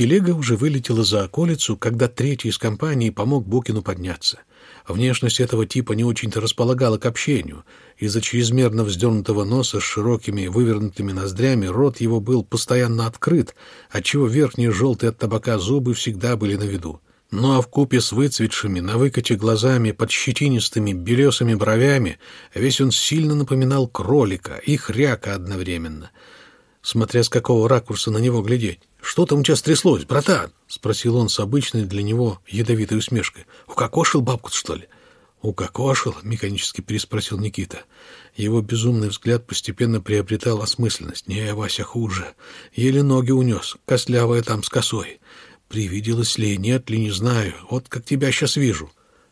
Телега уже вылетела за околицу, когда третий из компании помог Букину подняться. Внешность этого типа не очень-то располагала к общению. Из-за чрезмерно вздернутого носа с широкими вывернутыми ноздрями рот его был постоянно открыт, отчего верхние желтые от табака зубы всегда были на виду. Ну а в купе с выцветшими, на выкате глазами, под щетинистыми белесыми бровями, весь он сильно напоминал кролика и хряка одновременно, смотря с какого ракурса на него глядеть. «Что там у тебя стряслось, братан?» — спросил он с обычной для него ядовитой усмешкой. «Укокошил бабку что ли?» «Укокошил?» — механически переспросил Никита. Его безумный взгляд постепенно приобретал осмысленность. «Не, Вася, хуже. Еле ноги унес, костлявая там с косой. Привиделось ли, нет ли, не знаю. Вот как тебя сейчас вижу».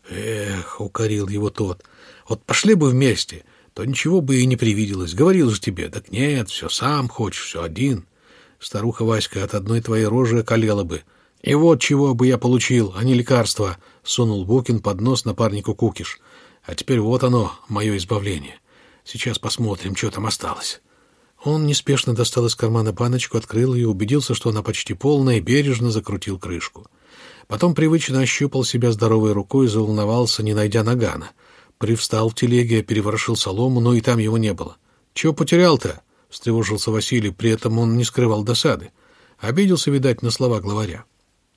«Эх!» — укорил его тот. «Вот пошли бы вместе, то ничего бы и не привиделось. Говорил же тебе. Так нет, все сам хочешь, все один». Старуха Васька от одной твоей рожи околела бы. И вот чего бы я получил, а не лекарство, — сунул Букин под нос напарнику Кукиш. А теперь вот оно, мое избавление. Сейчас посмотрим, что там осталось. Он неспешно достал из кармана баночку, открыл ее, убедился, что она почти полная, и бережно закрутил крышку. Потом привычно ощупал себя здоровой рукой и заволновался, не найдя нагана. Привстал в телеге, переворошил солому, но и там его не было. — Чего потерял-то? — встревожился Василий, при этом он не скрывал досады. Обиделся, видать, на слова главаря.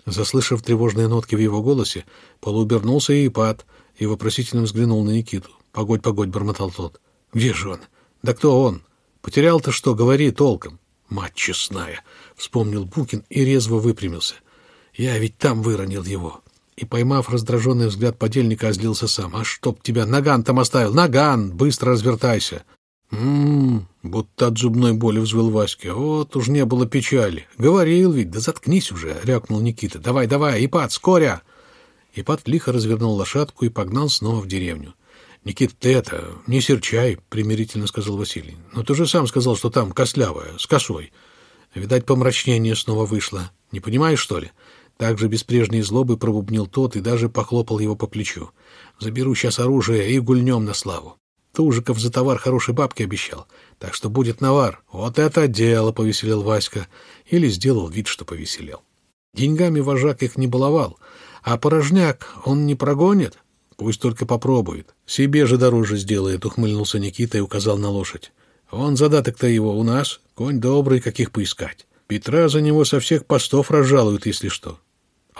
Заслышав тревожные нотки в его голосе, полуобернулся и Ипат и вопросительно взглянул на Никиту. «Погодь, погодь», — бормотал тот. «Где же он? Да кто он? Потерял-то что? Говори толком». «Мать честная!» — вспомнил Букин и резво выпрямился. «Я ведь там выронил его». И, поймав раздраженный взгляд подельника, озлился сам. «А чтоб тебя! Наган там оставил! Наган! Быстро развертайся!» «М-м-м!» будто от зубной боли взвыл Васька. «Вот уж не было печали. Говорил ведь, да заткнись уже!» — рявкнул Никита. «Давай, давай, Ипат, скоря!» Ипат лихо развернул лошадку и погнал снова в деревню. «Никит, ты это, не серчай», — примирительно сказал Василий. «Но ты же сам сказал, что там костлявая, с косой. Видать, помрачнение снова вышло. Не понимаешь, что ли?» Так же без прежней злобы пробубнил тот и даже похлопал его по плечу. «Заберу сейчас оружие и гульнем на славу. Тужиков за товар хорошей бабки обещал, так что будет навар. Вот это дело, — повеселел Васька. Или сделал вид, что повеселел. Деньгами вожак их не баловал, а порожняк он не прогонит. Пусть только попробует. Себе же дороже сделает, — ухмыльнулся Никита и указал на лошадь. Он задаток-то его у нас, конь добрый, каких поискать. Петра за него со всех постов разжалуют, если что.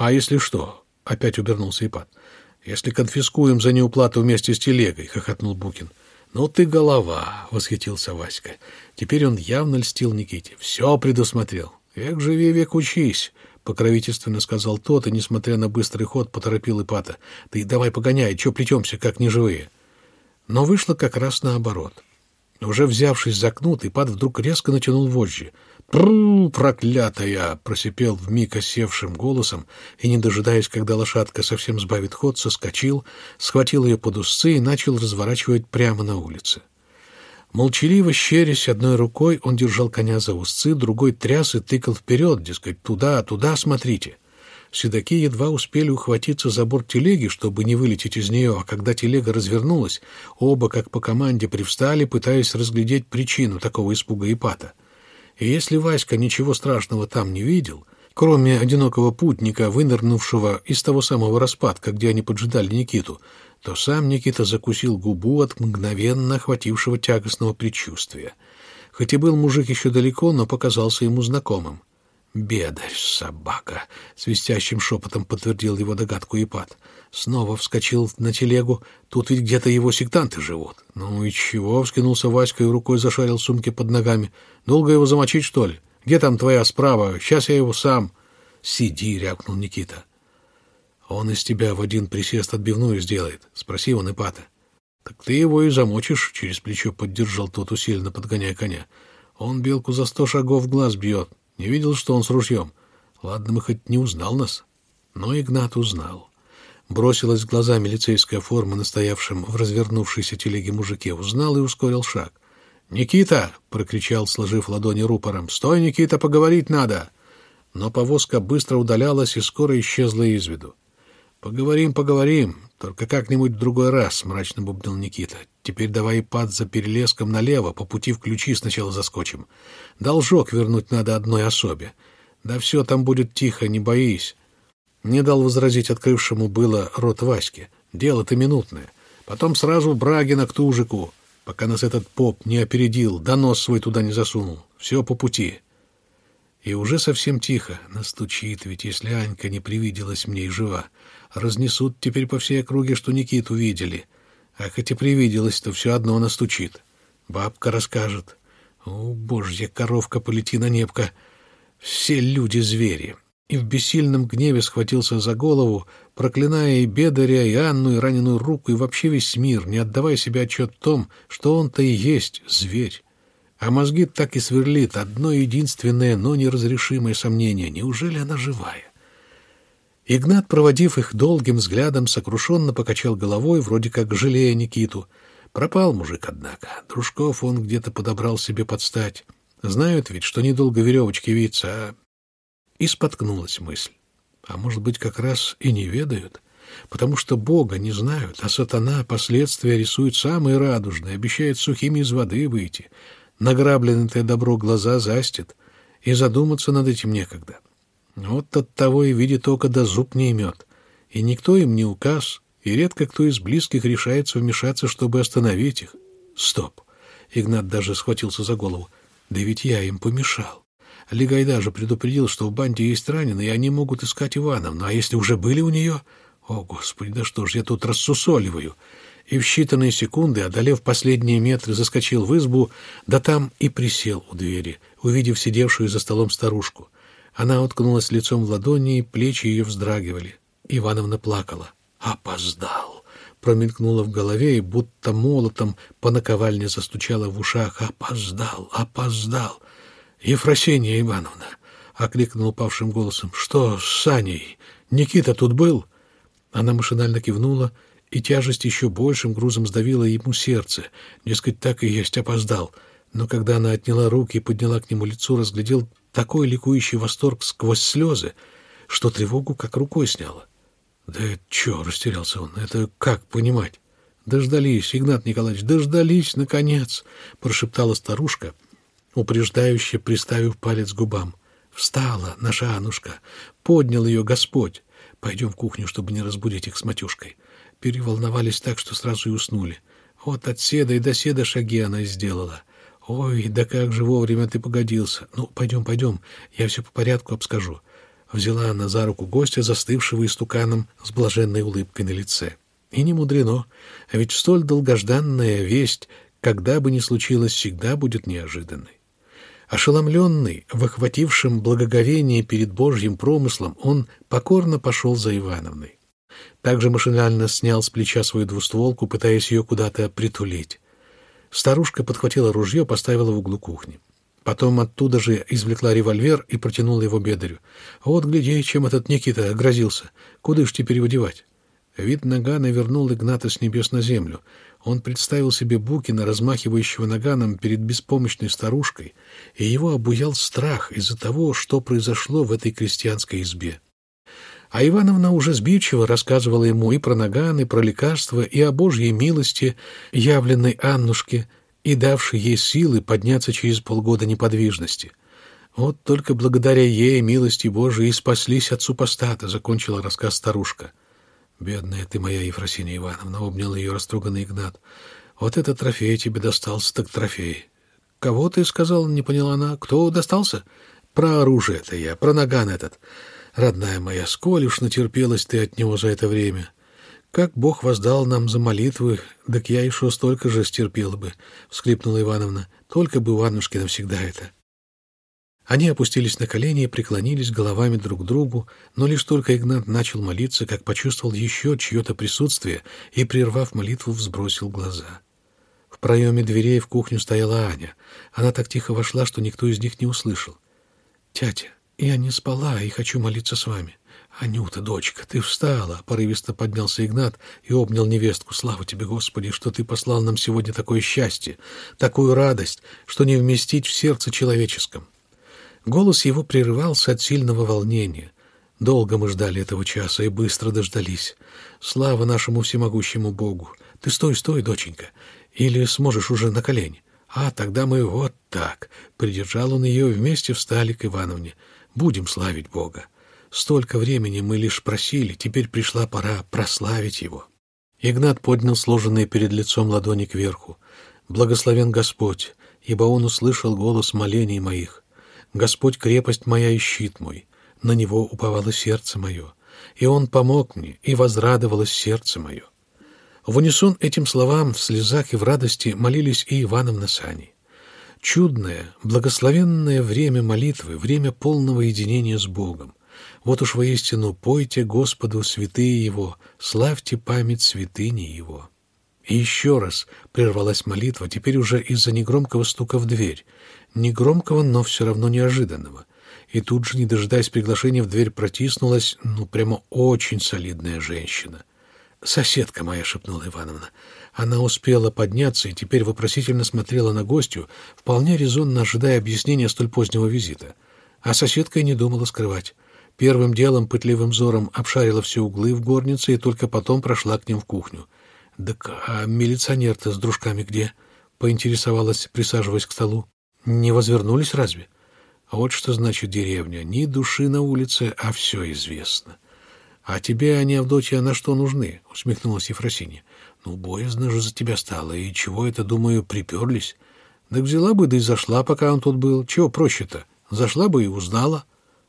А если что? — опять убернулся Ипат. — Если конфискуем за неуплату вместе с телегой, — хохотнул Букин. — «Ну ты голова!» — восхитился Васька. Теперь он явно льстил Никите. «Все предусмотрел. Век живи, век учись!» — покровительственно сказал тот, и, несмотря на быстрый ход, поторопил Ипата. «Ты давай погоняй, че плетемся, как неживые?» Но вышло как раз наоборот. Уже взявшись за кнут, Ипат вдруг резко натянул вожжи. «Пру, проклятая!» — просипел вмиг осевшим голосом и, не дожидаясь, когда лошадка совсем сбавит ход, соскочил, схватил ее под узцы и начал разворачивать прямо на улице. Молчаливо щерясь одной рукой, он держал коня за узцы, другой тряс и тыкал вперед, дескать, туда, туда смотрите. Седаки едва успели ухватиться за борт телеги, чтобы не вылететь из нее, а когда телега развернулась, оба, как по команде, привстали, пытаясь разглядеть причину такого испуга и пата. И если Васька ничего страшного там не видел, кроме одинокого путника, вынырнувшего из того самого распадка, где они поджидали Никиту, то сам Никита закусил губу от мгновенно охватившего тягостного предчувствия. Хоть и был мужик еще далеко, но показался ему знакомым. «Бедарь, собака!» — свистящим шепотом подтвердил его догадку Ипат. Снова вскочил на телегу. Тут ведь где-то его сектанты живут. «Ну и чего?» — вскинулся Васька и рукой зашарил сумки под ногами. «Долго его замочить, что ли? Где там твоя справа? Сейчас я его сам...» «Сиди!» — рявкнул Никита. «Он из тебя в один присест отбивную сделает. Спроси он Ипата». «Так ты его и замочишь», — через плечо поддержал тот, усиленно подгоняя коня. «Он белку за сто шагов в глаз бьет. Не видел, что он с ружьем. Ладно, мы хоть не узнал нас. Но Игнат узнал. Бросилась в глаза милицейская форма, настоявшим в развернувшейся телеге мужике. Узнал и ускорил шаг. «Никита!» — прокричал, сложив ладони рупором. «Стой, Никита, поговорить надо!» Но повозка быстро удалялась и скоро исчезла из виду. «Поговорим, поговорим, только как-нибудь в другой раз», — мрачно бубнил Никита. «Теперь давай пад за перелеском налево, по пути в ключи сначала заскочим. Должок вернуть надо одной особе. Да все там будет тихо, не боись. Не дал возразить открывшему было рот Ваське. Дело-то минутное. Потом сразу Брагина к Тужику, пока нас этот поп не опередил, да нос свой туда не засунул. Все по пути. И уже совсем тихо. Настучит, ведь если Анька не привиделась мне и жива. Разнесут теперь по всей округе, что Никиту видели. А хоть и привиделась, то все одно настучит. Бабка расскажет. О, божья коровка, полети на небко. Все люди звери. И в бессильном гневе схватился за голову, проклиная и бедаря, и Анну, и раненую руку, и вообще весь мир, не отдавая себе отчет в том, что он-то и есть зверь. А мозги так и сверлит одно единственное, но неразрешимое сомнение. Неужели она живая? Игнат, проводив их долгим взглядом, сокрушенно покачал головой, вроде как жалея Никиту. Пропал мужик, однако. Дружков он где-то подобрал себе подстать. Знают ведь, что недолго веревочки виться, а... И споткнулась мысль. А может быть, как раз и не ведают? Потому что Бога не знают, а сатана последствия рисует самые радужные, обещает сухими из воды выйти — награбленное добро глаза застит, и задуматься над этим некогда. Вот от того и видит око да зуб не имет, и никто им не указ, и редко кто из близких решается вмешаться, чтобы остановить их. Стоп! Игнат даже схватился за голову. Да ведь я им помешал. Легай даже предупредил, что в банде есть раненые, и они могут искать Ивановну. А если уже были у нее... О, Господи, да что ж я тут рассусоливаю? и в считанные секунды, одолев последние метры, заскочил в избу, да там и присел у двери, увидев сидевшую за столом старушку. Она уткнулась лицом в ладони, и плечи ее вздрагивали. Ивановна плакала. «Опоздал!» Промелькнуло в голове, и будто молотом по наковальне застучало в ушах. «Опоздал! Опоздал!» «Ефросинья Ивановна!» — окликнул упавшим голосом. «Что с Саней? Никита тут был?» Она машинально кивнула — и тяжесть еще большим грузом сдавила ему сердце. Дескать, так и есть, опоздал. Но когда она отняла руки и подняла к нему лицо, разглядел такой ликующий восторг сквозь слезы, что тревогу как рукой сняло. «Да чё?» — растерялся он. «Это как понимать?» «Дождались, Игнат Николаевич, дождались, наконец!» — прошептала старушка, упреждающе приставив палец губам. «Встала наша Анушка, поднял ее Господь. Пойдем в кухню, чтобы не разбудить их с матюшкой переволновались так, что сразу и уснули. Вот от седа и до седа шаги она сделала. Ой, да как же вовремя ты погодился. Ну, пойдем, пойдем, я все по порядку обскажу. Взяла она за руку гостя, застывшего истуканом с блаженной улыбкой на лице. И не мудрено, а ведь столь долгожданная весть, когда бы ни случилось, всегда будет неожиданной. Ошеломленный, в благоговение перед Божьим промыслом, он покорно пошел за Ивановной. Также машинально снял с плеча свою двустволку, пытаясь ее куда-то притулить. Старушка подхватила ружье, поставила в углу кухни. Потом оттуда же извлекла револьвер и протянула его бедарю. «Вот, гляди, чем этот Никита грозился. Куда ж теперь его девать?» Вид нагана вернул Игната с небес на землю. Он представил себе Букина, размахивающего наганом перед беспомощной старушкой, и его обуял страх из-за того, что произошло в этой крестьянской избе. А Ивановна уже сбивчиво рассказывала ему и про наган, и про лекарства, и о Божьей милости, явленной Аннушке, и давшей ей силы подняться через полгода неподвижности. Вот только благодаря ей, милости Божией, и спаслись от супостата, — закончила рассказ старушка. «Бедная ты моя, Ефросинья Ивановна!» — обнял ее растроганный Игнат. «Вот этот трофей тебе достался, так трофей!» «Кого ты?» — сказала, не поняла она. «Кто достался?» «Про оружие-то я, про наган этот. Родная моя, сколь уж натерпелась ты от него за это время. Как Бог воздал нам за молитвы, так я еще столько же стерпела бы, — всхлипнула Ивановна. Только бы Иванушке навсегда это. Они опустились на колени и преклонились головами друг к другу, но лишь только Игнат начал молиться, как почувствовал еще чье-то присутствие и, прервав молитву, взбросил глаза. В проеме дверей в кухню стояла Аня. Она так тихо вошла, что никто из них не услышал. «Тятя, «Я не спала и хочу молиться с вами». «Анюта, дочка, ты встала!» — порывисто поднялся Игнат и обнял невестку. «Слава тебе, Господи, что ты послал нам сегодня такое счастье, такую радость, что не вместить в сердце человеческом». Голос его прерывался от сильного волнения. Долго мы ждали этого часа и быстро дождались. Слава нашему всемогущему Богу! Ты стой, стой, доченька, или сможешь уже на колени. А тогда мы вот так. Придержал он ее, вместе встали к Ивановне. Будем славить Бога. Столько времени мы лишь просили, теперь пришла пора прославить Его». Игнат поднял сложенные перед лицом ладони кверху. «Благословен Господь, ибо Он услышал голос молений моих. Господь — крепость моя и щит мой, на Него уповало сердце мое, и Он помог мне, и возрадовалось сердце мое». В унисон этим словам в слезах и в радости молились и Ивановна с Аней. Чудное, благословенное время молитвы, время полного единения с Богом. Вот уж воистину пойте Господу святые Его, славьте память святыни Его. И еще раз прервалась молитва, теперь уже из-за негромкого стука в дверь. Негромкого, но все равно неожиданного. И тут же, не дожидаясь приглашения, в дверь протиснулась, ну, прямо очень солидная женщина. «Соседка моя», — шепнула Ивановна. Она успела подняться и теперь вопросительно смотрела на гостью, вполне резонно ожидая объяснения столь позднего визита. А соседка и не думала скрывать. Первым делом пытливым взором обшарила все углы в горнице и только потом прошла к ним в кухню. «Так а милиционер-то с дружками где?» — поинтересовалась, присаживаясь к столу. «Не возвернулись разве?» А вот что значит деревня. Ни души на улице, а все известно. «А тебе они, Авдотья, на что нужны?» — усмехнулась Ефросинья. «Ну, боязно же за тебя стало, и чего это, думаю, приперлись? Так взяла бы, да и зашла, пока он тут был. Чего проще-то? Зашла бы и узнала».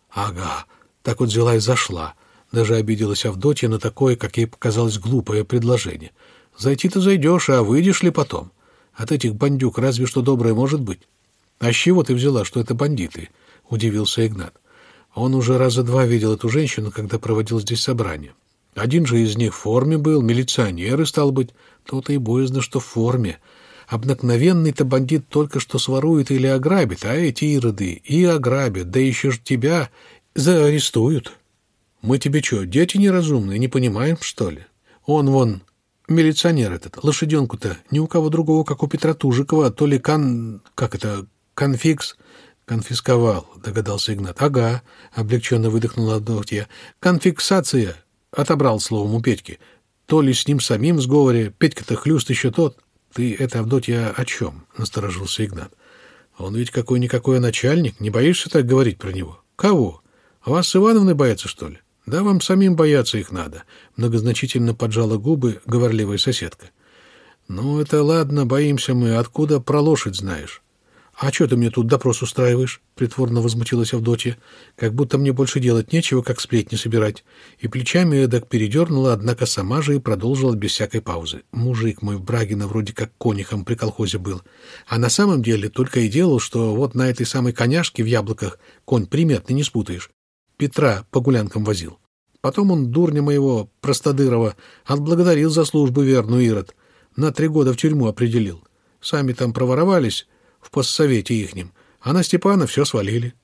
«Ага, так вот взяла и зашла». Даже обиделась Авдотья на такое, как ей показалось, глупое предложение. «Зайти-то зайдешь, а выйдешь ли потом? От этих бандюк разве что доброе может быть». «А с чего ты взяла, что это бандиты?» — удивился Игнат. Он уже раза два видел эту женщину, когда проводил здесь собрание. Один же из них в форме был, милиционер и стал быть. То-то и боязно, что в форме. Обыкновенный-то бандит только что сворует или ограбит, а эти ироды и ограбят, да еще ж тебя заарестуют. Мы тебе что, дети неразумные, не понимаем, что ли? Он вон, милиционер этот, лошаденку-то, ни у кого другого, как у Петра Тужикова, то ли кан... как это, конфикс «Конфисковал», — догадался Игнат. «Ага», — облегченно выдохнула Авдотья. «Конфиксация», — отобрал словом у Петьки. «То ли с ним самим в сговоре, Петька-то хлюст еще тот». «Ты это, Авдотья, о чем?» — насторожился Игнат. «Он ведь какой-никакой начальник. Не боишься так говорить про него?» «Кого? Вас с Ивановной боятся, что ли?» «Да вам самим бояться их надо», — многозначительно поджала губы говорливая соседка. «Ну, это ладно, боимся мы. Откуда про лошадь знаешь?» «А что ты мне тут допрос устраиваешь?» — притворно возмутилась Авдотья. «Как будто мне больше делать нечего, как сплетни собирать». И плечами эдак передернула, однако сама же и продолжила без всякой паузы. «Мужик мой в Брагино вроде как конихом при колхозе был. А на самом деле только и делал, что вот на этой самой коняшке в яблоках конь приметный не спутаешь. Петра по гулянкам возил. Потом он, дурня моего, Простодырова, отблагодарил за службу верную Ирод. На три года в тюрьму определил. Сами там проворовались» в постсовете ихнем, а на Степана все свалили.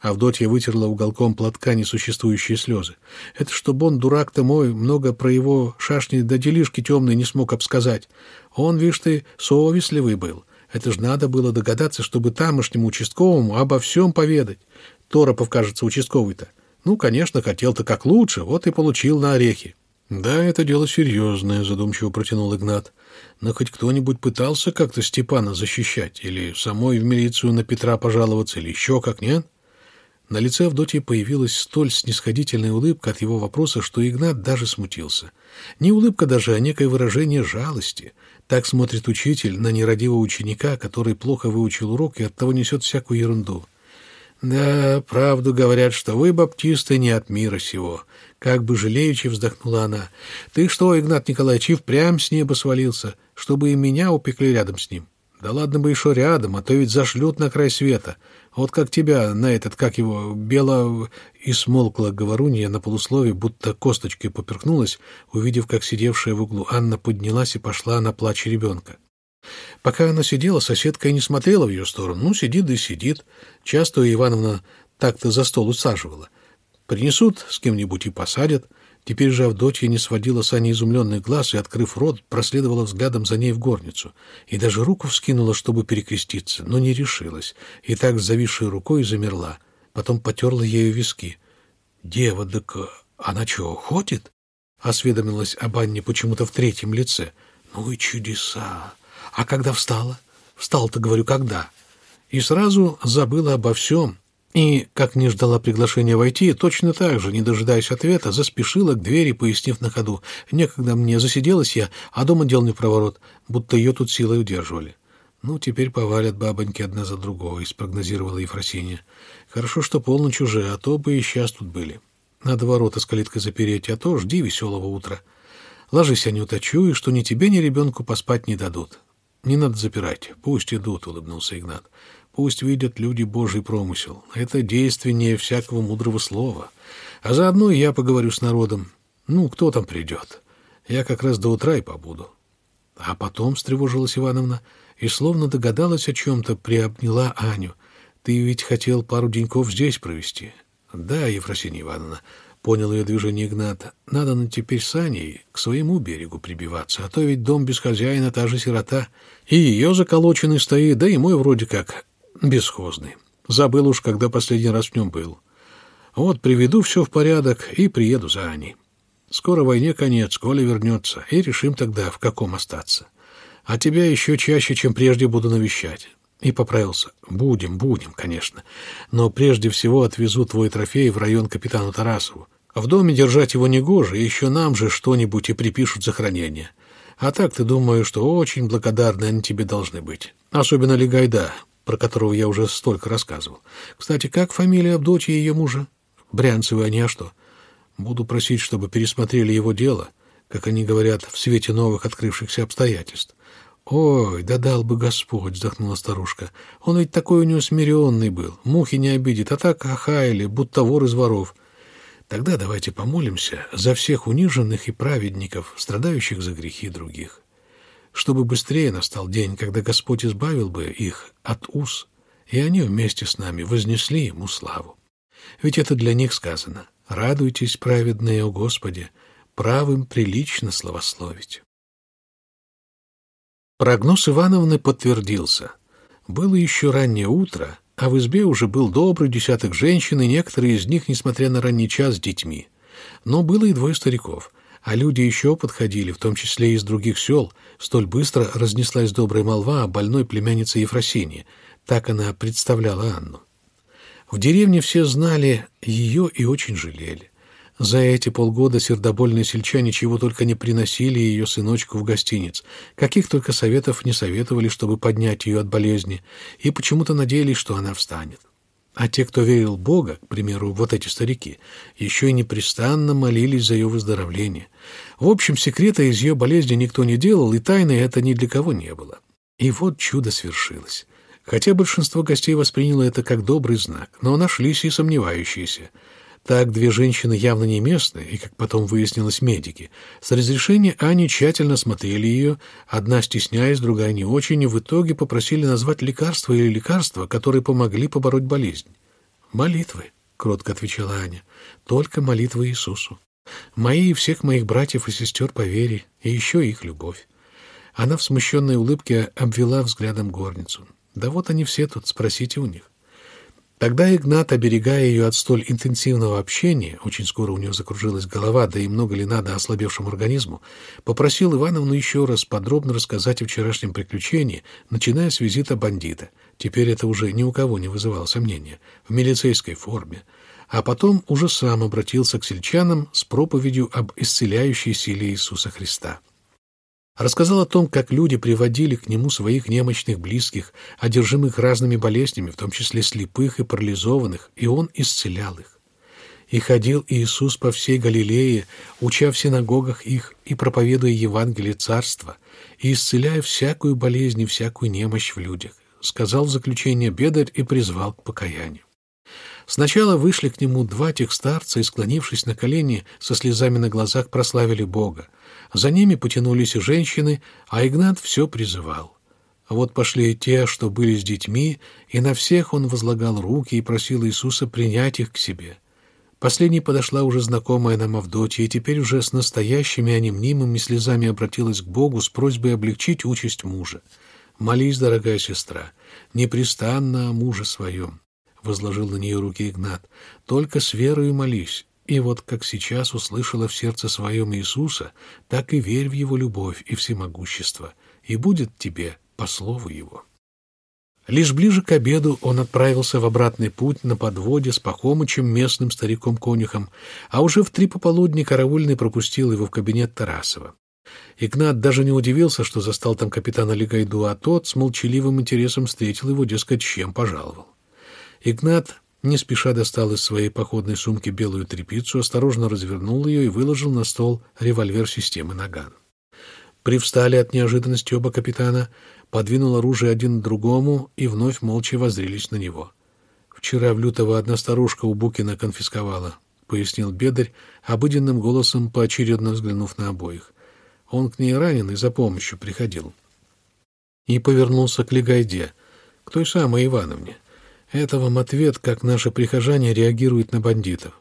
Авдотья вытерла уголком платка несуществующие слезы. Это чтобы он, дурак-то мой, много про его шашни да делишки темные не смог обсказать. Он, видишь ты, совестливый был. Это ж надо было догадаться, чтобы тамошнему участковому обо всем поведать. Торопов, кажется, участковый-то. Ну, конечно, хотел-то как лучше, вот и получил на орехи. «Да, это дело серьезное», — задумчиво протянул Игнат. «Но хоть кто-нибудь пытался как-то Степана защищать? Или самой в милицию на Петра пожаловаться? Или еще как, нет?» На лице Авдотьи появилась столь снисходительная улыбка от его вопроса, что Игнат даже смутился. Не улыбка даже, а некое выражение жалости. Так смотрит учитель на нерадивого ученика, который плохо выучил урок и оттого несет всякую ерунду. «Да, правду говорят, что вы, баптисты, не от мира сего», — как бы жалеючи вздохнула она. «Ты что, Игнат Николаевич, и впрямь с неба свалился, чтобы и меня упекли рядом с ним? Да ладно бы еще рядом, а то ведь зашлют на край света. Вот как тебя на этот, как его, бело...» И смолкла говорунья на полуслове, будто косточкой поперкнулась, увидев, как сидевшая в углу Анна поднялась и пошла на плач ребенка. Пока она сидела, соседка и не смотрела в ее сторону. Ну, сидит да и сидит. Часто Ивановна так-то за стол усаживала. Принесут с кем-нибудь и посадят. Теперь же Авдотья не сводила с Ани изумленных глаз и, открыв рот, проследовала взглядом за ней в горницу. И даже руку вскинула, чтобы перекреститься, но не решилась. И так, зависшей рукой, замерла. Потом потерла ею виски. «Дева, так она что, ходит?» — осведомилась об Анне почему-то в третьем лице. «Ну и чудеса!» А когда встала? Встала-то, говорю, когда? И сразу забыла обо всем. И, как не ждала приглашения войти, точно так же, не дожидаясь ответа, заспешила к двери, пояснив на ходу. Некогда мне засиделась я, а дома дел не проворот, будто ее тут силой удерживали. «Ну, теперь повалят бабоньки одна за другой», — спрогнозировала Ефросинья. «Хорошо, что полночь уже, а то бы и сейчас тут были. Надо ворота с калиткой запереть, а то жди веселого утра. Ложись, уточу, и что ни тебе, ни ребенку поспать не дадут. Не надо запирать, пусть идут», — улыбнулся Игнат. «Пусть видят люди Божий промысел. Это действеннее всякого мудрого слова. А заодно я поговорю с народом. Ну, кто там придет? Я как раз до утра и побуду». А потом, — встревожилась Ивановна, — и, словно догадалась о чем-то, приобняла Аню. «Ты ведь хотел пару деньков здесь провести?» «Да, Ефросинья Ивановна», — понял ее движение Игната. «Надо на теперь с Аней к своему берегу прибиваться, а то ведь дом без хозяина та же сирота. И ее заколоченный стоит, да и мой вроде как бесхозный. Забыл уж, когда последний раз в нем был. Вот приведу все в порядок и приеду за Аней. Скоро войне конец, Коля вернется, и решим тогда, в каком остаться» а тебя еще чаще, чем прежде буду навещать». И поправился. «Будем, будем, конечно. Но прежде всего отвезу твой трофей в район капитану Тарасову. В доме держать его негоже, еще нам же что-нибудь и припишут за хранение. А так ты думаю, что очень благодарны они тебе должны быть. Особенно Легайда, про которого я уже столько рассказывал. Кстати, как фамилия Авдотьи и ее мужа? Брянцевы они, а что? Буду просить, чтобы пересмотрели его дело, как они говорят, в свете новых открывшихся обстоятельств. «Ой, да дал бы Господь!» — вздохнула старушка. «Он ведь такой у него смиренный был, мухи не обидит, а так охаяли, будто вор из воров. Тогда давайте помолимся за всех униженных и праведников, страдающих за грехи других, чтобы быстрее настал день, когда Господь избавил бы их от уз, и они вместе с нами вознесли Ему славу. Ведь это для них сказано «Радуйтесь, праведные, о Господе, правым прилично славословить». Прогноз Ивановны подтвердился. Было еще раннее утро, а в избе уже был добрый десяток женщин, и некоторые из них, несмотря на ранний час, с детьми. Но было и двое стариков, а люди еще подходили, в том числе из других сел. Столь быстро разнеслась добрая молва о больной племяннице Ефросинии. Так она представляла Анну. В деревне все знали ее и очень жалели. За эти полгода сердобольные сельчане чего только не приносили ее сыночку в гостиниц, каких только советов не советовали, чтобы поднять ее от болезни, и почему-то надеялись, что она встанет. А те, кто верил в Бога, к примеру, вот эти старики, еще и непрестанно молились за ее выздоровление. В общем, секрета из ее болезни никто не делал, и тайны это ни для кого не было. И вот чудо свершилось. Хотя большинство гостей восприняло это как добрый знак, но нашлись и сомневающиеся – так две женщины явно не местные, и, как потом выяснилось, медики. С разрешения Ани тщательно смотрели ее, одна стесняясь, другая не очень, и в итоге попросили назвать лекарства или лекарства, которые помогли побороть болезнь. «Молитвы», — кротко отвечала Аня, — «только молитвы Иисусу. Мои и всех моих братьев и сестер по вере, и еще их любовь». Она в смущенной улыбке обвела взглядом горницу. «Да вот они все тут, спросите у них». Тогда Игнат, оберегая ее от столь интенсивного общения, очень скоро у нее закружилась голова, да и много ли надо ослабевшему организму, попросил Ивановну еще раз подробно рассказать о вчерашнем приключении, начиная с визита бандита. Теперь это уже ни у кого не вызывало сомнения. В милицейской форме. А потом уже сам обратился к сельчанам с проповедью об исцеляющей силе Иисуса Христа. Рассказал о том, как люди приводили к нему своих немощных близких, одержимых разными болезнями, в том числе слепых и парализованных, и он исцелял их. И ходил Иисус по всей Галилее, уча в синагогах их и проповедуя Евангелие Царства, и исцеляя всякую болезнь и всякую немощь в людях. Сказал в заключение бедарь и призвал к покаянию. Сначала вышли к нему два тех старца и, склонившись на колени, со слезами на глазах прославили Бога. За ними потянулись женщины, а Игнат все призывал. Вот пошли и те, что были с детьми, и на всех он возлагал руки и просил Иисуса принять их к себе. Последней подошла уже знакомая нам Авдотья, и теперь уже с настоящими, а не мнимыми слезами обратилась к Богу с просьбой облегчить участь мужа. «Молись, дорогая сестра, непрестанно о муже своем», — возложил на нее руки Игнат. «Только с верою молись, и вот как сейчас услышала в сердце своем Иисуса, так и верь в Его любовь и всемогущество, и будет тебе по слову Его. Лишь ближе к обеду он отправился в обратный путь на подводе с Пахомычем, местным стариком-конюхом, а уже в три пополудни караульный пропустил его в кабинет Тарасова. Игнат даже не удивился, что застал там капитана Легайду, а тот с молчаливым интересом встретил его, дескать, чем пожаловал. Игнат не спеша достал из своей походной сумки белую тряпицу, осторожно развернул ее и выложил на стол револьвер системы «Наган». Привстали от неожиданности оба капитана, подвинул оружие один другому и вновь молча воззрелись на него. «Вчера в Лютого одна старушка у Букина конфисковала», — пояснил Бедарь, обыденным голосом поочередно взглянув на обоих. Он к ней раненый за помощью приходил. И повернулся к Легайде, к той самой Ивановне. Это вам ответ, как наши прихожане реагируют на бандитов.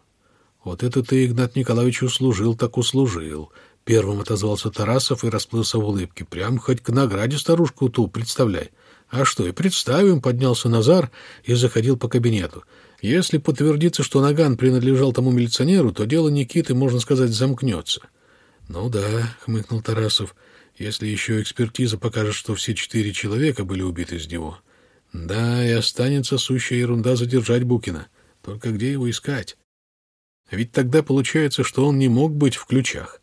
Вот это ты, Игнат Николаевич, услужил, так услужил. Первым отозвался Тарасов и расплылся в улыбке. Прям хоть к награде старушку ту представляй. А что, и представим, поднялся Назар и заходил по кабинету. Если подтвердится, что Наган принадлежал тому милиционеру, то дело Никиты, можно сказать, замкнется. — Ну да, — хмыкнул Тарасов, — если еще экспертиза покажет, что все четыре человека были убиты из него. Да, и останется сущая ерунда задержать Букина. Только где его искать? Ведь тогда получается, что он не мог быть в ключах.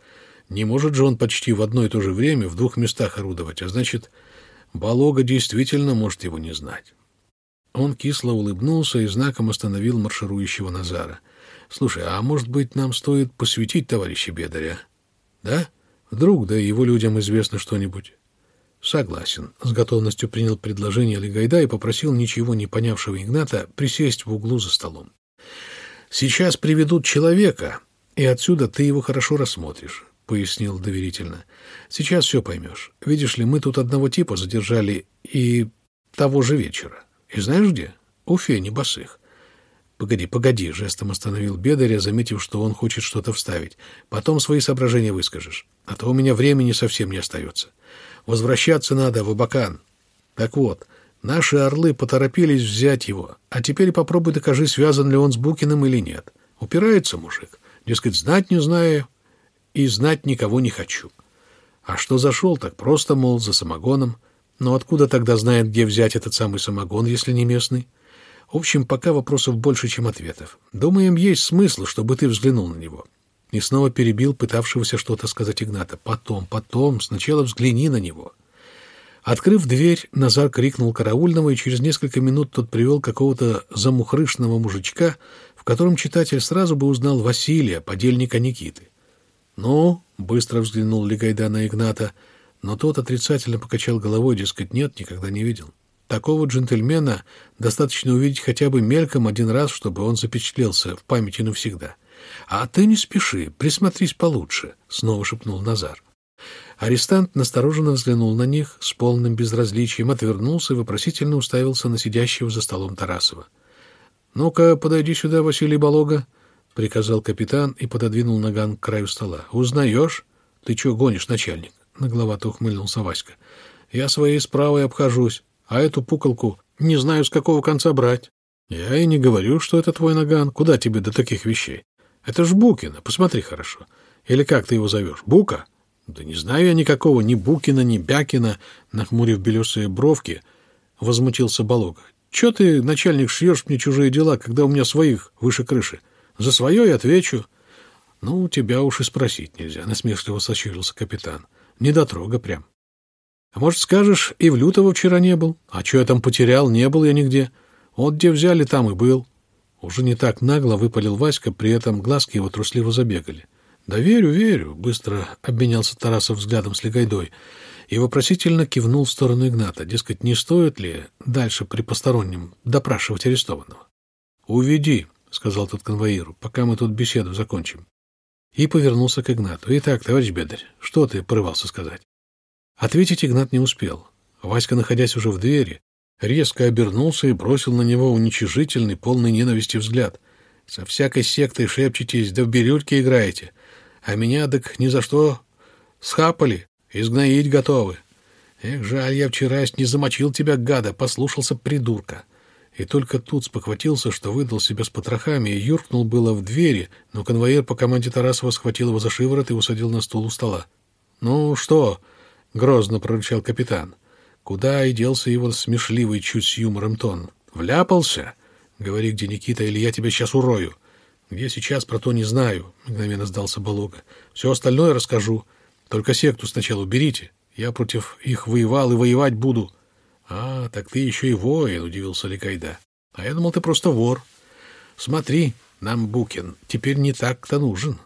Не может же он почти в одно и то же время в двух местах орудовать, а значит, Балога действительно может его не знать. Он кисло улыбнулся и знаком остановил марширующего Назара. — Слушай, а может быть, нам стоит посвятить товарища Бедаря? Да? Вдруг, да его людям известно что-нибудь. Согласен. С готовностью принял предложение Легайда и попросил ничего не понявшего Игната присесть в углу за столом. Сейчас приведут человека, и отсюда ты его хорошо рассмотришь, пояснил доверительно. Сейчас все поймешь. Видишь ли, мы тут одного типа задержали и того же вечера. И знаешь где? У Фени Босых. «Погоди, погоди», — жестом остановил Бедаря, заметив, что он хочет что-то вставить. «Потом свои соображения выскажешь, а то у меня времени совсем не остается. Возвращаться надо в Абакан. Так вот, наши орлы поторопились взять его, а теперь попробуй докажи, связан ли он с Букиным или нет. Упирается мужик. Дескать, знать не знаю и знать никого не хочу. А что зашел, так просто, мол, за самогоном. Но откуда тогда знает, где взять этот самый самогон, если не местный? В общем, пока вопросов больше, чем ответов. Думаем, есть смысл, чтобы ты взглянул на него. И снова перебил пытавшегося что-то сказать Игната. «Потом, потом, сначала взгляни на него». Открыв дверь, Назар крикнул караульного, и через несколько минут тот привел какого-то замухрышного мужичка, в котором читатель сразу бы узнал Василия, подельника Никиты. «Ну?» — быстро взглянул Легайда на Игната, но тот отрицательно покачал головой, дескать, нет, никогда не видел. Такого джентльмена достаточно увидеть хотя бы мельком один раз, чтобы он запечатлелся в памяти навсегда. — А ты не спеши, присмотрись получше, — снова шепнул Назар. Арестант настороженно взглянул на них с полным безразличием, отвернулся и вопросительно уставился на сидящего за столом Тарасова. — Ну-ка, подойди сюда, Василий Болога, — приказал капитан и пододвинул наган к краю стола. — Узнаешь? — Ты чего гонишь, начальник? — нагловато ухмыльнулся Васька. — Я своей справой обхожусь а эту пуколку не знаю, с какого конца брать. Я и не говорю, что это твой наган. Куда тебе до таких вещей? Это ж Букина, посмотри хорошо. Или как ты его зовешь? Бука? Да не знаю я никакого ни Букина, ни Бякина, нахмурив белесые бровки, возмутился Балога. Че ты, начальник, шьешь мне чужие дела, когда у меня своих выше крыши? За свое я отвечу. Ну, тебя уж и спросить нельзя, насмешливо сощурился капитан. Недотрога прям. А может, скажешь, и в Лютого вчера не был? А что я там потерял, не был я нигде. Вот где взяли, там и был. Уже не так нагло выпалил Васька, при этом глазки его трусливо забегали. «Да верю, верю», — быстро обменялся Тарасов взглядом с Легайдой и вопросительно кивнул в сторону Игната. Дескать, не стоит ли дальше при постороннем допрашивать арестованного? «Уведи», — сказал тот конвоиру, — «пока мы тут беседу закончим». И повернулся к Игнату. «Итак, товарищ Бедарь, что ты порывался сказать?» Ответить Игнат не успел. Васька, находясь уже в двери, резко обернулся и бросил на него уничижительный, полный ненависти взгляд. «Со всякой сектой шепчетесь, да в бирюльке играете, а меня так ни за что схапали, изгноить готовы. Эх, жаль, я вчера не замочил тебя, гада, послушался придурка». И только тут спохватился, что выдал себя с потрохами, и юркнул было в двери, но конвоир по команде Тарасова схватил его за шиворот и усадил на стул у стола. «Ну что?» — грозно прорычал капитан. Куда и делся его смешливый, чуть с юмором тон. «Вляпался? Говори, где Никита, или я тебя сейчас урою». «Где сейчас, про то не знаю», — мгновенно сдался Балога. «Все остальное расскажу. Только секту сначала уберите. Я против их воевал и воевать буду». «А, так ты еще и воин», — удивился Ликайда. «А я думал, ты просто вор. Смотри, нам Букин теперь не так-то нужен».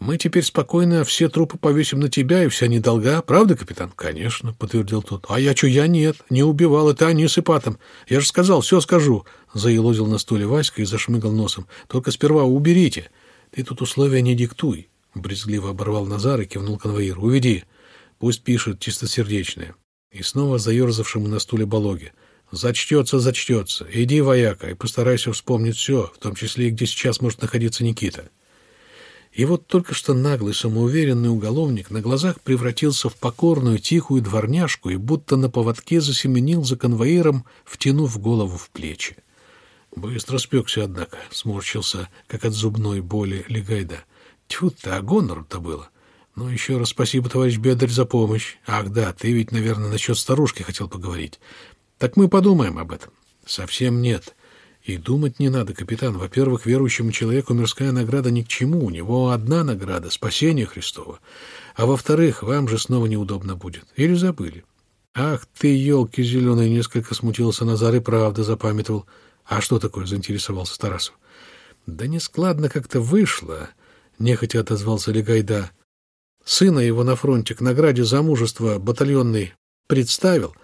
Мы теперь спокойно все трупы повесим на тебя и вся недолга. Правда, капитан? Конечно, подтвердил тот. А я что, я нет, не убивал, это они с Ипатом. Я же сказал, все скажу. Заелозил на стуле Васька и зашмыгал носом. Только сперва уберите. Ты тут условия не диктуй. Брезгливо оборвал Назар и кивнул конвоир. Уведи. Пусть пишет чистосердечное. И снова заерзавшему на стуле Балоге. Зачтется, зачтется. Иди, вояка, и постарайся вспомнить все, в том числе и где сейчас может находиться Никита. И вот только что наглый, самоуверенный уголовник на глазах превратился в покорную, тихую дворняжку и будто на поводке засеменил за конвоиром, втянув голову в плечи. Быстро спекся, однако, сморщился, как от зубной боли Легайда. Тьфу-то, а гонору-то было. Ну, еще раз спасибо, товарищ Бедарь, за помощь. Ах, да, ты ведь, наверное, насчет старушки хотел поговорить. Так мы подумаем об этом. Совсем нет. И думать не надо, капитан. Во-первых, верующему человеку мирская награда ни к чему. У него одна награда — спасение Христово. А во-вторых, вам же снова неудобно будет. Или забыли? Ах ты, елки зеленые, несколько смутился Назар и правда запамятовал. А что такое, заинтересовался Тарасов. Да нескладно как-то вышло, нехотя отозвался Легайда. Сына его на фронте к награде за мужество батальонный представил,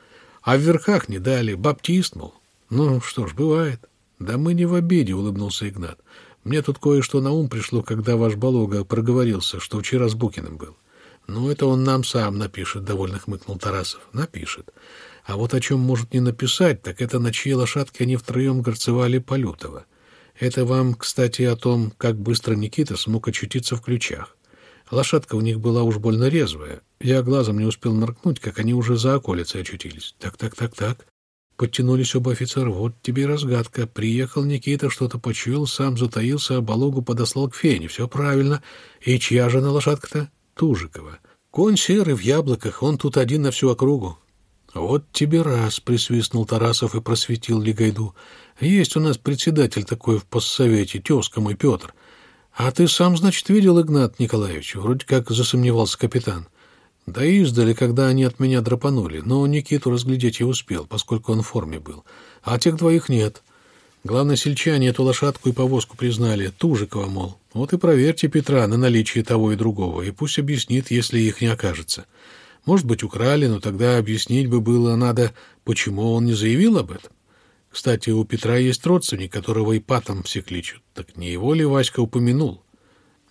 а в верхах не дали, баптист, мол. Ну, что ж, бывает. «Да мы не в обиде», — улыбнулся Игнат. «Мне тут кое-что на ум пришло, когда ваш Балога проговорился, что вчера с Букиным был». «Ну, это он нам сам напишет», — довольно хмыкнул Тарасов. «Напишет. А вот о чем может не написать, так это на чьи лошадки они втроем горцевали Полютова. Это вам, кстати, о том, как быстро Никита смог очутиться в ключах. Лошадка у них была уж больно резвая. Я глазом не успел моркнуть, как они уже за околицей очутились. Так, так, так, так. Подтянулись оба офицера. Вот тебе разгадка. Приехал Никита, что-то почуял, сам затаился, а Балогу подослал к Фене. Все правильно. И чья же на лошадка-то? Тужикова. Конь серый в яблоках, он тут один на всю округу. Вот тебе раз, присвистнул Тарасов и просветил Лигайду. Есть у нас председатель такой в постсовете, тезка мой Петр. А ты сам, значит, видел, Игнат Николаевич? Вроде как засомневался капитан. Да и издали, когда они от меня драпанули, но Никиту разглядеть я успел, поскольку он в форме был. А тех двоих нет. Главное, сельчане эту лошадку и повозку признали, Тужикова, мол. Вот и проверьте Петра на наличие того и другого, и пусть объяснит, если их не окажется. Может быть, украли, но тогда объяснить бы было надо, почему он не заявил об этом. Кстати, у Петра есть родственник, которого и патом все кличут. Так не его ли Васька упомянул?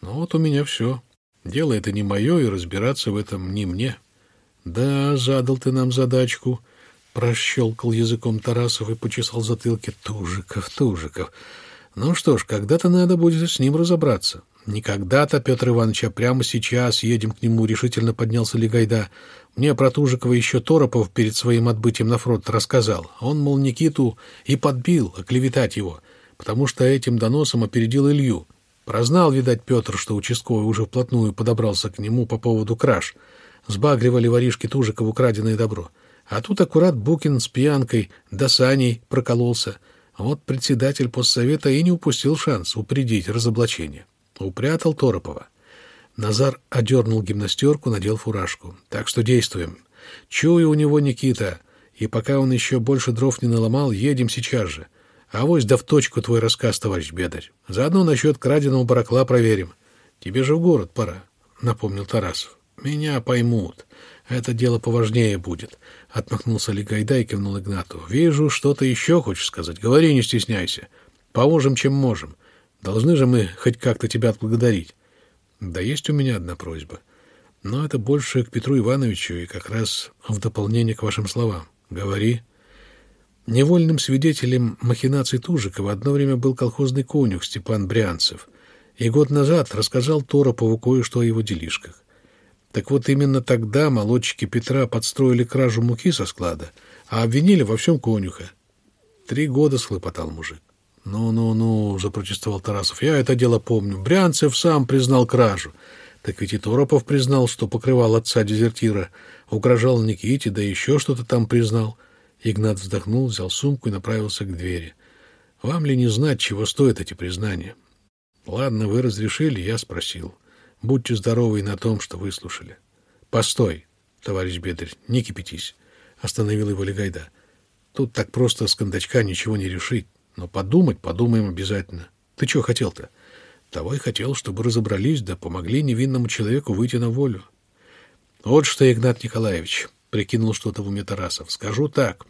Ну вот у меня все. Дело это не мое, и разбираться в этом не мне. Да, задал ты нам задачку, прощелкал языком Тарасов и почесал затылки. Тужиков, Тужиков. Ну что ж, когда-то надо будет с ним разобраться. Не когда-то, Петр Иванович, а прямо сейчас едем к нему, решительно поднялся Легайда. Мне про Тужикова еще Торопов перед своим отбытием на фронт рассказал. Он, мол, Никиту и подбил оклеветать его, потому что этим доносом опередил Илью. Прознал, видать, Петр, что участковый уже вплотную подобрался к нему по поводу краж. Сбагривали воришки Тужиков украденное добро. А тут аккурат Букин с пьянкой да Саней прокололся. Вот председатель постсовета и не упустил шанс упредить разоблачение. Упрятал Торопова. Назар одернул гимнастерку, надел фуражку. Так что действуем. Чую у него Никита. И пока он еще больше дров не наломал, едем сейчас же. Авось да в точку твой рассказ, товарищ Бедарь. Заодно насчет краденого барахла проверим. Тебе же в город пора, — напомнил Тарасов. Меня поймут. Это дело поважнее будет, — отмахнулся Легайда и кивнул Игнату. Вижу, что-то еще хочешь сказать. Говори, не стесняйся. Поможем, чем можем. Должны же мы хоть как-то тебя отблагодарить. Да есть у меня одна просьба. Но это больше к Петру Ивановичу и как раз в дополнение к вашим словам. Говори. — Невольным свидетелем махинаций Тужикова одно время был колхозный конюх Степан Брянцев, и год назад рассказал Торопову кое-что о его делишках. Так вот, именно тогда молодчики Петра подстроили кражу муки со склада, а обвинили во всем конюха. Три года схлопотал мужик. «Ну-ну-ну», — запротестовал Тарасов, — «я это дело помню. Брянцев сам признал кражу. Так ведь и Торопов признал, что покрывал отца дезертира, угрожал Никите, да еще что-то там признал. Игнат вздохнул, взял сумку и направился к двери. Вам ли не знать, чего стоят эти признания? Ладно, вы разрешили, я спросил. Будьте здоровы и на том, что выслушали. Постой, товарищ Бедрь, не кипятись. Остановил его Легайда. Тут так просто с кондачка ничего не решить. Но подумать подумаем обязательно. Ты чего хотел-то? Того и хотел, чтобы разобрались, да помогли невинному человеку выйти на волю. Вот что, Игнат Николаевич, прикинул что-то в уме Тарасов. Скажу так.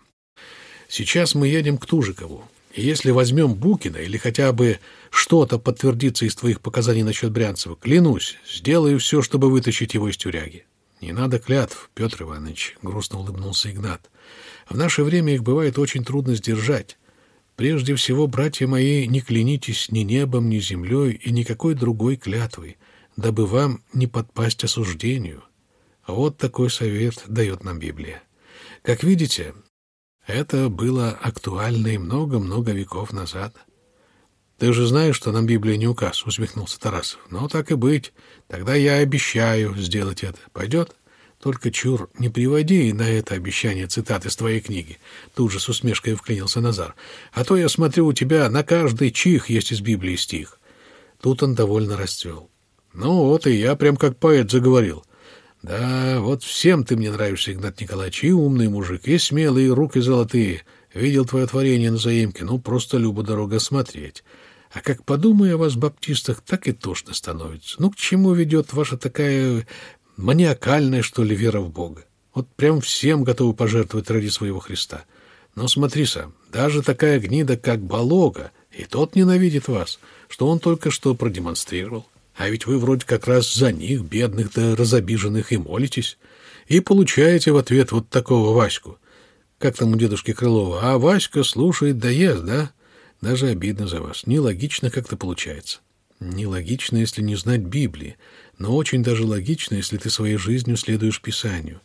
Сейчас мы едем к Тужикову. И если возьмем Букина или хотя бы что-то подтвердится из твоих показаний насчет Брянцева, клянусь, сделаю все, чтобы вытащить его из тюряги. Не надо клятв, Петр Иванович, грустно улыбнулся Игнат. В наше время их бывает очень трудно сдержать. Прежде всего, братья мои, не клянитесь ни небом, ни землей и никакой другой клятвой, дабы вам не подпасть осуждению. Вот такой совет дает нам Библия. Как видите, это было актуально и много-много веков назад. «Ты же знаешь, что нам Библия не указ», — усмехнулся Тарасов. «Ну, так и быть. Тогда я обещаю сделать это. Пойдет?» Только, чур, не приводи на это обещание цитат из твоей книги. Тут же с усмешкой вклинился Назар. А то я смотрю, у тебя на каждый чих есть из Библии стих. Тут он довольно расцвел. Ну вот и я прям как поэт заговорил. Да, вот всем ты мне нравишься, Игнат Николаевич, и умный мужик, и смелый, и руки золотые. Видел твое творение на заимке, ну, просто любо дорога смотреть. А как подумаю о вас, баптистах, так и тошно становится. Ну, к чему ведет ваша такая маниакальная, что ли, вера в Бога. Вот прям всем готовы пожертвовать ради своего Христа. Но смотри сам, даже такая гнида, как Балога, и тот ненавидит вас, что он только что продемонстрировал. А ведь вы вроде как раз за них, бедных да разобиженных, и молитесь. И получаете в ответ вот такого Ваську. Как там у дедушки Крылова? А Васька слушает ест, да? Даже обидно за вас. Нелогично как-то получается. Нелогично, если не знать Библии но очень даже логично, если ты своей жизнью следуешь Писанию.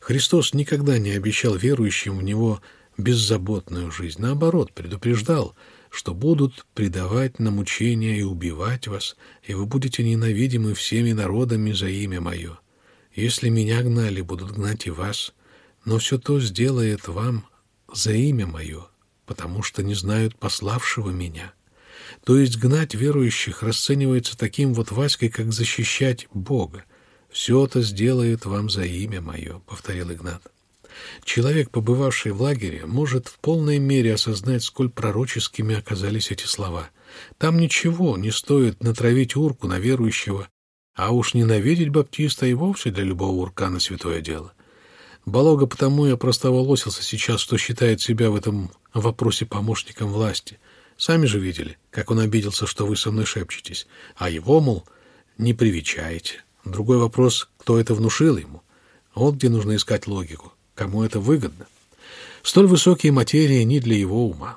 Христос никогда не обещал верующим в Него беззаботную жизнь. Наоборот, предупреждал, что будут предавать на мучения и убивать вас, и вы будете ненавидимы всеми народами за имя Мое. Если Меня гнали, будут гнать и вас, но все то сделает вам за имя Мое, потому что не знают пославшего Меня». То есть гнать верующих расценивается таким вот Васькой, как защищать Бога. «Все это сделает вам за имя мое», — повторил Игнат. Человек, побывавший в лагере, может в полной мере осознать, сколь пророческими оказались эти слова. Там ничего не стоит натравить урку на верующего, а уж ненавидеть баптиста и вовсе для любого урка на святое дело. Балога потому и опростоволосился сейчас, что считает себя в этом вопросе помощником власти — Сами же видели, как он обиделся, что вы со мной шепчетесь, а его, мол, не привечаете. Другой вопрос, кто это внушил ему. Вот где нужно искать логику, кому это выгодно. Столь высокие материи не для его ума.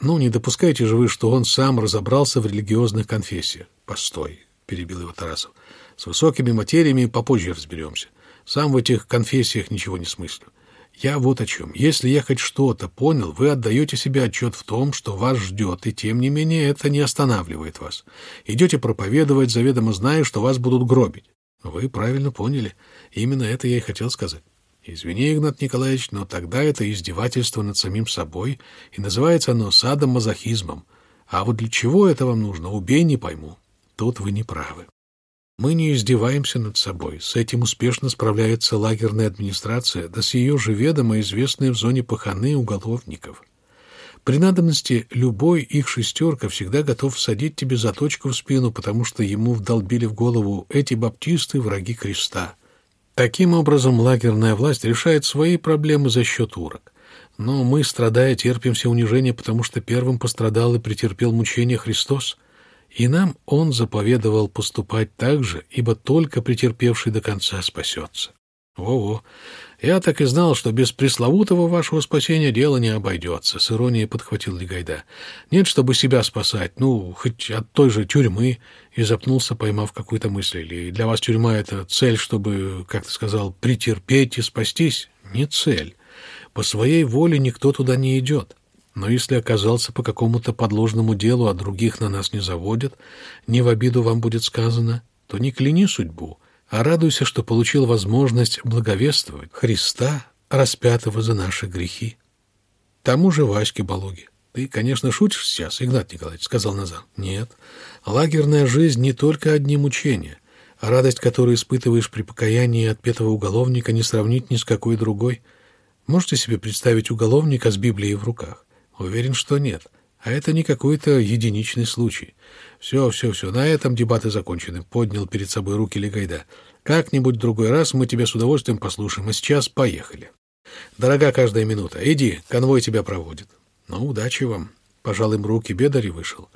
Ну, не допускайте же вы, что он сам разобрался в религиозных конфессиях. Постой, перебил его Тарасов. С высокими материями попозже разберемся. Сам в этих конфессиях ничего не смыслю. Я вот о чем. Если я хоть что-то понял, вы отдаете себе отчет в том, что вас ждет, и тем не менее это не останавливает вас. Идете проповедовать, заведомо зная, что вас будут гробить. Вы правильно поняли. Именно это я и хотел сказать. Извини, Игнат Николаевич, но тогда это издевательство над самим собой, и называется оно садом-мазохизмом. А вот для чего это вам нужно, убей, не пойму. Тут вы не правы. Мы не издеваемся над собой. С этим успешно справляется лагерная администрация, да с ее же ведомо известные в зоне паханы уголовников. При надобности любой их шестерка всегда готов всадить тебе заточку в спину, потому что ему вдолбили в голову эти баптисты — враги креста. Таким образом, лагерная власть решает свои проблемы за счет урок. Но мы, страдая, терпим все унижения, потому что первым пострадал и претерпел мучения Христос — и нам он заповедовал поступать так же, ибо только претерпевший до конца спасется. Во-во. Я так и знал, что без пресловутого вашего спасения дело не обойдется, — с иронией подхватил Легайда. Нет, чтобы себя спасать, ну, хоть от той же тюрьмы, и запнулся, поймав какую-то мысль. Или для вас тюрьма — это цель, чтобы, как ты сказал, претерпеть и спастись? Не цель. По своей воле никто туда не идет. Но если оказался по какому-то подложному делу, а других на нас не заводят, не в обиду вам будет сказано, то не кляни судьбу, а радуйся, что получил возможность благовествовать Христа, распятого за наши грехи. Тому же Ваське Балоге. Ты, конечно, шутишь сейчас, Игнат Николаевич, — сказал Назар. Нет, лагерная жизнь не только одни мучения, радость, которую испытываешь при покаянии отпетого уголовника, не сравнить ни с какой другой. Можете себе представить уголовника с Библией в руках? Уверен, что нет. А это не какой-то единичный случай. Все, все, все, на этом дебаты закончены, — поднял перед собой руки Легайда. Как-нибудь в другой раз мы тебя с удовольствием послушаем, а сейчас поехали. Дорога каждая минута. Иди, конвой тебя проводит. Ну, удачи вам. Пожал им руки Бедарь и вышел.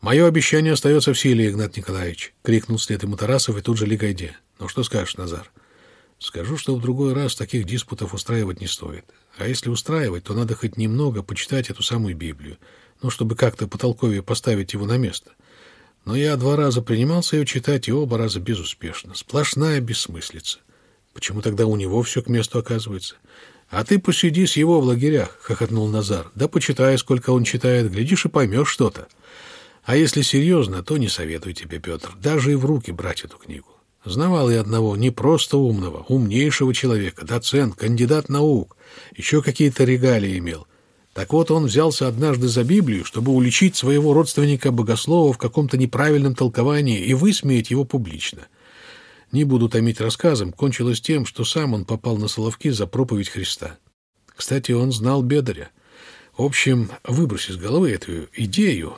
«Мое обещание остается в силе, Игнат Николаевич!» — крикнул вслед ему Тарасов и тут же Лигайде. «Ну что скажешь, Назар?» «Скажу, что в другой раз таких диспутов устраивать не стоит. А если устраивать, то надо хоть немного почитать эту самую Библию, ну, чтобы как-то потолковее поставить его на место. Но я два раза принимался ее читать, и оба раза безуспешно. Сплошная бессмыслица. Почему тогда у него все к месту оказывается? «А ты посиди с его в лагерях», — хохотнул Назар. «Да почитай, сколько он читает, глядишь и поймешь что-то. А если серьезно, то не советую тебе, Петр, даже и в руки брать эту книгу. Знавал я одного не просто умного, умнейшего человека, доцент, кандидат наук, еще какие-то регалии имел. Так вот, он взялся однажды за Библию, чтобы уличить своего родственника-богослова в каком-то неправильном толковании и высмеять его публично. Не буду томить рассказом, кончилось тем, что сам он попал на Соловки за проповедь Христа. Кстати, он знал Бедаря. В общем, выбрось из головы эту идею,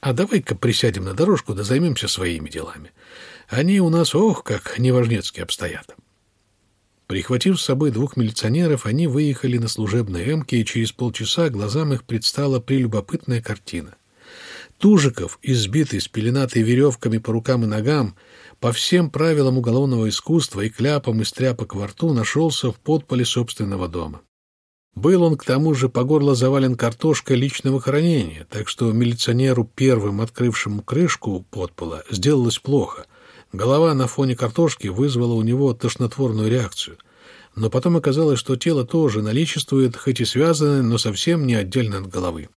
а давай-ка присядем на дорожку да займемся своими делами. Они у нас, ох, как неважнецки обстоят. Прихватив с собой двух милиционеров, они выехали на служебной эмке, и через полчаса глазам их предстала прелюбопытная картина. Тужиков, избитый, спеленатый веревками по рукам и ногам, по всем правилам уголовного искусства и кляпом из тряпок во рту нашелся в подполе собственного дома. Был он к тому же по горло завален картошкой личного хранения, так что милиционеру, первым открывшему крышку подпола, сделалось плохо. Голова на фоне картошки вызвала у него тошнотворную реакцию. Но потом оказалось, что тело тоже наличествует, хоть и связано, но совсем не отдельно от головы.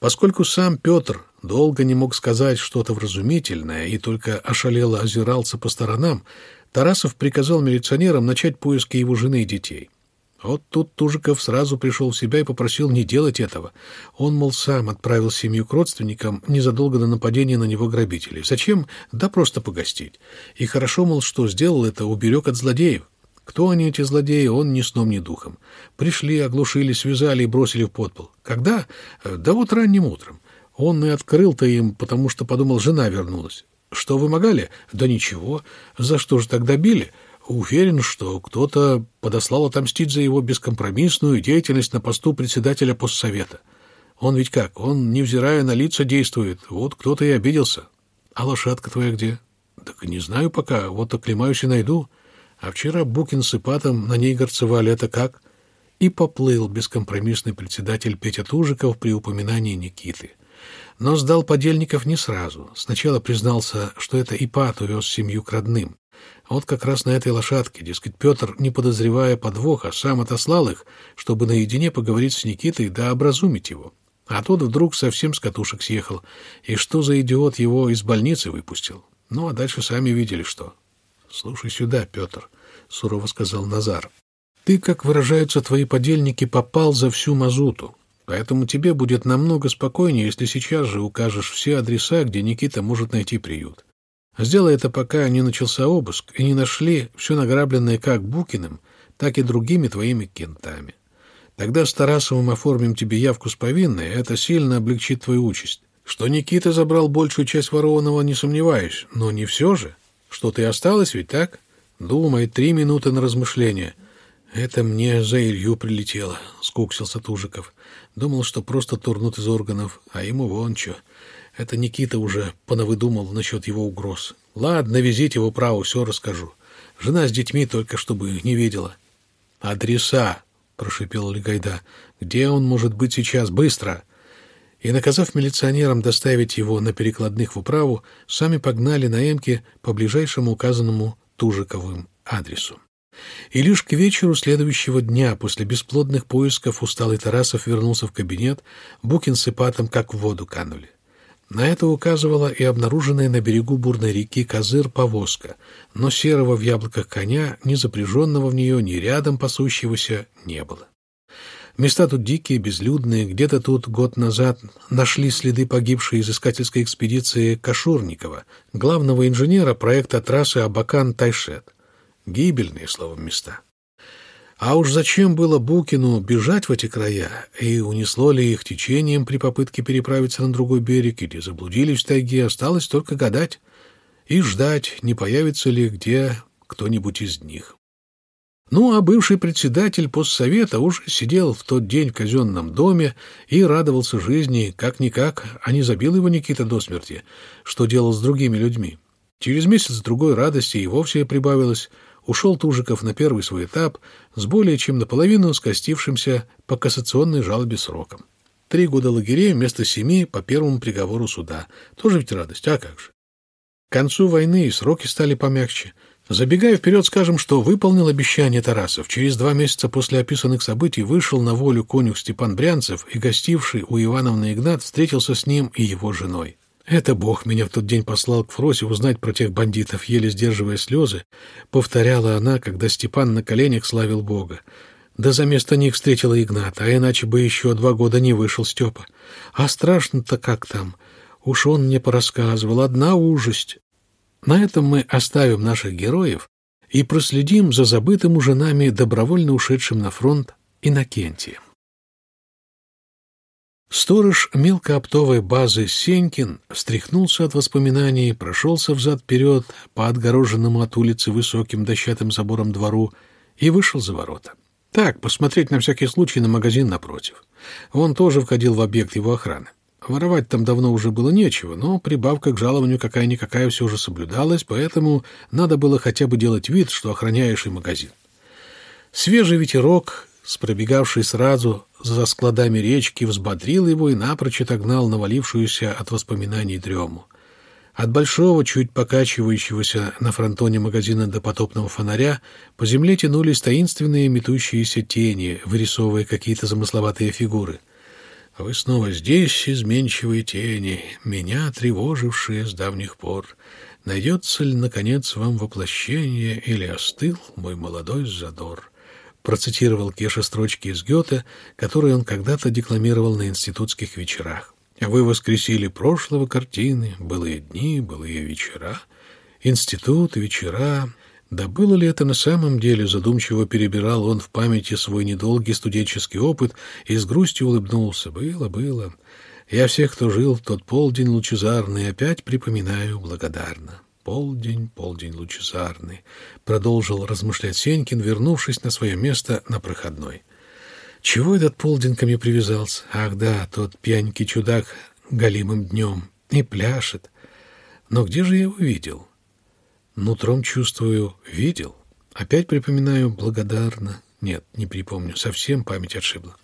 Поскольку сам Петр долго не мог сказать что-то вразумительное и только ошалело озирался по сторонам, Тарасов приказал милиционерам начать поиски его жены и детей. Вот тут Тужиков сразу пришел в себя и попросил не делать этого. Он, мол, сам отправил семью к родственникам незадолго до нападения на него грабителей. Зачем? Да просто погостить. И хорошо, мол, что сделал это, уберег от злодеев. Кто они, эти злодеи, он ни сном, ни духом. Пришли, оглушили, связали и бросили в подпол. Когда? Да вот ранним утром. Он и открыл-то им, потому что подумал, жена вернулась. Что вымогали? Да ничего. За что же тогда били? Уверен, что кто-то подослал отомстить за его бескомпромиссную деятельность на посту председателя постсовета. Он ведь как? Он, невзирая на лица, действует. Вот кто-то и обиделся. А лошадка твоя где? Так не знаю пока. Вот оклемаюсь и найду. А вчера Букин с Ипатом на ней горцевали. Это как? И поплыл бескомпромиссный председатель Петя Тужиков при упоминании Никиты. Но сдал подельников не сразу. Сначала признался, что это Ипат увез семью к родным. А вот как раз на этой лошадке, дескать, Петр, не подозревая подвоха, сам отослал их, чтобы наедине поговорить с Никитой да образумить его. А тот вдруг совсем с катушек съехал. И что за идиот его из больницы выпустил? Ну, а дальше сами видели, что. «Слушай сюда, Петр», — сурово сказал Назар. «Ты, как выражаются твои подельники, попал за всю мазуту. Поэтому тебе будет намного спокойнее, если сейчас же укажешь все адреса, где Никита может найти приют. Сделай это, пока не начался обыск и не нашли все награбленное как Букиным, так и другими твоими кентами. Тогда с Тарасовым оформим тебе явку с повинной, это сильно облегчит твою участь. Что Никита забрал большую часть ворованного, не сомневаюсь, но не все же. Что-то и осталось ведь, так? Думай, три минуты на размышление. Это мне за Илью прилетело, — скуксился Тужиков. Думал, что просто турнут из органов, а ему вон что. Это Никита уже понавыдумал насчет его угроз. Ладно, везите его право, все расскажу. Жена с детьми только чтобы не видела. «Адреса!» — прошипел Легайда. «Где он может быть сейчас? Быстро!» И, наказав милиционерам доставить его на перекладных в управу, сами погнали на эмке по ближайшему указанному Тужиковым адресу. И лишь к вечеру следующего дня, после бесплодных поисков, усталый Тарасов вернулся в кабинет, Букин с Ипатом как в воду канули. На это указывала и обнаруженная на берегу бурной реки Козыр повозка, но серого в яблоках коня, ни запряженного в нее, ни рядом пасущегося не было. Места тут дикие, безлюдные. Где-то тут год назад нашли следы погибшей изыскательской экспедиции Кашурникова, главного инженера проекта трассы Абакан-Тайшет. Гибельные, словом, места. А уж зачем было Букину бежать в эти края, и унесло ли их течением при попытке переправиться на другой берег, или заблудились в тайге, осталось только гадать и ждать, не появится ли где кто-нибудь из них. Ну, а бывший председатель постсовета уже сидел в тот день в казенном доме и радовался жизни, как-никак, а не забил его Никита до смерти, что делал с другими людьми. Через месяц-другой радости и вовсе прибавилось. Ушел Тужиков на первый свой этап с более чем наполовину скостившимся по кассационной жалобе сроком. Три года лагерей вместо семи по первому приговору суда. Тоже ведь радость, а как же? К концу войны и сроки стали помягче — Забегая вперед, скажем, что выполнил обещание Тарасов. Через два месяца после описанных событий вышел на волю конюх Степан Брянцев и гостивший у Ивановны Игнат встретился с ним и его женой. «Это Бог меня в тот день послал к Фросе узнать про тех бандитов, еле сдерживая слезы», — повторяла она, когда Степан на коленях славил Бога. Да за место них встретила Игната, а иначе бы еще два года не вышел Степа. А страшно-то как там. Уж он мне порассказывал, одна ужасть. На этом мы оставим наших героев и проследим за забытым уже нами добровольно ушедшим на фронт Иннокентием. Сторож мелкооптовой базы Сенькин встряхнулся от воспоминаний, прошелся взад-вперед по отгороженному от улицы высоким дощатым забором двору и вышел за ворота. Так, посмотреть на всякий случай на магазин напротив. Он тоже входил в объект его охраны. Воровать там давно уже было нечего, но прибавка к жалованию какая-никакая все же соблюдалась, поэтому надо было хотя бы делать вид, что охраняешь и магазин. Свежий ветерок, пробегавший сразу за складами речки, взбодрил его и напрочь отогнал навалившуюся от воспоминаний дрему. От большого, чуть покачивающегося на фронтоне магазина до потопного фонаря по земле тянулись таинственные метущиеся тени, вырисовывая какие-то замысловатые фигуры — вы снова здесь, изменчивые тени, меня тревожившие с давних пор. Найдется ли, наконец, вам воплощение или остыл мой молодой задор? Процитировал Кеша строчки из Гёте, которые он когда-то декламировал на институтских вечерах. Вы воскресили прошлого картины, былые дни, былые вечера. Институт, вечера, да было ли это на самом деле, задумчиво перебирал он в памяти свой недолгий студенческий опыт и с грустью улыбнулся. Было, было. Я всех, кто жил в тот полдень лучезарный, опять припоминаю благодарно. Полдень, полдень лучезарный, продолжил размышлять Сенькин, вернувшись на свое место на проходной. Чего этот полдень ко мне привязался? Ах да, тот пьяненький чудак голимым днем. И пляшет. Но где же я его видел? Нутром чувствую, видел. Опять припоминаю благодарно. Нет, не припомню, совсем память отшибла.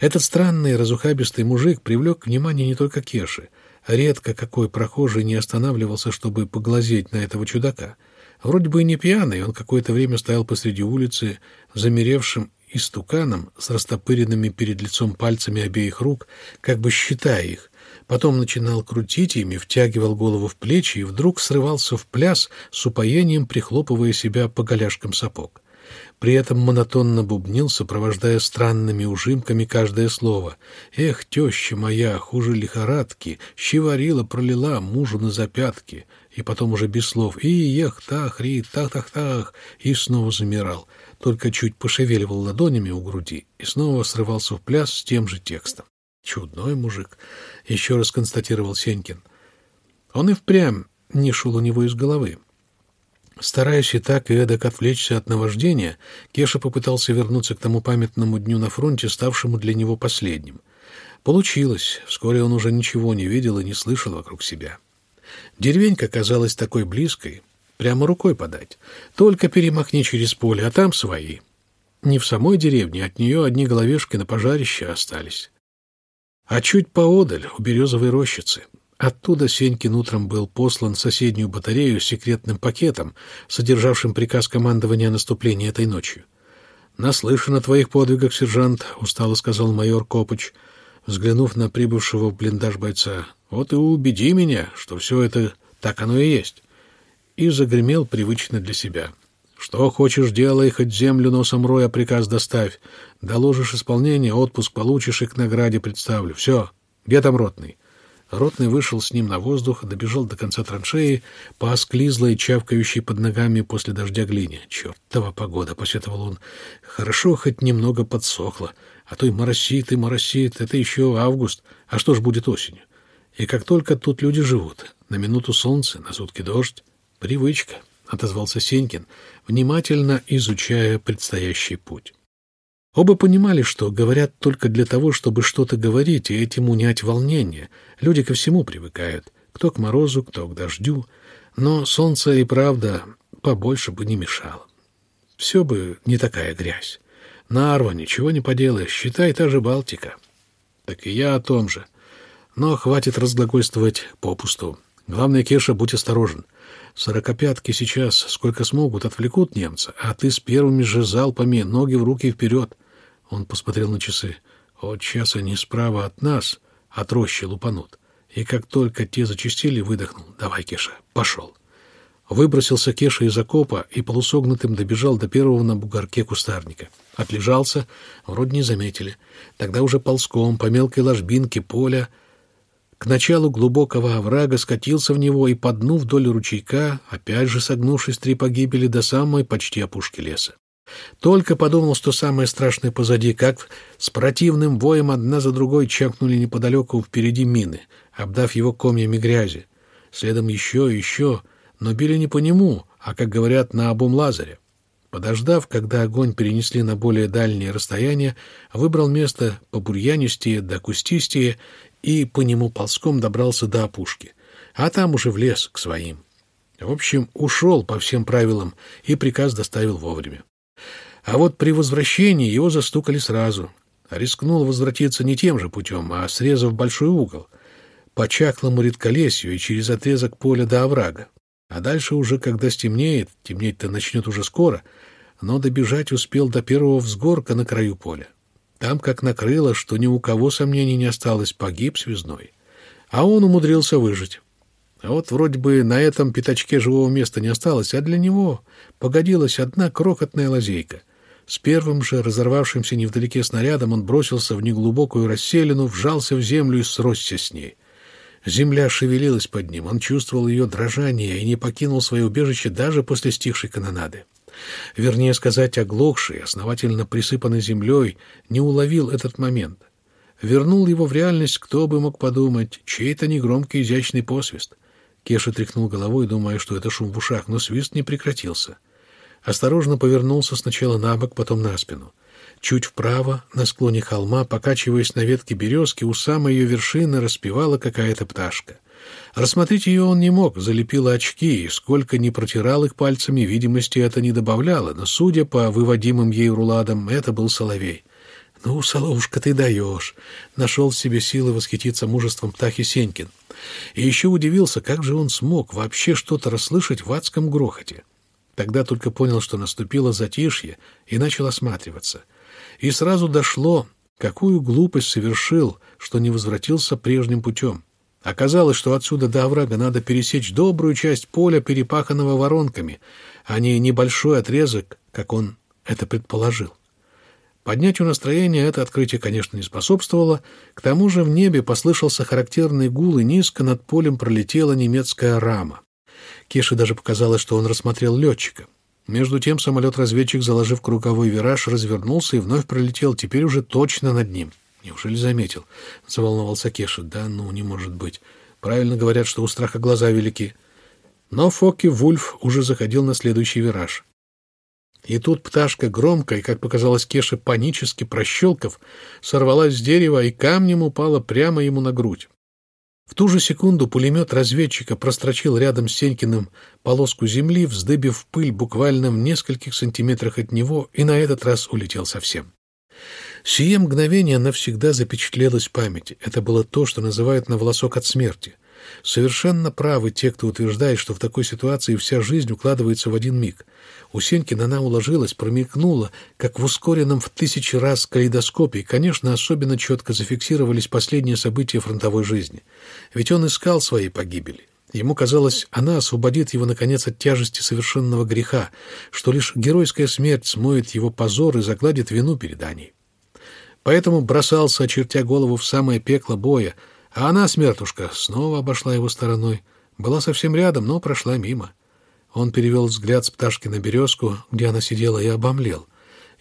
Этот странный, разухабистый мужик привлек внимание не только Кеши. Редко какой прохожий не останавливался, чтобы поглазеть на этого чудака. Вроде бы и не пьяный, он какое-то время стоял посреди улицы, замеревшим истуканом, с растопыренными перед лицом пальцами обеих рук, как бы считая их, потом начинал крутить ими, втягивал голову в плечи и вдруг срывался в пляс с упоением, прихлопывая себя по голяшкам сапог. При этом монотонно бубнил, сопровождая странными ужимками каждое слово. «Эх, теща моя, хуже лихорадки, щеварила пролила мужу на запятки». И потом уже без слов «И, эх, тах, ри, тах-тах-тах», и снова замирал, только чуть пошевеливал ладонями у груди и снова срывался в пляс с тем же текстом. Чудной мужик, еще раз констатировал Сенькин. Он и впрямь не шел у него из головы. Стараясь и так, и эдак отвлечься от наваждения, Кеша попытался вернуться к тому памятному дню на фронте, ставшему для него последним. Получилось. Вскоре он уже ничего не видел и не слышал вокруг себя. Деревенька казалась такой близкой, прямо рукой подать. Только перемахни через поле, а там свои. Не в самой деревне, от нее одни головешки на пожарище остались. А чуть поодаль, у березовой рощицы. Оттуда Сенькин утром был послан в соседнюю батарею с секретным пакетом, содержавшим приказ командования о наступлении этой ночью. «Наслышан о твоих подвигах, сержант», — устало сказал майор Копыч, взглянув на прибывшего в блиндаж бойца. Вот и убеди меня, что все это так оно и есть. И загремел привычно для себя. Что хочешь, делай, хоть землю носом роя приказ доставь. Доложишь исполнение, отпуск получишь и к награде представлю. Все. Где там ротный? Ротный вышел с ним на воздух, добежал до конца траншеи по осклизлой, чавкающей под ногами после дождя глине. «Чертова погода!» — посетовал он. «Хорошо, хоть немного подсохло, а то и моросит, и моросит. Это еще август. А что ж будет осенью? И как только тут люди живут, на минуту солнце, на сутки дождь. Привычка!» — отозвался Сенькин, внимательно изучая предстоящий путь. Оба понимали, что говорят только для того, чтобы что-то говорить и этим унять волнение. Люди ко всему привыкают. Кто к морозу, кто к дождю. Но солнце и правда побольше бы не мешало. Все бы не такая грязь. Нарва, ничего не поделаешь, считай, та же Балтика. Так и я о том же. Но хватит разглагольствовать попусту. Главное, Кеша, будь осторожен. Сорокопятки сейчас, сколько смогут, отвлекут немца, а ты с первыми же залпами ноги в руки вперед. Он посмотрел на часы. Вот сейчас они справа от нас, от рощи лупанут. И как только те зачистили, выдохнул. «Давай, Кеша, пошел». Выбросился Кеша из окопа и полусогнутым добежал до первого на бугорке кустарника. Отлежался, вроде не заметили. Тогда уже ползком по мелкой ложбинке поля к началу глубокого оврага скатился в него и, по дну вдоль ручейка, опять же согнувшись три погибели до самой почти опушки леса. Только подумал, что самое страшное позади, как с противным воем одна за другой чакнули неподалеку впереди мины, обдав его комьями грязи. Следом еще и еще, но били не по нему, а, как говорят, на обум Лазаря. Подождав, когда огонь перенесли на более дальнее расстояние, выбрал место побурьянистее да кустистее и по нему ползком добрался до опушки, а там уже в лес к своим. В общем, ушел по всем правилам и приказ доставил вовремя. А вот при возвращении его застукали сразу. Рискнул возвратиться не тем же путем, а срезав большой угол, по чаклому редколесью и через отрезок поля до оврага. А дальше уже, когда стемнеет, темнеть-то начнет уже скоро, но добежать успел до первого взгорка на краю поля. Там как накрыло, что ни у кого сомнений не осталось, погиб связной. А он умудрился выжить. А вот вроде бы на этом пятачке живого места не осталось, а для него погодилась одна крохотная лазейка — с первым же разорвавшимся невдалеке снарядом он бросился в неглубокую расселину, вжался в землю и сросся с ней. Земля шевелилась под ним, он чувствовал ее дрожание и не покинул свое убежище даже после стихшей канонады. Вернее сказать, оглохший, основательно присыпанный землей, не уловил этот момент. Вернул его в реальность, кто бы мог подумать, чей-то негромкий изящный посвист. Кеша тряхнул головой, думая, что это шум в ушах, но свист не прекратился — осторожно повернулся сначала на бок, потом на спину. Чуть вправо, на склоне холма, покачиваясь на ветке березки, у самой ее вершины распевала какая-то пташка. Рассмотреть ее он не мог, залепила очки, и сколько ни протирал их пальцами, видимости это не добавляло, но, судя по выводимым ей руладам, это был соловей. «Ну, соловушка, ты даешь!» Нашел в себе силы восхититься мужеством Птахи Сенькин. И еще удивился, как же он смог вообще что-то расслышать в адском грохоте. Тогда только понял, что наступило затишье, и начал осматриваться. И сразу дошло, какую глупость совершил, что не возвратился прежним путем. Оказалось, что отсюда до оврага надо пересечь добрую часть поля, перепаханного воронками, а не небольшой отрезок, как он это предположил. Поднятию настроения это открытие, конечно, не способствовало. К тому же в небе послышался характерный гул, и низко над полем пролетела немецкая рама. Кеше даже показалось, что он рассмотрел летчика. Между тем самолет-разведчик, заложив круговой вираж, развернулся и вновь пролетел, теперь уже точно над ним. Неужели заметил? Заволновался Кеша. Да ну, не может быть. Правильно говорят, что у страха глаза велики. Но Фокки Вульф уже заходил на следующий вираж. И тут пташка громко и, как показалось Кеше, панически прощелкав, сорвалась с дерева и камнем упала прямо ему на грудь. В ту же секунду пулемет разведчика прострочил рядом с Сенькиным полоску земли, вздыбив пыль буквально в нескольких сантиметрах от него, и на этот раз улетел совсем. Сие мгновение навсегда запечатлелось в памяти. Это было то, что называют на волосок от смерти. Совершенно правы те, кто утверждает, что в такой ситуации вся жизнь укладывается в один миг. У Сенькина она уложилась, промелькнула, как в ускоренном в тысячи раз калейдоскопе, и, конечно, особенно четко зафиксировались последние события фронтовой жизни. Ведь он искал своей погибели. Ему казалось, она освободит его, наконец, от тяжести совершенного греха, что лишь геройская смерть смоет его позор и загладит вину перед Аней. Поэтому бросался, очертя голову в самое пекло боя, а она, смертушка, снова обошла его стороной. Была совсем рядом, но прошла мимо. Он перевел взгляд с пташки на березку, где она сидела, и обомлел.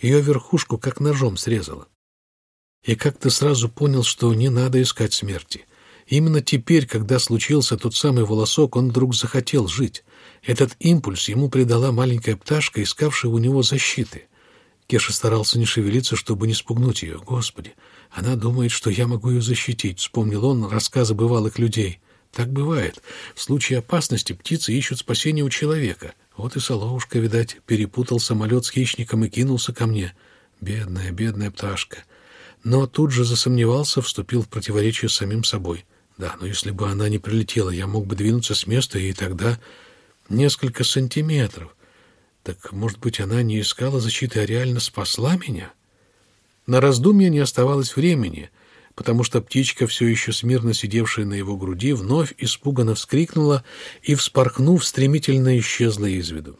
Ее верхушку как ножом срезала. И как-то сразу понял, что не надо искать смерти — Именно теперь, когда случился тот самый волосок, он вдруг захотел жить. Этот импульс ему придала маленькая пташка, искавшая у него защиты. Кеша старался не шевелиться, чтобы не спугнуть ее. «Господи, она думает, что я могу ее защитить», — вспомнил он рассказы бывалых людей. «Так бывает. В случае опасности птицы ищут спасения у человека. Вот и Соловушка, видать, перепутал самолет с хищником и кинулся ко мне. Бедная, бедная пташка». Но тут же засомневался, вступил в противоречие с самим собой. Да, но если бы она не прилетела, я мог бы двинуться с места, и тогда несколько сантиметров. Так, может быть, она не искала защиты, а реально спасла меня? На раздумье не оставалось времени, потому что птичка, все еще смирно сидевшая на его груди, вновь испуганно вскрикнула и, вспорхнув, стремительно исчезла из виду.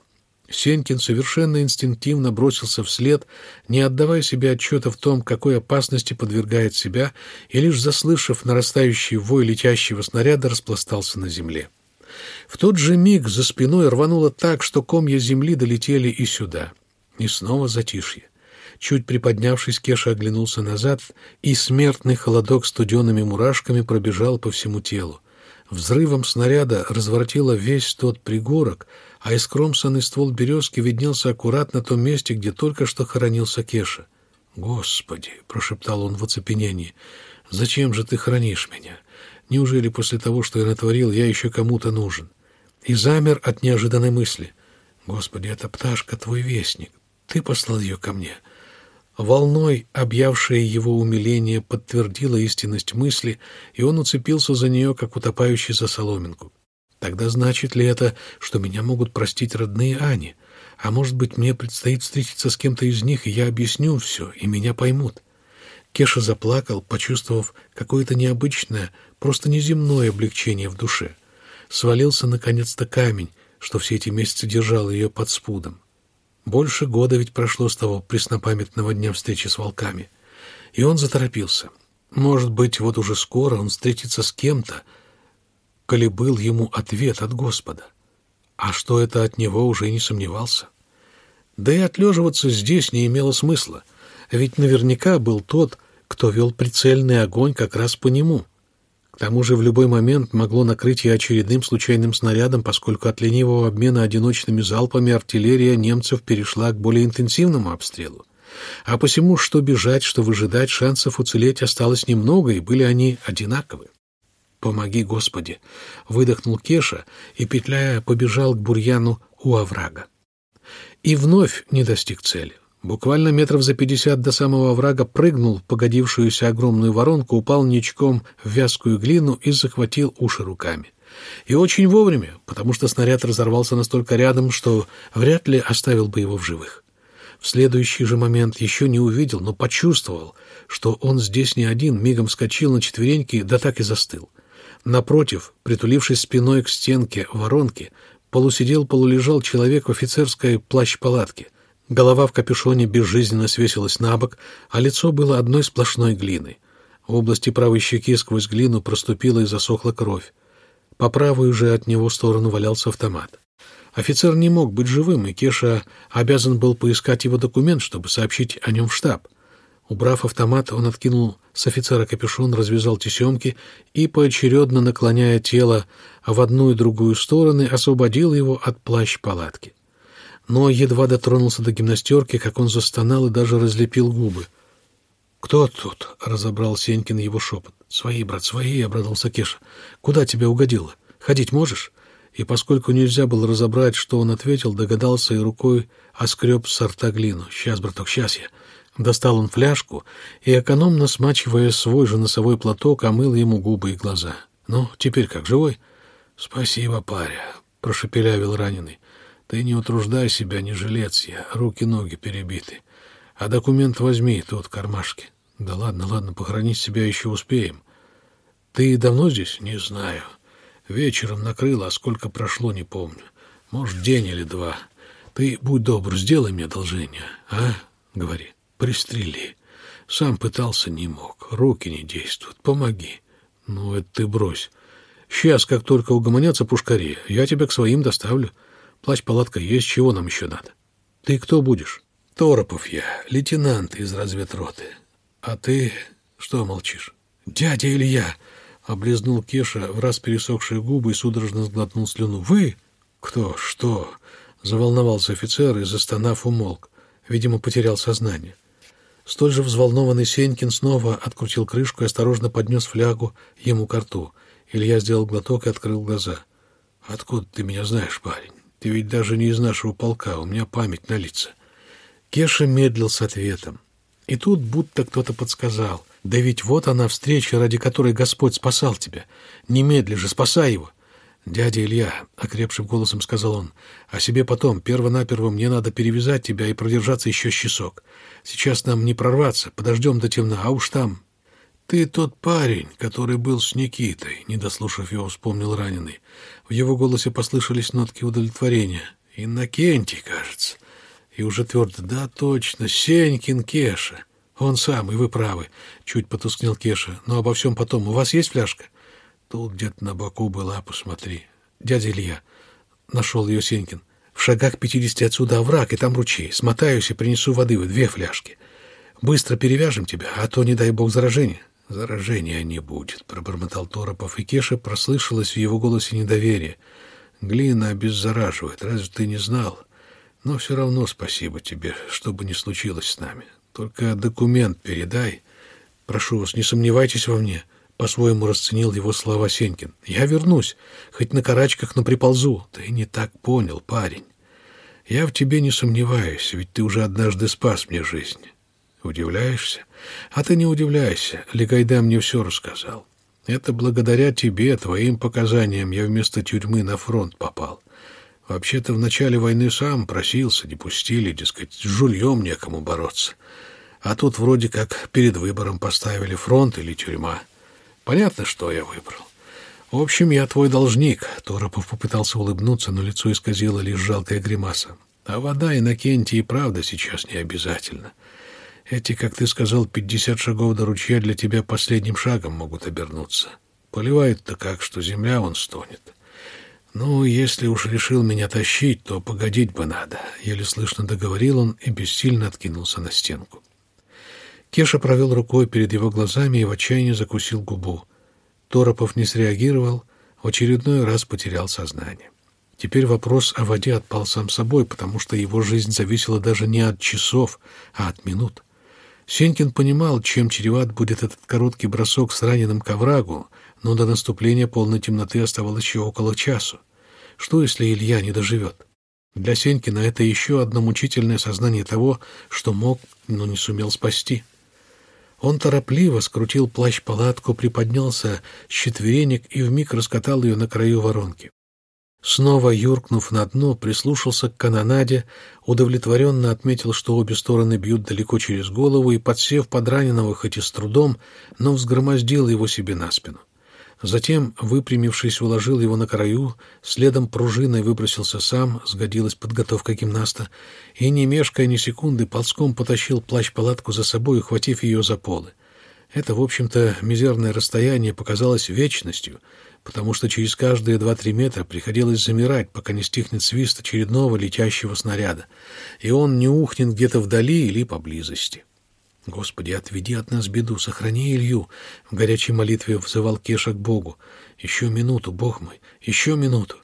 Сенькин совершенно инстинктивно бросился вслед, не отдавая себе отчета в том, какой опасности подвергает себя, и лишь заслышав нарастающий вой летящего снаряда, распластался на земле. В тот же миг за спиной рвануло так, что комья земли долетели и сюда. И снова затишье. Чуть приподнявшись, Кеша оглянулся назад, и смертный холодок студенными мурашками пробежал по всему телу. Взрывом снаряда разворотило весь тот пригорок, а искромсанный ствол березки виднелся аккуратно на том месте, где только что хоронился Кеша. «Господи!» — прошептал он в оцепенении. «Зачем же ты хранишь меня? Неужели после того, что я натворил, я еще кому-то нужен?» И замер от неожиданной мысли. «Господи, эта пташка твой вестник. Ты послал ее ко мне». Волной, объявшее его умиление, подтвердила истинность мысли, и он уцепился за нее, как утопающий за соломинку. Тогда значит ли это, что меня могут простить родные Ани? А может быть, мне предстоит встретиться с кем-то из них, и я объясню все, и меня поймут?» Кеша заплакал, почувствовав какое-то необычное, просто неземное облегчение в душе. Свалился наконец-то камень, что все эти месяцы держал ее под спудом. Больше года ведь прошло с того преснопамятного дня встречи с волками. И он заторопился. Может быть, вот уже скоро он встретится с кем-то, коли был ему ответ от Господа. А что это от него, уже не сомневался. Да и отлеживаться здесь не имело смысла, ведь наверняка был тот, кто вел прицельный огонь как раз по нему. К тому же в любой момент могло накрыть и очередным случайным снарядом, поскольку от ленивого обмена одиночными залпами артиллерия немцев перешла к более интенсивному обстрелу. А посему, что бежать, что выжидать, шансов уцелеть осталось немного, и были они одинаковы. «Помоги, Господи!» — выдохнул Кеша и, петляя, побежал к бурьяну у оврага. И вновь не достиг цели. Буквально метров за пятьдесят до самого оврага прыгнул в погодившуюся огромную воронку, упал ничком в вязкую глину и захватил уши руками. И очень вовремя, потому что снаряд разорвался настолько рядом, что вряд ли оставил бы его в живых. В следующий же момент еще не увидел, но почувствовал, что он здесь не один, мигом вскочил на четвереньки, да так и застыл — Напротив, притулившись спиной к стенке воронки, полусидел, полулежал человек в офицерской плащ-палатке. Голова в капюшоне безжизненно свесилась на бок, а лицо было одной сплошной глиной. В области правой щеки сквозь глину проступила и засохла кровь. По правую же от него сторону валялся автомат. Офицер не мог быть живым, и Кеша обязан был поискать его документ, чтобы сообщить о нем в штаб. Убрав автомат, он откинул с офицера капюшон, развязал тесемки и, поочередно наклоняя тело в одну и другую стороны, освободил его от плащ-палатки. Но едва дотронулся до гимнастерки, как он застонал и даже разлепил губы. «Кто тут?» — разобрал Сенькин его шепот. «Свои, брат, свои!» — обрадовался Кеша. «Куда тебя угодило? Ходить можешь?» И поскольку нельзя было разобрать, что он ответил, догадался и рукой оскреб с рта глину. «Сейчас, браток, сейчас я!» Достал он фляжку и, экономно смачивая свой же носовой платок, омыл ему губы и глаза. Ну, теперь как, живой? Спасибо, паря, прошепелявил раненый. Ты не утруждай себя, не жилец я, руки-ноги перебиты. А документ возьми, тут в кармашке. Да ладно, ладно, похоронить себя еще успеем. Ты давно здесь? Не знаю. Вечером накрыло, а сколько прошло, не помню. Может, день или два. Ты, будь добр, сделай мне одолжение, а? Говори, пристрели. Сам пытался, не мог. Руки не действуют. Помоги. Ну, это ты брось. Сейчас, как только угомонятся пушкари, я тебя к своим доставлю. Плащ-палатка есть, чего нам еще надо? Ты кто будешь? Торопов я, лейтенант из разведроты. А ты что молчишь? Дядя Илья! Облизнул Кеша в раз пересохшие губы и судорожно сглотнул слюну. Вы? Кто? Что? Заволновался офицер и, застонав, умолк. Видимо, потерял сознание. Столь же взволнованный Сенькин снова открутил крышку и осторожно поднес флягу ему к рту. Илья сделал глоток и открыл глаза. «Откуда ты меня знаешь, парень? Ты ведь даже не из нашего полка, у меня память на лица». Кеша медлил с ответом. И тут будто кто-то подсказал. «Да ведь вот она встреча, ради которой Господь спасал тебя. Немедли же, спасай его!» «Дядя Илья», — окрепшим голосом сказал он, — «о себе потом, перво-наперво мне надо перевязать тебя и продержаться еще с часок. Сейчас нам не прорваться, подождем до темна, а уж там...» «Ты тот парень, который был с Никитой», — не дослушав его, вспомнил раненый. Его голосе послышались нотки удовлетворения. «Иннокентий, кажется». И уже твердо, «Да, точно, Сенькин Кеша». «Он сам, и вы правы», — чуть потускнел Кеша. «Но обо всем потом. У вас есть фляжка?» Тут где-то на боку была, посмотри. Дядя Илья. Нашел ее Сенькин. В шагах пятидесяти отсюда овраг, и там ручей. Смотаюсь и принесу воды в две фляжки. Быстро перевяжем тебя, а то, не дай бог, заражение. Заражения не будет, пробормотал Торопов, и Кеша прослышалось в его голосе недоверие. Глина обеззараживает, разве ты не знал? Но все равно спасибо тебе, что бы ни случилось с нами. Только документ передай. Прошу вас, не сомневайтесь во мне. По-своему расценил его слова Сенькин. «Я вернусь, хоть на карачках, но приползу». «Ты не так понял, парень. Я в тебе не сомневаюсь, ведь ты уже однажды спас мне жизнь. Удивляешься? А ты не удивляйся, Легайда мне все рассказал. Это благодаря тебе, твоим показаниям, я вместо тюрьмы на фронт попал. Вообще-то в начале войны сам просился, не пустили, дескать, с жульем некому бороться. А тут вроде как перед выбором поставили фронт или тюрьма». Понятно, что я выбрал. В общем, я твой должник. Торопов попытался улыбнуться, но лицо исказило лишь жалкая гримаса. А вода Иннокентий и правда сейчас не обязательно. Эти, как ты сказал, пятьдесят шагов до ручья для тебя последним шагом могут обернуться. Поливает-то как, что земля он стонет. Ну, если уж решил меня тащить, то погодить бы надо. Еле слышно договорил он и бессильно откинулся на стенку. Кеша провел рукой перед его глазами и в отчаянии закусил губу. Торопов не среагировал, в очередной раз потерял сознание. Теперь вопрос о воде отпал сам собой, потому что его жизнь зависела даже не от часов, а от минут. Сенькин понимал, чем чреват будет этот короткий бросок с раненым к оврагу, но до наступления полной темноты оставалось еще около часу. Что, если Илья не доживет? Для Сенькина это еще одно мучительное сознание того, что мог, но не сумел спасти. Он торопливо скрутил плащ-палатку, приподнялся с четверенек и вмиг раскатал ее на краю воронки. Снова юркнув на дно, прислушался к канонаде, удовлетворенно отметил, что обе стороны бьют далеко через голову, и, подсев под раненого, хоть и с трудом, но взгромоздил его себе на спину. Затем, выпрямившись, уложил его на краю, следом пружиной выбросился сам, сгодилась подготовка гимнаста, и, не мешкая ни секунды, ползком потащил плащ-палатку за собой, ухватив ее за полы. Это, в общем-то, мизерное расстояние показалось вечностью, потому что через каждые два-три метра приходилось замирать, пока не стихнет свист очередного летящего снаряда, и он не ухнет где-то вдали или поблизости. Господи, отведи от нас беду, сохрани Илью. В горячей молитве взывал Кеша к Богу. Еще минуту, Бог мой, еще минуту.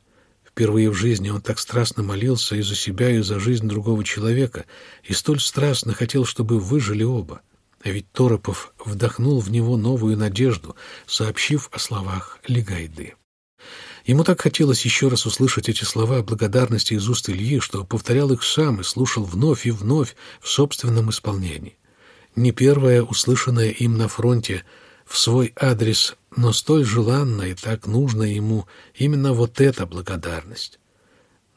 Впервые в жизни он так страстно молился и за себя, и за жизнь другого человека, и столь страстно хотел, чтобы выжили оба. А ведь Торопов вдохнул в него новую надежду, сообщив о словах Легайды. Ему так хотелось еще раз услышать эти слова благодарности из уст Ильи, что повторял их сам и слушал вновь и вновь в собственном исполнении не первое услышанное им на фронте в свой адрес, но столь желанна и так нужна ему именно вот эта благодарность.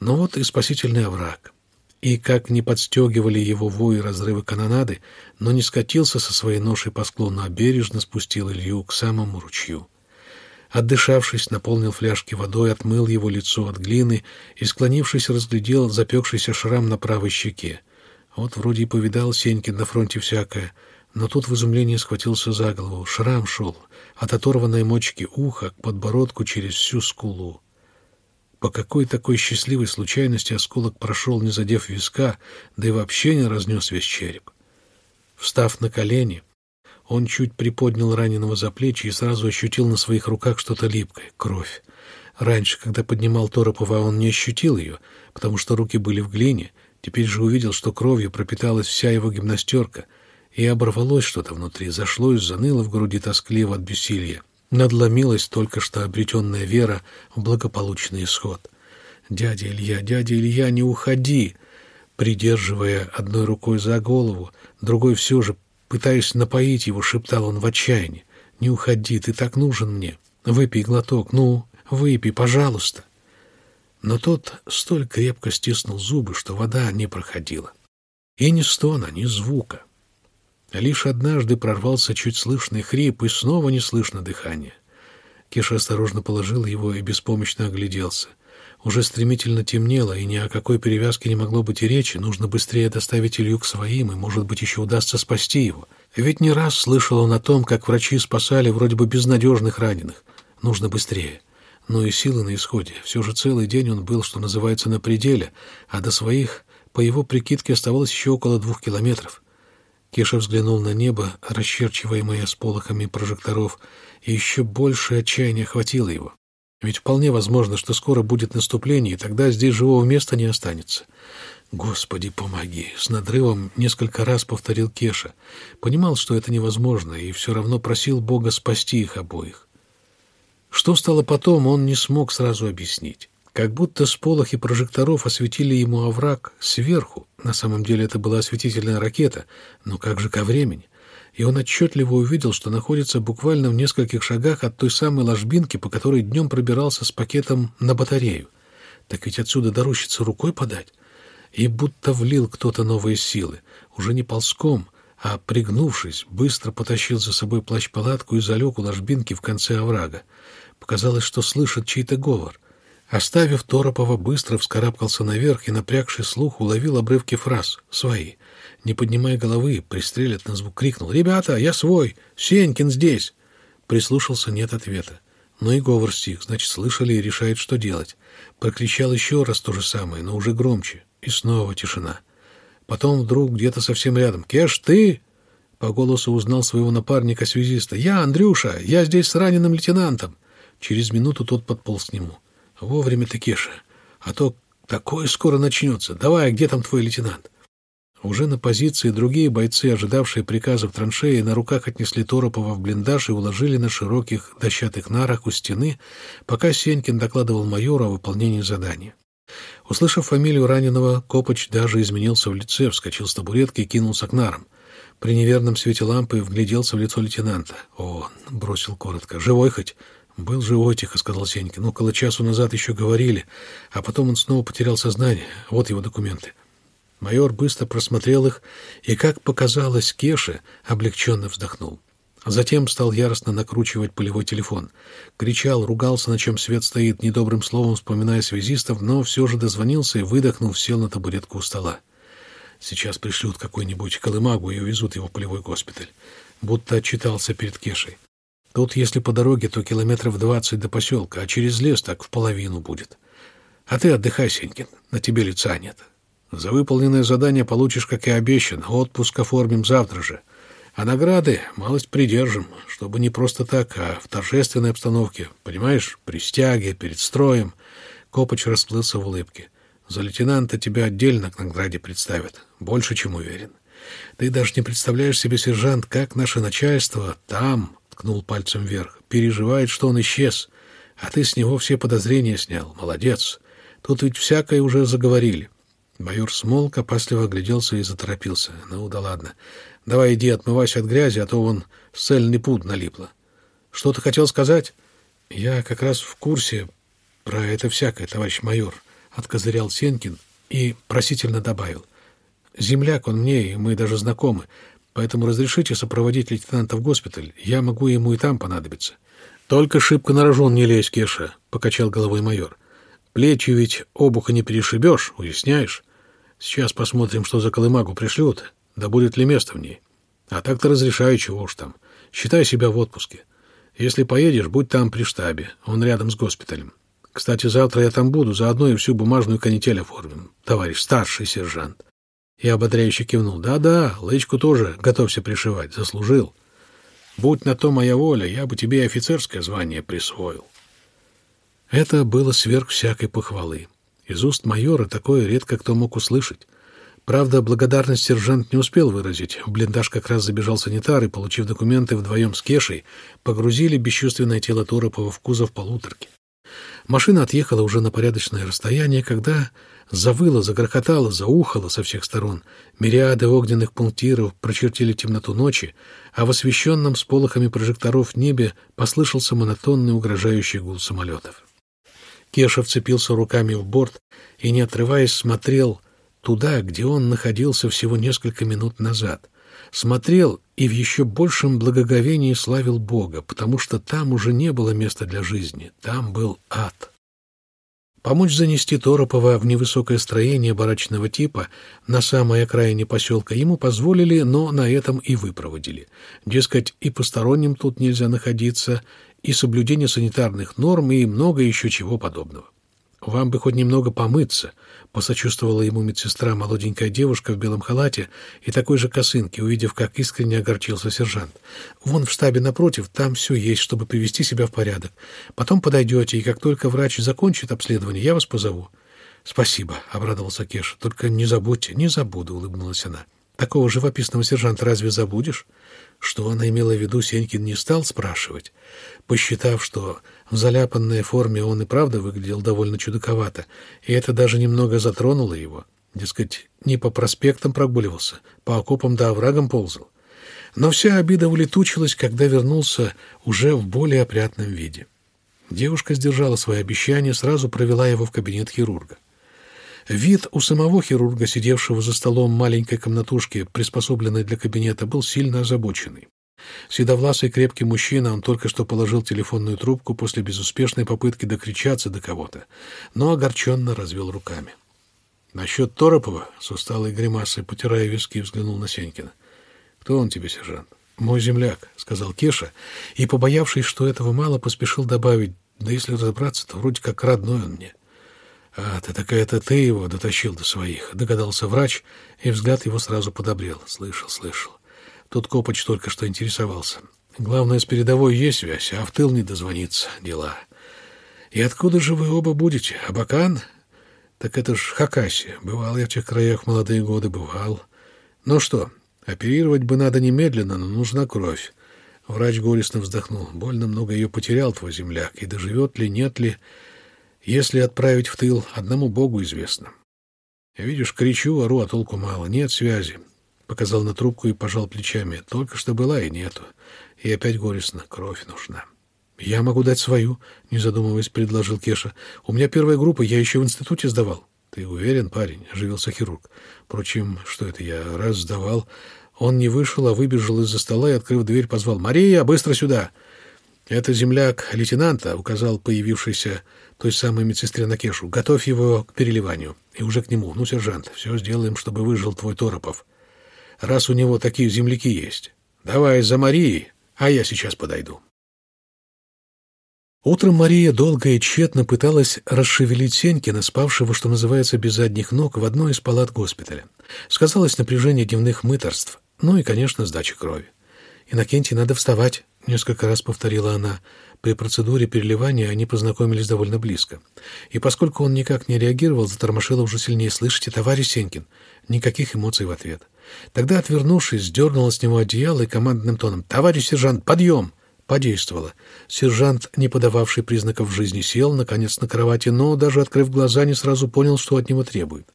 Но вот и спасительный овраг. И как не подстегивали его вои разрывы канонады, но не скатился со своей ношей по склону, а бережно спустил Илью к самому ручью. Отдышавшись, наполнил фляжки водой, отмыл его лицо от глины и, склонившись, разглядел запекшийся шрам на правой щеке. Вот вроде и повидал Сенькин на фронте всякое, но тут в изумлении схватился за голову. Шрам шел от оторванной мочки уха к подбородку через всю скулу. По какой такой счастливой случайности осколок прошел, не задев виска, да и вообще не разнес весь череп. Встав на колени, он чуть приподнял раненого за плечи и сразу ощутил на своих руках что-то липкое — кровь. Раньше, когда поднимал Торопова, он не ощутил ее, потому что руки были в глине. Теперь же увидел, что кровью пропиталась вся его гимнастерка, и оборвалось что-то внутри, зашлось, заныло в груди тоскливо от бессилия. Надломилась только что обретенная вера в благополучный исход. «Дядя Илья, дядя Илья, не уходи!» Придерживая одной рукой за голову, другой все же Пытаясь напоить его, шептал он в отчаянии. «Не уходи, ты так нужен мне. Выпей глоток, ну, выпей, пожалуйста». Но тот столь крепко стиснул зубы, что вода не проходила. И ни стона, ни звука. Лишь однажды прорвался чуть слышный хрип, и снова не слышно дыхания. Кеша осторожно положил его и беспомощно огляделся — уже стремительно темнело, и ни о какой перевязке не могло быть и речи. Нужно быстрее доставить Илью к своим, и, может быть, еще удастся спасти его. Ведь не раз слышал он о том, как врачи спасали вроде бы безнадежных раненых. Нужно быстрее. Но и силы на исходе. Все же целый день он был, что называется, на пределе, а до своих, по его прикидке, оставалось еще около двух километров. Кеша взглянул на небо, расчерчиваемое сполохами прожекторов, и еще больше отчаяния охватило его. Ведь вполне возможно, что скоро будет наступление, и тогда здесь живого места не останется. «Господи, помоги!» — с надрывом несколько раз повторил Кеша. Понимал, что это невозможно, и все равно просил Бога спасти их обоих. Что стало потом, он не смог сразу объяснить. Как будто сполохи прожекторов осветили ему овраг сверху. На самом деле это была осветительная ракета, но как же ко времени? и он отчетливо увидел, что находится буквально в нескольких шагах от той самой ложбинки, по которой днем пробирался с пакетом на батарею. Так ведь отсюда до рукой подать. И будто влил кто-то новые силы, уже не ползком, а, пригнувшись, быстро потащил за собой плащ-палатку и залег у ложбинки в конце оврага. Показалось, что слышит чей-то говор. Оставив Торопова, быстро вскарабкался наверх и, напрягший слух, уловил обрывки фраз, свои — не поднимая головы, пристрелят на звук, крикнул «Ребята, я свой! Сенькин здесь!» Прислушался, нет ответа. Но и говор стих, значит, слышали и решают, что делать. Прокричал еще раз то же самое, но уже громче. И снова тишина. Потом вдруг где-то совсем рядом «Кеш, ты?» По голосу узнал своего напарника-связиста. «Я, Андрюша, я здесь с раненым лейтенантом». Через минуту тот подполз к нему. «Вовремя ты, Кеша, а то такое скоро начнется. Давай, где там твой лейтенант?» Уже на позиции другие бойцы, ожидавшие приказов траншеи, на руках отнесли Торопова в блиндаж и уложили на широких дощатых нарах у стены, пока Сенькин докладывал майору о выполнении задания. Услышав фамилию раненого, Копоч даже изменился в лице, вскочил с табуретки и кинулся к нарам. При неверном свете лампы вгляделся в лицо лейтенанта. «О!» — бросил коротко. «Живой хоть?» «Был живой», — тихо сказал Сенькин. «Около часу назад еще говорили, а потом он снова потерял сознание. Вот его документы». Майор быстро просмотрел их и, как показалось Кеше, облегченно вздохнул. Затем стал яростно накручивать полевой телефон. Кричал, ругался, на чем свет стоит, недобрым словом вспоминая связистов, но все же дозвонился и, выдохнув, сел на табуретку у стола. Сейчас пришлют какой-нибудь колымагу и увезут его в полевой госпиталь. Будто отчитался перед Кешей. Тут, если по дороге, то километров двадцать до поселка, а через лес так в половину будет. А ты отдыхай, Сенькин, на тебе лица нет. За выполненное задание получишь, как и обещан. Отпуск оформим завтра же. А награды малость придержим, чтобы не просто так, а в торжественной обстановке. Понимаешь, при стяге, перед строем. Копоч расплылся в улыбке. За лейтенанта тебя отдельно к награде представят. Больше, чем уверен. Ты даже не представляешь себе, сержант, как наше начальство там, ткнул пальцем вверх, переживает, что он исчез. А ты с него все подозрения снял. Молодец. Тут ведь всякое уже заговорили. Майор смолк, опасливо огляделся и заторопился. «Ну да ладно. Давай иди отмывайся от грязи, а то вон в цельный пуд налипло». Что ты хотел сказать?» «Я как раз в курсе про это всякое, товарищ майор», — откозырял Сенкин и просительно добавил. «Земляк он мне, и мы даже знакомы, поэтому разрешите сопроводить лейтенанта в госпиталь. Я могу ему и там понадобиться». «Только шибко на рожон не лезь, Кеша», — покачал головой майор. «Плечи ведь обуха не перешибешь, уясняешь? Сейчас посмотрим, что за колымагу пришлют, да будет ли место в ней. А так-то разрешаю, чего уж там. Считай себя в отпуске. Если поедешь, будь там при штабе, он рядом с госпиталем. Кстати, завтра я там буду, заодно и всю бумажную канитель оформим, товарищ старший сержант». Я ободряюще кивнул. «Да-да, лычку тоже готовься пришивать, заслужил». Будь на то моя воля, я бы тебе офицерское звание присвоил. Это было сверх всякой похвалы. Из уст майора такое редко кто мог услышать. Правда, благодарность сержант не успел выразить. В блиндаж как раз забежал санитар, и, получив документы вдвоем с Кешей, погрузили бесчувственное тело Торопова в кузов полуторки. Машина отъехала уже на порядочное расстояние, когда завыло, загрохотало, заухало со всех сторон. Мириады огненных пунктиров прочертили темноту ночи, а в освещенном с полохами прожекторов небе послышался монотонный угрожающий гул самолетов. Кеша вцепился руками в борт и, не отрываясь, смотрел туда, где он находился всего несколько минут назад. Смотрел и в еще большем благоговении славил Бога, потому что там уже не было места для жизни, там был ад. Помочь занести Торопова в невысокое строение барачного типа на самой окраине поселка ему позволили, но на этом и выпроводили. Дескать, и посторонним тут нельзя находиться, и соблюдение санитарных норм, и много еще чего подобного. «Вам бы хоть немного помыться», — посочувствовала ему медсестра, молоденькая девушка в белом халате и такой же косынке, увидев, как искренне огорчился сержант. «Вон в штабе напротив, там все есть, чтобы привести себя в порядок. Потом подойдете, и как только врач закончит обследование, я вас позову». «Спасибо», — обрадовался Кеша. «Только не забудьте». «Не забуду», — улыбнулась она. «Такого живописного сержанта разве забудешь?» Что она имела в виду, Сенькин не стал спрашивать, посчитав, что в заляпанной форме он и правда выглядел довольно чудаковато, и это даже немного затронуло его. Дескать, не по проспектам прогуливался, по окопам да оврагам ползал. Но вся обида улетучилась, когда вернулся уже в более опрятном виде. Девушка сдержала свои обещания, сразу провела его в кабинет хирурга. Вид у самого хирурга, сидевшего за столом маленькой комнатушки, приспособленной для кабинета, был сильно озабоченный. Седовласый крепкий мужчина, он только что положил телефонную трубку после безуспешной попытки докричаться до кого-то, но огорченно развел руками. Насчет Торопова, с усталой гримасой, потирая виски, взглянул на Сенькина. «Кто он тебе, сержант?» «Мой земляк», — сказал Кеша, и, побоявшись, что этого мало, поспешил добавить, «Да если разобраться, то вроде как родной он мне». «А, ты такая-то ты его дотащил до своих», — догадался врач, и взгляд его сразу подобрел. «Слышал, слышал. Тут Копоч только что интересовался. Главное, с передовой есть связь, а в тыл не дозвониться. Дела. И откуда же вы оба будете? Абакан? Так это ж Хакасия. Бывал я в тех краях в молодые годы, бывал. Ну что, оперировать бы надо немедленно, но нужна кровь. Врач горестно вздохнул. Больно много ее потерял твой земляк, и доживет ли, нет ли. Если отправить в тыл, одному Богу известно. Видишь, кричу, ору, а толку мало. Нет связи. Показал на трубку и пожал плечами. Только что была и нету. И опять горестно. Кровь нужна. «Я могу дать свою», — не задумываясь, предложил Кеша. «У меня первая группа, я еще в институте сдавал». «Ты уверен, парень?» — оживился хирург. Впрочем, что это я раз сдавал. Он не вышел, а выбежал из-за стола и, открыв дверь, позвал. «Мария, быстро сюда!» «Это земляк лейтенанта», — указал появившийся той самой медсестре на Кешу. «Готовь его к переливанию. И уже к нему. Ну, сержант, все сделаем, чтобы выжил твой Торопов раз у него такие земляки есть. Давай за Марией, а я сейчас подойду. Утром Мария долго и тщетно пыталась расшевелить Сенькина, спавшего, что называется, без задних ног, в одной из палат госпиталя. Сказалось напряжение дневных мыторств, ну и, конечно, сдача крови. «Иннокентий, надо вставать», — несколько раз повторила она. При процедуре переливания они познакомились довольно близко. И поскольку он никак не реагировал, затормошила уже сильнее. «Слышите, товарищ Сенькин?» Никаких эмоций в ответ. Тогда, отвернувшись, сдернула с него одеяло и командным тоном «Товарищ сержант, подъем!» Подействовало. Сержант, не подававший признаков жизни, сел, наконец, на кровати, но, даже открыв глаза, не сразу понял, что от него требует.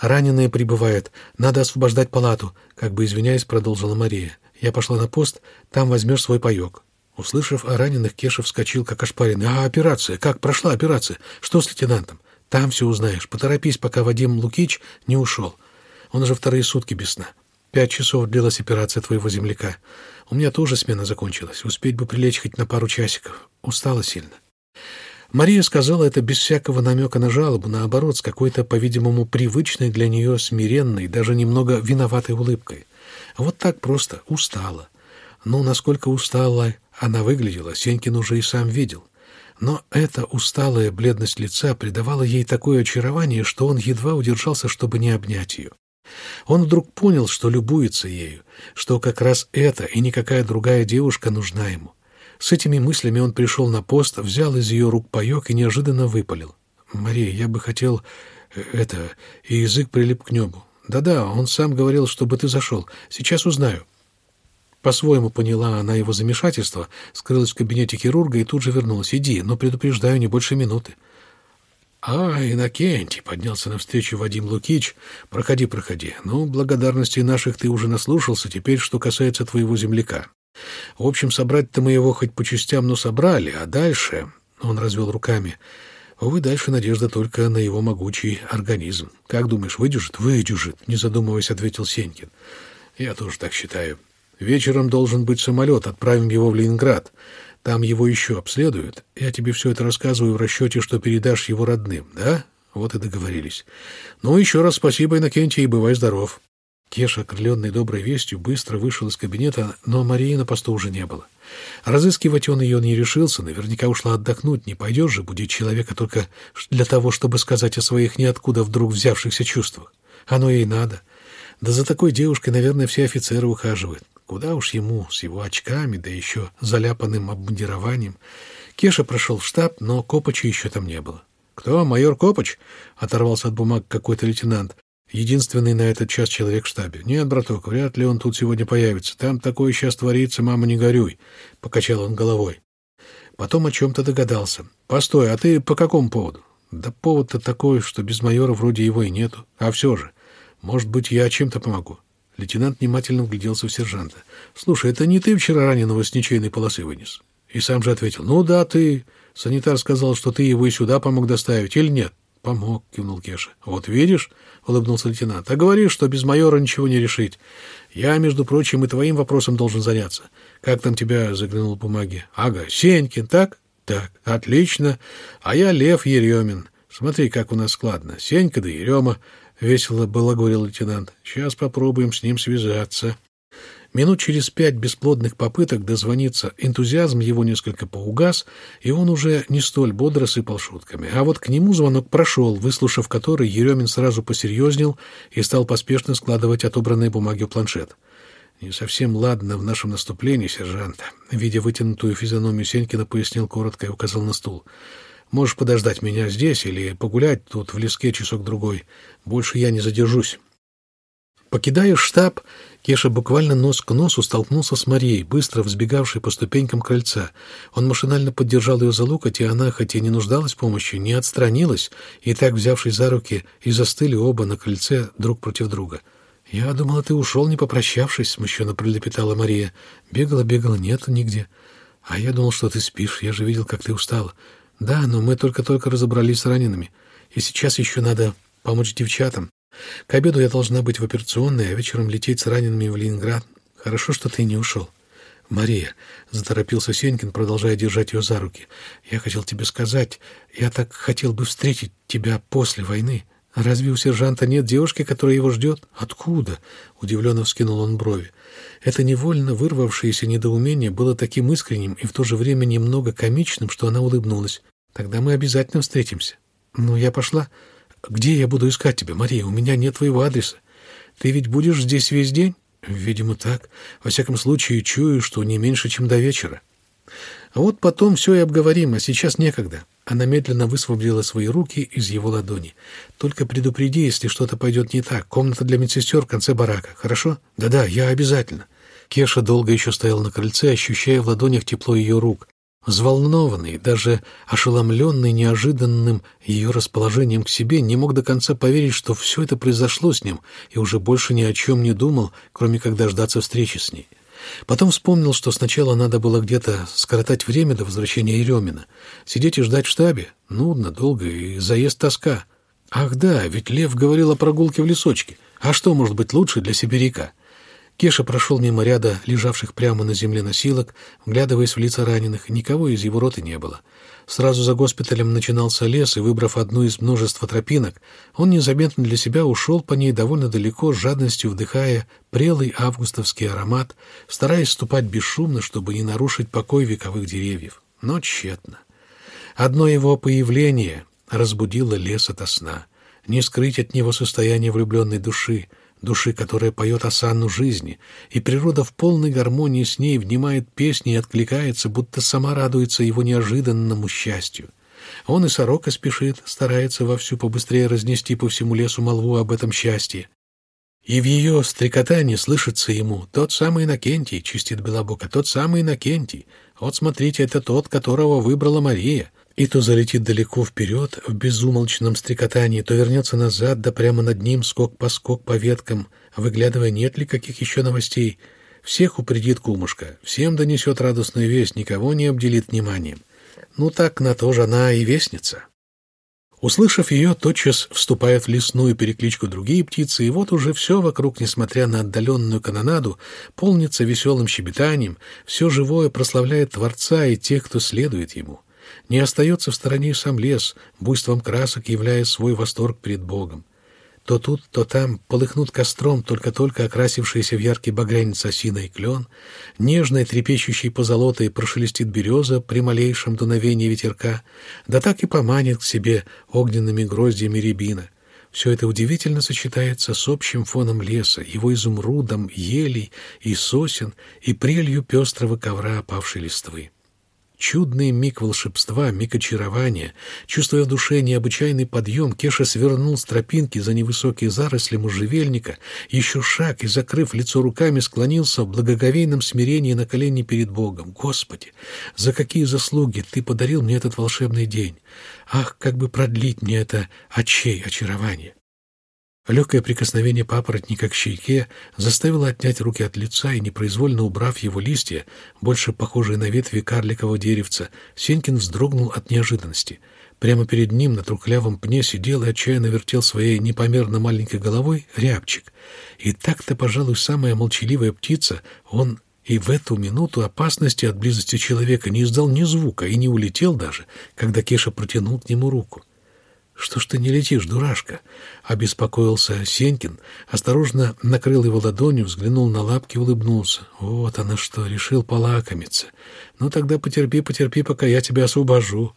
«Раненые прибывают. Надо освобождать палату», — как бы извиняясь, продолжила Мария. «Я пошла на пост, там возьмешь свой паек». Услышав о раненых, Кеша вскочил, как ошпаренный. «А операция? Как прошла операция? Что с лейтенантом? Там все узнаешь. Поторопись, пока Вадим Лукич не ушел. Он уже вторые сутки без сна. Пять часов длилась операция твоего земляка. У меня тоже смена закончилась. Успеть бы прилечь хоть на пару часиков. Устала сильно». Мария сказала это без всякого намека на жалобу, наоборот, с какой-то, по-видимому, привычной для нее смиренной, даже немного виноватой улыбкой. Вот так просто устала. Ну, насколько устала она выглядела, Сенькин уже и сам видел. Но эта усталая бледность лица придавала ей такое очарование, что он едва удержался, чтобы не обнять ее. Он вдруг понял, что любуется ею, что как раз эта и никакая другая девушка нужна ему. С этими мыслями он пришел на пост, взял из ее рук паек и неожиданно выпалил. «Мария, я бы хотел... Э, это...» И язык прилип к небу. «Да-да, он сам говорил, чтобы ты зашел. Сейчас узнаю». По-своему поняла она его замешательство, скрылась в кабинете хирурга и тут же вернулась. «Иди, но предупреждаю, не больше минуты». «А, Иннокентий!» — поднялся навстречу Вадим Лукич. «Проходи, проходи. Ну, благодарностей наших ты уже наслушался. Теперь, что касается твоего земляка. В общем, собрать-то мы его хоть по частям, но собрали, а дальше...» Он развел руками. «Увы, дальше надежда только на его могучий организм. Как думаешь, выдержит?» «Выдержит», — не задумываясь, ответил Сенькин. «Я тоже так считаю. Вечером должен быть самолет, отправим его в Ленинград. Там его еще обследуют. Я тебе все это рассказываю в расчете, что передашь его родным, да? Вот и договорились. Ну, еще раз спасибо, Иннокентий, и бывай здоров». Кеша, окрыленный доброй вестью, быстро вышел из кабинета, но Марии на посту уже не было. Разыскивать он ее не решился, наверняка ушла отдохнуть. Не пойдешь же будить человека только для того, чтобы сказать о своих ниоткуда вдруг взявшихся чувствах. Оно ей надо. Да за такой девушкой, наверное, все офицеры ухаживают. Куда уж ему, с его очками, да еще заляпанным обмундированием. Кеша прошел в штаб, но Копача еще там не было. «Кто? Майор Копач?» — оторвался от бумаг какой-то лейтенант. Единственный на этот час человек в штабе. «Нет, браток, вряд ли он тут сегодня появится. Там такое сейчас творится, мама, не горюй», — покачал он головой. Потом о чем-то догадался. «Постой, а ты по какому поводу?» «Да повод-то такой, что без майора вроде его и нету. А все же, может быть, я чем-то помогу?» Лейтенант внимательно вгляделся в сержанта. «Слушай, это не ты вчера раненого с ничейной полосы вынес?» И сам же ответил. «Ну да, ты. Санитар сказал, что ты его и сюда помог доставить, или нет?» «Помог», — кивнул Кеша. «Вот видишь?» — улыбнулся лейтенант. «А говоришь, что без майора ничего не решить. Я, между прочим, и твоим вопросом должен заняться. Как там тебя заглянул в бумаги?» «Ага, Сенькин, так?» «Так, отлично. А я Лев Еремин. Смотри, как у нас складно. Сенька да Ерема. — весело балагурил лейтенант. «Сейчас попробуем с ним связаться». Минут через пять бесплодных попыток дозвониться энтузиазм его несколько поугас, и он уже не столь бодро сыпал шутками. А вот к нему звонок прошел, выслушав который, Еремин сразу посерьезнел и стал поспешно складывать отобранные бумаги в планшет. «Не совсем ладно в нашем наступлении, сержант», — видя вытянутую физиономию Сенькина, пояснил коротко и указал на стул. Можешь подождать меня здесь или погулять тут в леске часок-другой. Больше я не задержусь». Покидая штаб, Кеша буквально нос к носу столкнулся с Марией, быстро взбегавшей по ступенькам крыльца. Он машинально поддержал ее за локоть, и она, хотя не нуждалась в помощи, не отстранилась, и так, взявшись за руки, и застыли оба на крыльце друг против друга. «Я думала, ты ушел, не попрощавшись», — смущенно пролепетала Мария. «Бегала, бегала, нет нигде. А я думал, что ты спишь, я же видел, как ты устала. Да, но мы только-только разобрались с ранеными. И сейчас еще надо помочь девчатам. К обеду я должна быть в операционной, а вечером лететь с ранеными в Ленинград. Хорошо, что ты не ушел. Мария, — заторопился Сенькин, продолжая держать ее за руки, — я хотел тебе сказать, я так хотел бы встретить тебя после войны. Разве у сержанта нет девушки, которая его ждет? Откуда? — удивленно вскинул он брови. Это невольно вырвавшееся недоумение было таким искренним и в то же время немного комичным, что она улыбнулась. Тогда мы обязательно встретимся. Ну, я пошла. Где я буду искать тебя, Мария? У меня нет твоего адреса. Ты ведь будешь здесь весь день? Видимо, так. Во всяком случае, чую, что не меньше, чем до вечера. А вот потом все и обговорим, а сейчас некогда. Она медленно высвободила свои руки из его ладони. Только предупреди, если что-то пойдет не так. Комната для медсестер в конце барака. Хорошо? Да-да, я обязательно. Кеша долго еще стоял на крыльце, ощущая в ладонях тепло ее рук. Взволнованный, даже ошеломленный неожиданным ее расположением к себе, не мог до конца поверить, что все это произошло с ним, и уже больше ни о чем не думал, кроме как дождаться встречи с ней. Потом вспомнил, что сначала надо было где-то скоротать время до возвращения Еремина. Сидеть и ждать в штабе? Нудно, долго и заезд тоска. Ах да, ведь Лев говорил о прогулке в лесочке. А что может быть лучше для сибиряка? Кеша прошел мимо ряда лежавших прямо на земле носилок, вглядываясь в лица раненых. Никого из его роты не было. Сразу за госпиталем начинался лес, и, выбрав одну из множества тропинок, он незаметно для себя ушел по ней довольно далеко, с жадностью вдыхая прелый августовский аромат, стараясь ступать бесшумно, чтобы не нарушить покой вековых деревьев. Но тщетно. Одно его появление разбудило лес ото сна. Не скрыть от него состояние влюбленной души — души, которая поет осанну жизни, и природа в полной гармонии с ней внимает песни и откликается, будто сама радуется его неожиданному счастью. Он и сорока спешит, старается вовсю побыстрее разнести по всему лесу молву об этом счастье. И в ее стрекотании слышится ему «Тот самый Иннокентий», — чистит Белобока, «тот самый Иннокентий». Вот смотрите, это тот, которого выбрала Мария. И то залетит далеко вперед в безумолчном стрекотании, то вернется назад, да прямо над ним скок по скок по веткам, выглядывая, нет ли каких еще новостей. Всех упредит кумушка, всем донесет радостную весть, никого не обделит вниманием. Ну так на то же она и вестница. Услышав ее, тотчас вступают в лесную перекличку другие птицы, и вот уже все вокруг, несмотря на отдаленную канонаду, полнится веселым щебетанием, все живое прославляет Творца и тех, кто следует ему — не остается в стороне сам лес, буйством красок являя свой восторг перед Богом. То тут, то там полыхнут костром только-только окрасившиеся в яркий багрянец осина и клен, нежной трепещущей позолотой прошелестит береза при малейшем дуновении ветерка, да так и поманит к себе огненными гроздьями рябина. Все это удивительно сочетается с общим фоном леса, его изумрудом, елей и сосен и прелью пестрого ковра опавшей листвы. Чудный миг волшебства, миг очарования. Чувствуя в душе необычайный подъем, Кеша свернул с тропинки за невысокие заросли можжевельника, еще шаг и, закрыв лицо руками, склонился в благоговейном смирении на колени перед Богом. «Господи, за какие заслуги Ты подарил мне этот волшебный день! Ах, как бы продлить мне это очей очарование!» Легкое прикосновение папоротника к щеке заставило отнять руки от лица и, непроизвольно убрав его листья, больше похожие на ветви карликового деревца, Сенькин вздрогнул от неожиданности. Прямо перед ним на трухлявом пне сидел и отчаянно вертел своей непомерно маленькой головой рябчик. И так-то, пожалуй, самая молчаливая птица, он и в эту минуту опасности от близости человека не издал ни звука и не улетел даже, когда Кеша протянул к нему руку. «Что ж ты не летишь, дурашка?» — обеспокоился Сенькин, осторожно накрыл его ладонью, взглянул на лапки, улыбнулся. «Вот она что, решил полакомиться. Ну тогда потерпи, потерпи, пока я тебя освобожу».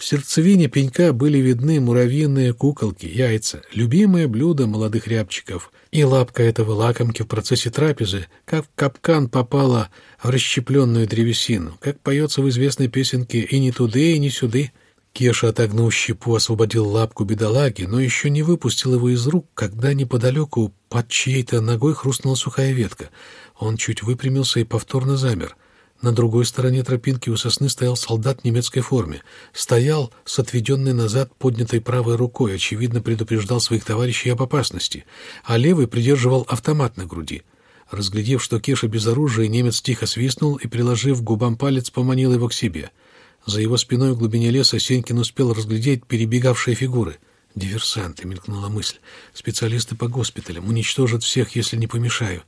В сердцевине пенька были видны муравьиные куколки, яйца, любимое блюдо молодых рябчиков. И лапка этого лакомки в процессе трапезы, как в капкан попала в расщепленную древесину, как поется в известной песенке «И не туды, и не сюды». Кеша, отогнув щепу, освободил лапку бедолаги, но еще не выпустил его из рук, когда неподалеку под чьей-то ногой хрустнула сухая ветка. Он чуть выпрямился и повторно замер. На другой стороне тропинки у сосны стоял солдат в немецкой форме. Стоял с отведенной назад поднятой правой рукой, очевидно предупреждал своих товарищей об опасности, а левый придерживал автомат на груди. Разглядев, что Кеша без оружия, немец тихо свистнул и, приложив губам палец, поманил его к себе — за его спиной в глубине леса Сенькин успел разглядеть перебегавшие фигуры. «Диверсанты», — мелькнула мысль. «Специалисты по госпиталям. Уничтожат всех, если не помешаю».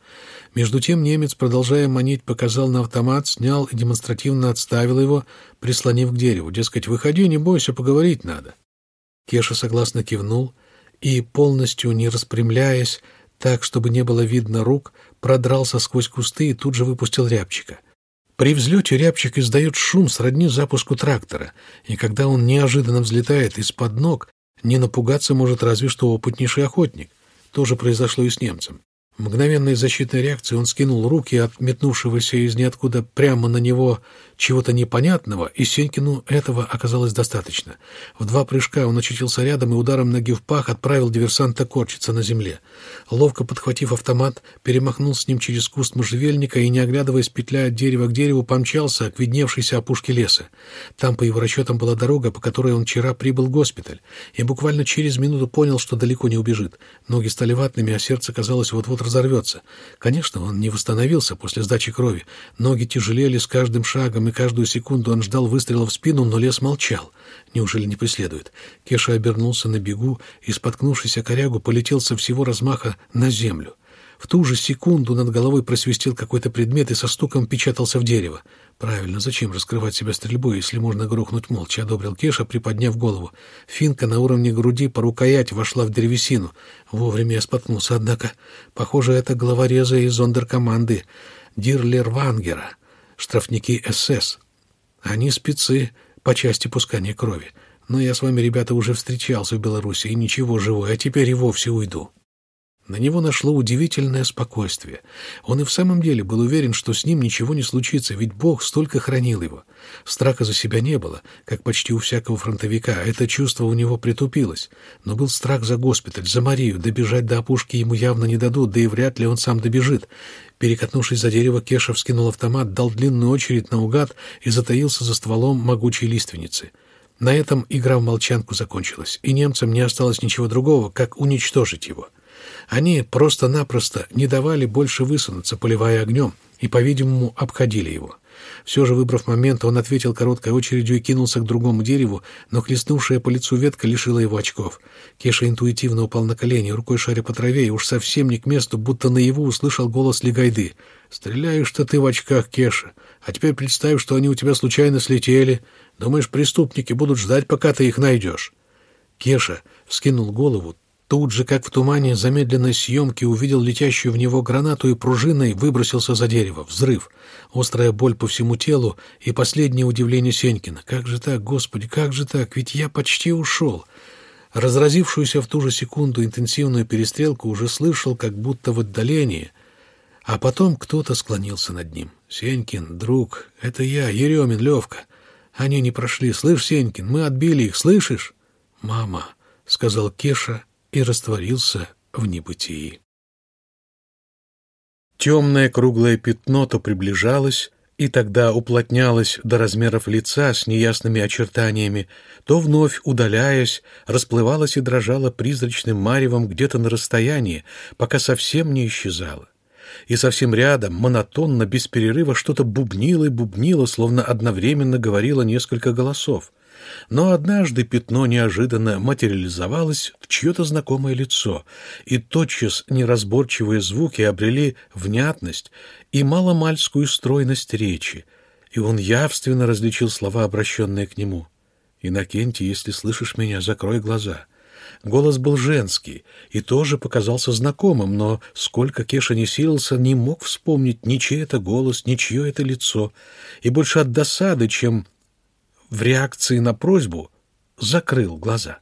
Между тем немец, продолжая манить, показал на автомат, снял и демонстративно отставил его, прислонив к дереву. Дескать, выходи, не бойся, поговорить надо. Кеша согласно кивнул и, полностью не распрямляясь, так, чтобы не было видно рук, продрался сквозь кусты и тут же выпустил рябчика — при взлете рябчик издает шум сродни запуску трактора, и когда он неожиданно взлетает из-под ног, не напугаться может разве что опытнейший охотник. То же произошло и с немцем. Мгновенной защитной реакции он скинул руки от метнувшегося из ниоткуда прямо на него чего-то непонятного, и Сенькину этого оказалось достаточно. В два прыжка он очутился рядом и ударом ноги в пах отправил диверсанта корчиться на земле. Ловко подхватив автомат, перемахнул с ним через куст можжевельника и, не оглядываясь, петляя от дерева к дереву, помчался к видневшейся опушке леса. Там, по его расчетам, была дорога, по которой он вчера прибыл в госпиталь, и буквально через минуту понял, что далеко не убежит. Ноги стали ватными, а сердце, казалось, вот-вот разорвется. Конечно, он не восстановился после сдачи крови. Ноги тяжелели с каждым шагом, и каждую секунду он ждал выстрела в спину, но лес молчал. Неужели не преследует? Кеша обернулся на бегу и, споткнувшись о корягу, полетел со всего размаха на землю. В ту же секунду над головой просвистел какой-то предмет и со стуком печатался в дерево. «Правильно, зачем раскрывать себя стрельбой, если можно грохнуть молча?» — одобрил Кеша, приподняв голову. Финка на уровне груди по рукоять вошла в древесину. Вовремя я споткнулся, однако. Похоже, это главореза из зондеркоманды Дирлер Вангера, штрафники СС. Они спецы по части пускания крови. Но я с вами, ребята, уже встречался в Беларуси, и ничего, живой, а теперь и вовсе уйду». На него нашло удивительное спокойствие. Он и в самом деле был уверен, что с ним ничего не случится, ведь Бог столько хранил его. Страха за себя не было, как почти у всякого фронтовика. Это чувство у него притупилось. Но был страх за госпиталь, за Марию. Добежать до опушки ему явно не дадут, да и вряд ли он сам добежит. Перекатнувшись за дерево, Кеша вскинул автомат, дал длинную очередь наугад и затаился за стволом могучей лиственницы. На этом игра в молчанку закончилась, и немцам не осталось ничего другого, как уничтожить его. Они просто-напросто не давали больше высунуться, поливая огнем, и, по-видимому, обходили его. Все же, выбрав момент, он ответил короткой очередью и кинулся к другому дереву, но хлестнувшая по лицу ветка лишила его очков. Кеша интуитивно упал на колени, рукой шаря по траве, и уж совсем не к месту, будто наяву услышал голос Легайды. «Стреляешь-то ты в очках, Кеша, а теперь представь, что они у тебя случайно слетели. Думаешь, преступники будут ждать, пока ты их найдешь?» Кеша вскинул голову, Тут же, как в тумане замедленной съемки, увидел летящую в него гранату и пружиной выбросился за дерево. Взрыв. Острая боль по всему телу и последнее удивление Сенькина. «Как же так, Господи, как же так? Ведь я почти ушел!» Разразившуюся в ту же секунду интенсивную перестрелку уже слышал, как будто в отдалении, а потом кто-то склонился над ним. «Сенькин, друг, это я, Еремин, Левка. Они не прошли. Слышь, Сенькин, мы отбили их, слышишь?» «Мама», — сказал Кеша, — и растворился в небытии. Темное круглое пятно то приближалось, и тогда уплотнялось до размеров лица с неясными очертаниями, то вновь, удаляясь, расплывалось и дрожало призрачным маревом где-то на расстоянии, пока совсем не исчезало. И совсем рядом, монотонно, без перерыва, что-то бубнило и бубнило, словно одновременно говорило несколько голосов. Но однажды пятно неожиданно материализовалось в чье-то знакомое лицо, и тотчас неразборчивые звуки обрели внятность и маломальскую стройность речи, и он явственно различил слова, обращенные к нему. «Иннокентий, если слышишь меня, закрой глаза». Голос был женский и тоже показался знакомым, но сколько Кеша не силился, не мог вспомнить ни чей это голос, ни чье это лицо, и больше от досады, чем в реакции на просьбу закрыл глаза.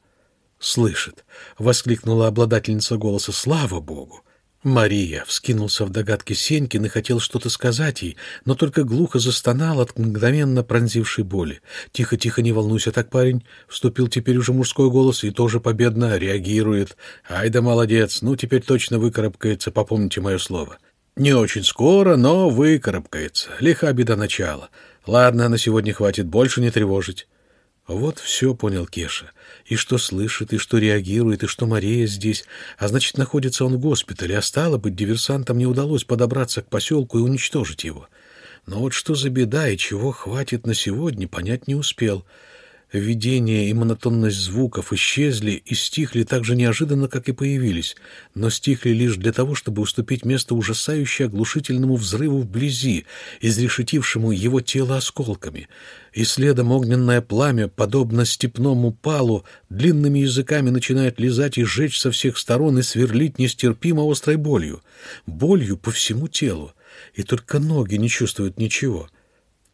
«Слышит!» — воскликнула обладательница голоса. «Слава Богу!» Мария вскинулся в догадке Сенькин и хотел что-то сказать ей, но только глухо застонал от мгновенно пронзившей боли. «Тихо, тихо, не волнуйся так, парень!» — вступил теперь уже мужской голос и тоже победно реагирует. «Ай да молодец! Ну, теперь точно выкарабкается, попомните мое слово!» «Не очень скоро, но выкарабкается. Лиха беда начала. Ладно, на сегодня хватит, больше не тревожить. Вот все понял Кеша. И что слышит, и что реагирует, и что Мария здесь. А значит, находится он в госпитале, а стало быть, диверсантам не удалось подобраться к поселку и уничтожить его. Но вот что за беда и чего хватит на сегодня, понять не успел. Видение и монотонность звуков исчезли и стихли так же неожиданно, как и появились, но стихли лишь для того, чтобы уступить место ужасающе оглушительному взрыву вблизи, изрешетившему его тело осколками. И следом огненное пламя, подобно степному палу, длинными языками начинает лизать и сжечь со всех сторон и сверлить нестерпимо острой болью. Болью по всему телу. И только ноги не чувствуют ничего —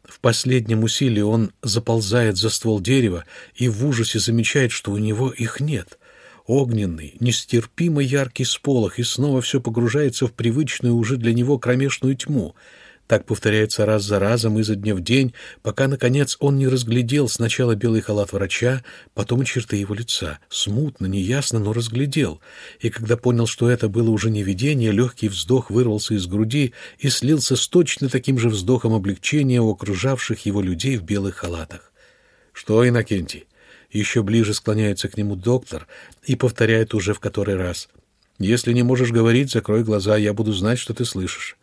в последнем усилии он заползает за ствол дерева и в ужасе замечает, что у него их нет. Огненный, нестерпимо яркий сполох, и снова все погружается в привычную уже для него кромешную тьму — так повторяется раз за разом, изо дня в день, пока, наконец, он не разглядел сначала белый халат врача, потом черты его лица. Смутно, неясно, но разглядел. И когда понял, что это было уже не видение, легкий вздох вырвался из груди и слился с точно таким же вздохом облегчения у окружавших его людей в белых халатах. «Что, Иннокентий?» Еще ближе склоняется к нему доктор и повторяет уже в который раз. Если не можешь говорить, закрой глаза, я буду знать, что ты слышишь».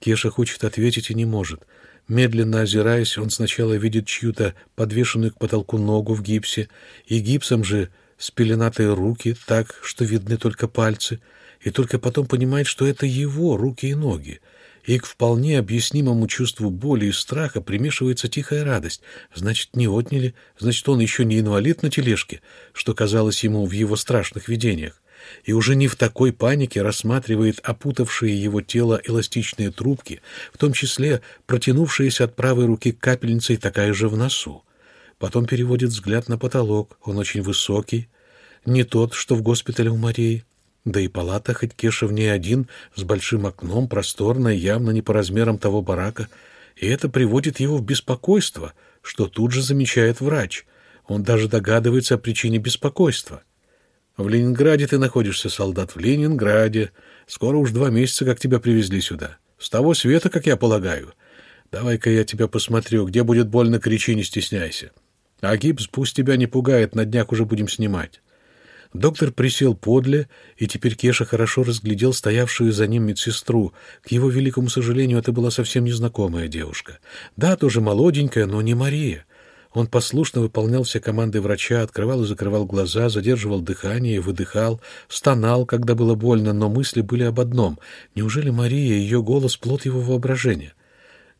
Кеша хочет ответить и не может. Медленно озираясь, он сначала видит чью-то подвешенную к потолку ногу в гипсе, и гипсом же спеленатые руки, так, что видны только пальцы, и только потом понимает, что это его руки и ноги. И к вполне объяснимому чувству боли и страха примешивается тихая радость. Значит, не отняли, значит, он еще не инвалид на тележке, что казалось ему в его страшных видениях и уже не в такой панике рассматривает опутавшие его тело эластичные трубки, в том числе протянувшиеся от правой руки капельницей такая же в носу. Потом переводит взгляд на потолок, он очень высокий, не тот, что в госпитале у Марии. Да и палата, хоть Кеша в ней один, с большим окном, просторная, явно не по размерам того барака, и это приводит его в беспокойство, что тут же замечает врач. Он даже догадывается о причине беспокойства. В Ленинграде ты находишься, солдат, в Ленинграде. Скоро уж два месяца, как тебя привезли сюда. С того света, как я полагаю. Давай-ка я тебя посмотрю. Где будет больно, кричи, не стесняйся. А гипс пусть тебя не пугает, на днях уже будем снимать. Доктор присел подле, и теперь Кеша хорошо разглядел стоявшую за ним медсестру. К его великому сожалению, это была совсем незнакомая девушка. Да, тоже молоденькая, но не Мария. Он послушно выполнял все команды врача, открывал и закрывал глаза, задерживал дыхание, выдыхал, стонал, когда было больно, но мысли были об одном. Неужели Мария и ее голос — плод его воображения?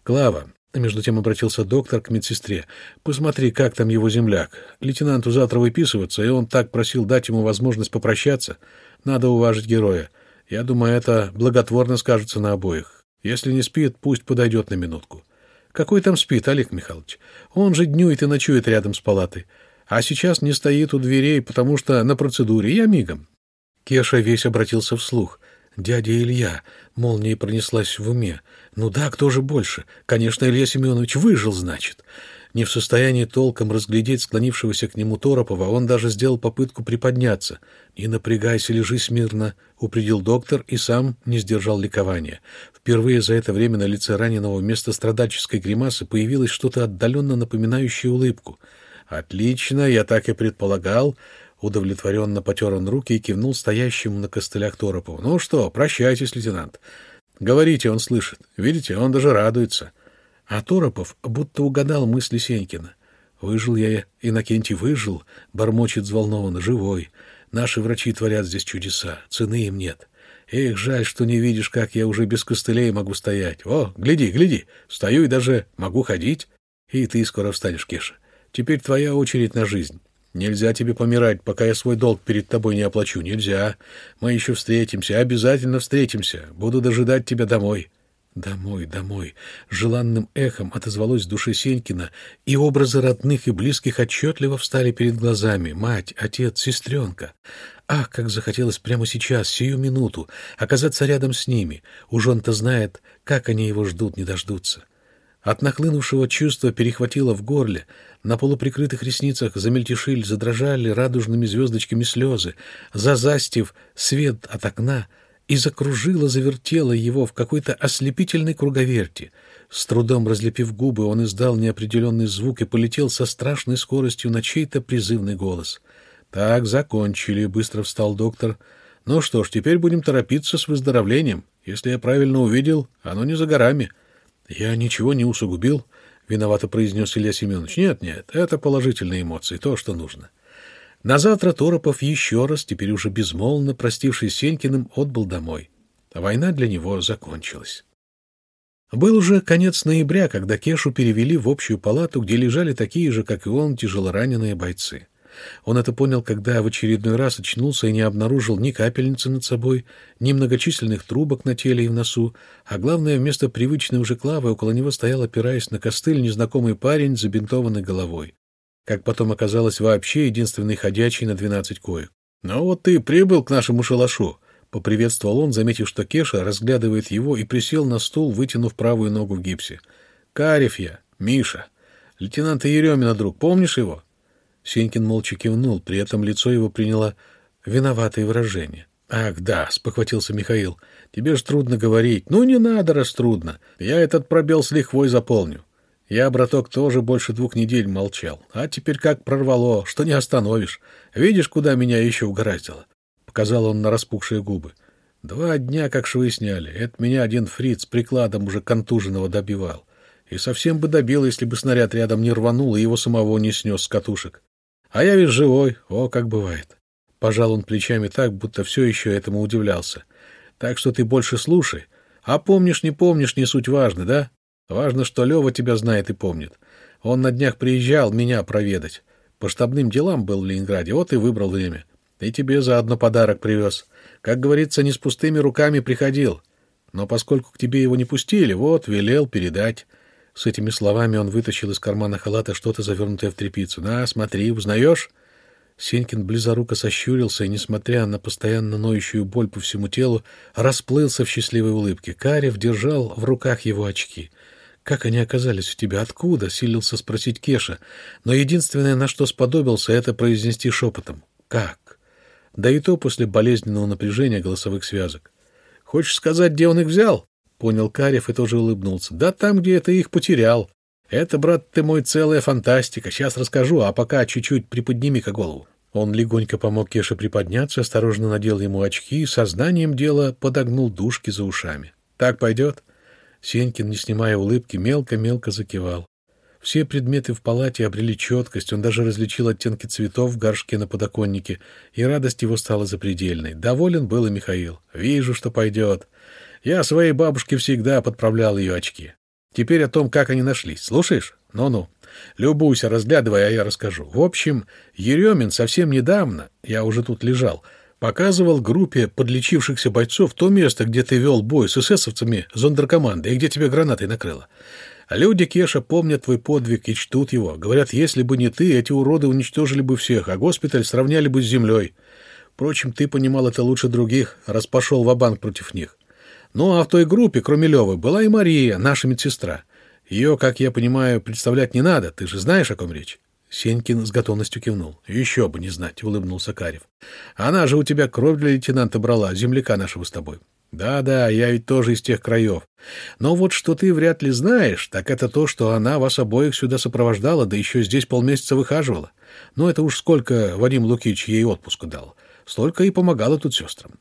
«Клава», — между тем обратился доктор к медсестре, — «посмотри, как там его земляк. Лейтенанту завтра выписываться, и он так просил дать ему возможность попрощаться. Надо уважить героя. Я думаю, это благотворно скажется на обоих. Если не спит, пусть подойдет на минутку». Какой там спит, Олег Михайлович? Он же днюет и ночует рядом с палатой. А сейчас не стоит у дверей, потому что на процедуре. Я мигом. Кеша весь обратился вслух. Дядя Илья. Молния пронеслась в уме. Ну да, кто же больше? Конечно, Илья Семенович выжил, значит. Не в состоянии толком разглядеть склонившегося к нему Торопова, он даже сделал попытку приподняться. «Не напрягайся, лежи смирно», — упредил доктор и сам не сдержал ликования. Впервые за это время на лице раненого вместо страдальческой гримасы появилось что-то отдаленно напоминающее улыбку. «Отлично, я так и предполагал». Удовлетворенно потер он руки и кивнул стоящему на костылях Торопову. «Ну что, прощайтесь, лейтенант. Говорите, он слышит. Видите, он даже радуется». А Торопов будто угадал мысли Сенькина. «Выжил я, Иннокентий, выжил», — бормочет взволнованно, «живой. Наши врачи творят здесь чудеса, цены им нет. Эх, жаль, что не видишь, как я уже без костылей могу стоять. О, гляди, гляди, стою и даже могу ходить. И ты скоро встанешь, Кеша. Теперь твоя очередь на жизнь. Нельзя тебе помирать, пока я свой долг перед тобой не оплачу. Нельзя. Мы еще встретимся, обязательно встретимся. Буду дожидать тебя домой. Домой, домой. Желанным эхом отозвалось в душе Сенькина, и образы родных и близких отчетливо встали перед глазами. Мать, отец, сестренка. Ах, как захотелось прямо сейчас, сию минуту, оказаться рядом с ними. Уж он-то знает, как они его ждут, не дождутся. От нахлынувшего чувства перехватило в горле, на полуприкрытых ресницах замельтешили, задрожали радужными звездочками слезы, зазастив свет от окна — и закружила, завертела его в какой-то ослепительной круговерти. С трудом разлепив губы, он издал неопределенный звук и полетел со страшной скоростью на чей-то призывный голос. «Так, закончили», — быстро встал доктор. «Ну что ж, теперь будем торопиться с выздоровлением. Если я правильно увидел, оно не за горами». «Я ничего не усугубил», — виновато произнес Илья Семенович. «Нет, нет, это положительные эмоции, то, что нужно». На завтра Торопов еще раз, теперь уже безмолвно простившись Сенькиным, отбыл домой. А война для него закончилась. Был уже конец ноября, когда Кешу перевели в общую палату, где лежали такие же, как и он, тяжелораненые бойцы. Он это понял, когда в очередной раз очнулся и не обнаружил ни капельницы над собой, ни многочисленных трубок на теле и в носу, а главное, вместо привычной уже клавы около него стоял, опираясь на костыль, незнакомый парень с забинтованной головой как потом оказалось, вообще единственный ходячий на двенадцать коек. «Ну вот ты прибыл к нашему шалашу», — поприветствовал он, заметив, что Кеша разглядывает его и присел на стул, вытянув правую ногу в гипсе. «Карев я, Миша. Лейтенанта Еремина, друг, помнишь его?» Сенькин молча кивнул, при этом лицо его приняло виноватое выражение. «Ах, да», — спохватился Михаил, — «тебе ж трудно говорить». «Ну, не надо, раз трудно. Я этот пробел с лихвой заполню. Я, браток, тоже больше двух недель молчал. А теперь как прорвало, что не остановишь. Видишь, куда меня еще угораздило? показал он на распухшие губы. Два дня как швы сняли. Это меня один фриц прикладом уже контуженного добивал. И совсем бы добил, если бы снаряд рядом не рванул и его самого не снес с катушек. А я ведь живой, о, как бывает. Пожал он плечами так, будто все еще этому удивлялся. Так что ты больше слушай. А помнишь, не помнишь, не суть важно, да? Важно, что Лева тебя знает и помнит. Он на днях приезжал меня проведать. По штабным делам был в Ленинграде, вот и выбрал время. И тебе заодно подарок привез. Как говорится, не с пустыми руками приходил. Но поскольку к тебе его не пустили, вот, велел передать. С этими словами он вытащил из кармана халата что-то завернутое в тряпицу. «На, смотри, узнаешь?» Сенькин близоруко сощурился и, несмотря на постоянно ноющую боль по всему телу, расплылся в счастливой улыбке. Карев держал в руках его очки. «Как они оказались у тебя? Откуда?» — силился спросить Кеша. Но единственное, на что сподобился, это произнести шепотом. «Как?» Да и то после болезненного напряжения голосовых связок. «Хочешь сказать, где он их взял?» — понял Карев и тоже улыбнулся. «Да там, где ты их потерял. Это, брат ты мой, целая фантастика. Сейчас расскажу, а пока чуть-чуть приподними-ка голову». Он легонько помог Кеше приподняться, осторожно надел ему очки и сознанием дела подогнул дужки за ушами. «Так пойдет?» Сенькин, не снимая улыбки, мелко-мелко закивал. Все предметы в палате обрели четкость, он даже различил оттенки цветов в горшке на подоконнике, и радость его стала запредельной. Доволен был и Михаил. «Вижу, что пойдет. Я своей бабушке всегда подправлял ее очки. Теперь о том, как они нашлись. Слушаешь? Ну-ну. Любуйся, разглядывай, а я расскажу. В общем, Еремин совсем недавно, я уже тут лежал, — показывал группе подлечившихся бойцов то место, где ты вел бой с эсэсовцами зондеркоманды и где тебя гранатой накрыло. Люди Кеша помнят твой подвиг и чтут его. Говорят, если бы не ты, эти уроды уничтожили бы всех, а госпиталь сравняли бы с землей. Впрочем, ты понимал это лучше других, раз пошел в банк против них. Ну, а в той группе, кроме Левы, была и Мария, наша медсестра. Ее, как я понимаю, представлять не надо, ты же знаешь, о ком речь? Сенькин с готовностью кивнул. «Еще бы не знать», — улыбнулся Карев. «Она же у тебя кровь для лейтенанта брала, земляка нашего с тобой». «Да-да, я ведь тоже из тех краев. Но вот что ты вряд ли знаешь, так это то, что она вас обоих сюда сопровождала, да еще здесь полмесяца выхаживала. Ну, это уж сколько Вадим Лукич ей отпуску дал. Столько и помогала тут сестрам.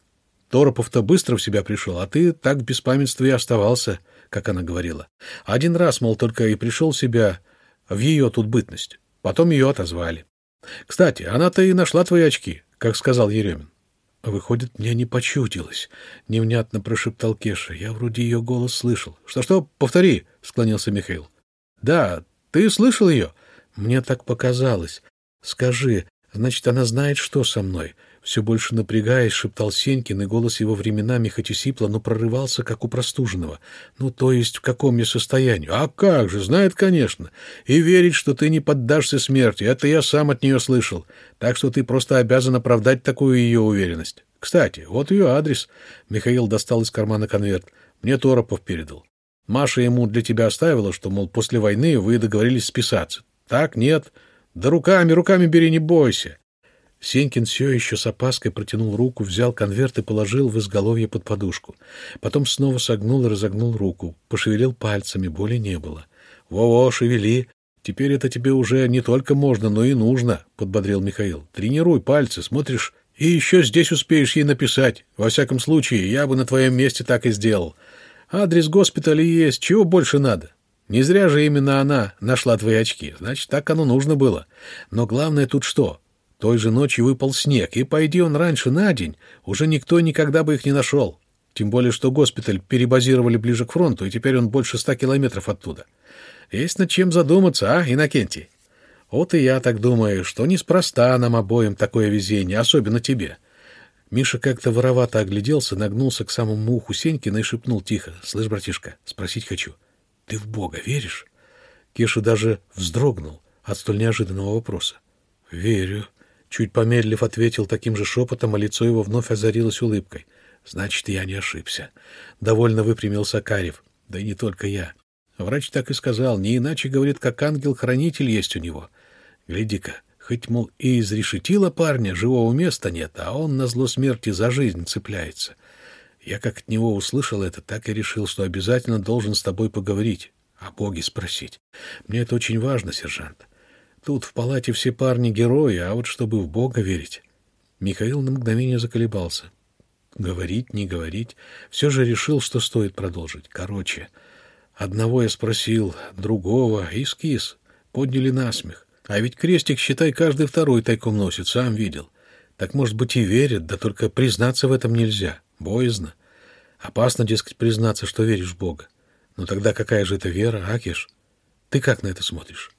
Торопов-то быстро в себя пришел, а ты так в беспамятстве и оставался, как она говорила. Один раз, мол, только и пришел в себя в ее тут бытность». Потом ее отозвали. Кстати, она-то и нашла твои очки, как сказал Еремин. Выходит, мне не почудилось, — невнятно прошептал Кеша. Я вроде ее голос слышал. Что-что, повтори, — склонился Михаил. Да, ты слышал ее? Мне так показалось. Скажи, значит, она знает, что со мной? Все больше напрягаясь, шептал Сенькин, и голос его временами, хоть и сипло, но прорывался, как у простуженного. Ну, то есть, в каком я состоянии? А как же, знает, конечно. И верить, что ты не поддашься смерти, это я сам от нее слышал. Так что ты просто обязан оправдать такую ее уверенность. Кстати, вот ее адрес. Михаил достал из кармана конверт. Мне Торопов передал. Маша ему для тебя оставила, что, мол, после войны вы договорились списаться. Так, нет? Да руками, руками бери, не бойся. Сенькин все еще с опаской протянул руку, взял конверт и положил в изголовье под подушку. Потом снова согнул и разогнул руку, пошевелил пальцами, боли не было. «Во-во, шевели! Теперь это тебе уже не только можно, но и нужно», — подбодрил Михаил. «Тренируй пальцы, смотришь, и еще здесь успеешь ей написать. Во всяком случае, я бы на твоем месте так и сделал. Адрес госпиталя есть, чего больше надо?» Не зря же именно она нашла твои очки. Значит, так оно нужно было. Но главное тут что? Той же ночью выпал снег, и, пойди он раньше на день, уже никто никогда бы их не нашел. Тем более, что госпиталь перебазировали ближе к фронту, и теперь он больше ста километров оттуда. Есть над чем задуматься, а, Иннокентий? Вот и я так думаю, что неспроста нам обоим такое везение, особенно тебе. Миша как-то воровато огляделся, нагнулся к самому уху Сенькина и шепнул тихо. «Слышь, братишка, спросить хочу. Ты в Бога веришь?» Кеша даже вздрогнул от столь неожиданного вопроса. «Верю», Чуть помедлив, ответил таким же шепотом, а лицо его вновь озарилось улыбкой. «Значит, я не ошибся». Довольно выпрямился Карев. «Да и не только я. Врач так и сказал. Не иначе, говорит, как ангел-хранитель есть у него. Гляди-ка, хоть, мол, и изрешетило парня, живого места нет, а он на зло смерти за жизнь цепляется. Я как от него услышал это, так и решил, что обязательно должен с тобой поговорить, о Боге спросить. Мне это очень важно, сержант. Тут в палате все парни герои, а вот чтобы в Бога верить. Михаил на мгновение заколебался. Говорить, не говорить. Все же решил, что стоит продолжить. Короче, одного я спросил, другого, и скис. Подняли насмех. А ведь крестик, считай, каждый второй тайком носит, сам видел. Так, может быть, и верят, да только признаться в этом нельзя. Боязно. Опасно, дескать, признаться, что веришь в Бога. Но тогда какая же это вера, Акиш? Ты как на это смотришь?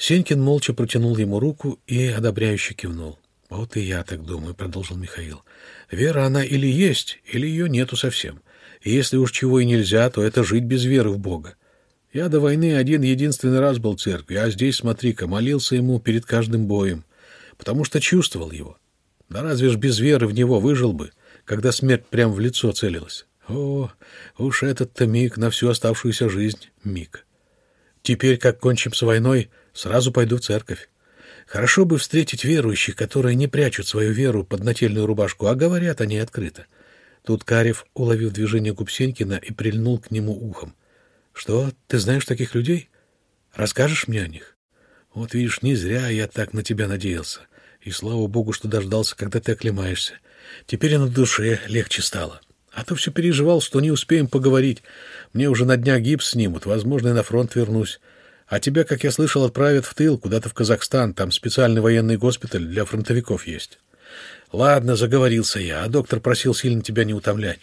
Сенькин молча протянул ему руку и одобряюще кивнул. «Вот и я так думаю», — продолжил Михаил. «Вера она или есть, или ее нету совсем. И если уж чего и нельзя, то это жить без веры в Бога. Я до войны один единственный раз был в церкви, а здесь, смотри-ка, молился ему перед каждым боем, потому что чувствовал его. Да разве ж без веры в него выжил бы, когда смерть прямо в лицо целилась? О, уж этот-то миг на всю оставшуюся жизнь миг. Теперь, как кончим с войной, сразу пойду в церковь. Хорошо бы встретить верующих, которые не прячут свою веру под нательную рубашку, а говорят они открыто. Тут Карев уловил движение Губсенькина и прильнул к нему ухом. — Что, ты знаешь таких людей? Расскажешь мне о них? Вот видишь, не зря я так на тебя надеялся. И слава богу, что дождался, когда ты оклемаешься. Теперь и на душе легче стало. А то все переживал, что не успеем поговорить. Мне уже на днях гипс снимут, возможно, и на фронт вернусь. А тебя, как я слышал, отправят в тыл, куда-то в Казахстан. Там специальный военный госпиталь для фронтовиков есть. Ладно, заговорился я, а доктор просил сильно тебя не утомлять.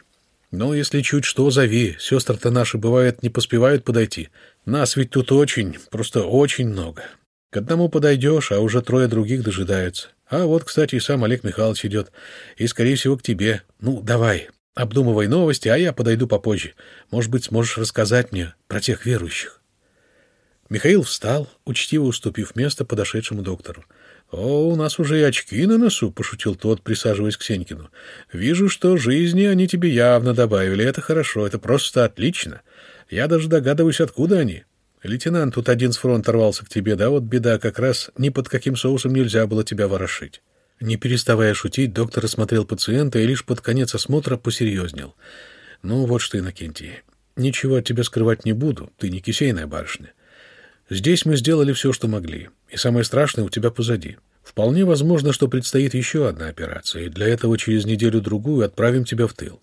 Но если чуть что, зови. Сестры-то наши, бывает, не поспевают подойти. Нас ведь тут очень, просто очень много. К одному подойдешь, а уже трое других дожидаются. А вот, кстати, и сам Олег Михайлович идет. И, скорее всего, к тебе. Ну, давай, обдумывай новости, а я подойду попозже. Может быть, сможешь рассказать мне про тех верующих. Михаил встал, учтиво уступив место подошедшему доктору. — О, у нас уже и очки на носу, — пошутил тот, присаживаясь к Сенькину. — Вижу, что жизни они тебе явно добавили. Это хорошо, это просто отлично. Я даже догадываюсь, откуда они. Лейтенант тут один с фронта рвался к тебе, да вот беда, как раз ни под каким соусом нельзя было тебя ворошить. Не переставая шутить, доктор осмотрел пациента и лишь под конец осмотра посерьезнел. — Ну, вот что, Иннокентий, ничего от тебя скрывать не буду, ты не кисейная барышня. Здесь мы сделали все, что могли, и самое страшное у тебя позади. Вполне возможно, что предстоит еще одна операция, и для этого через неделю-другую отправим тебя в тыл.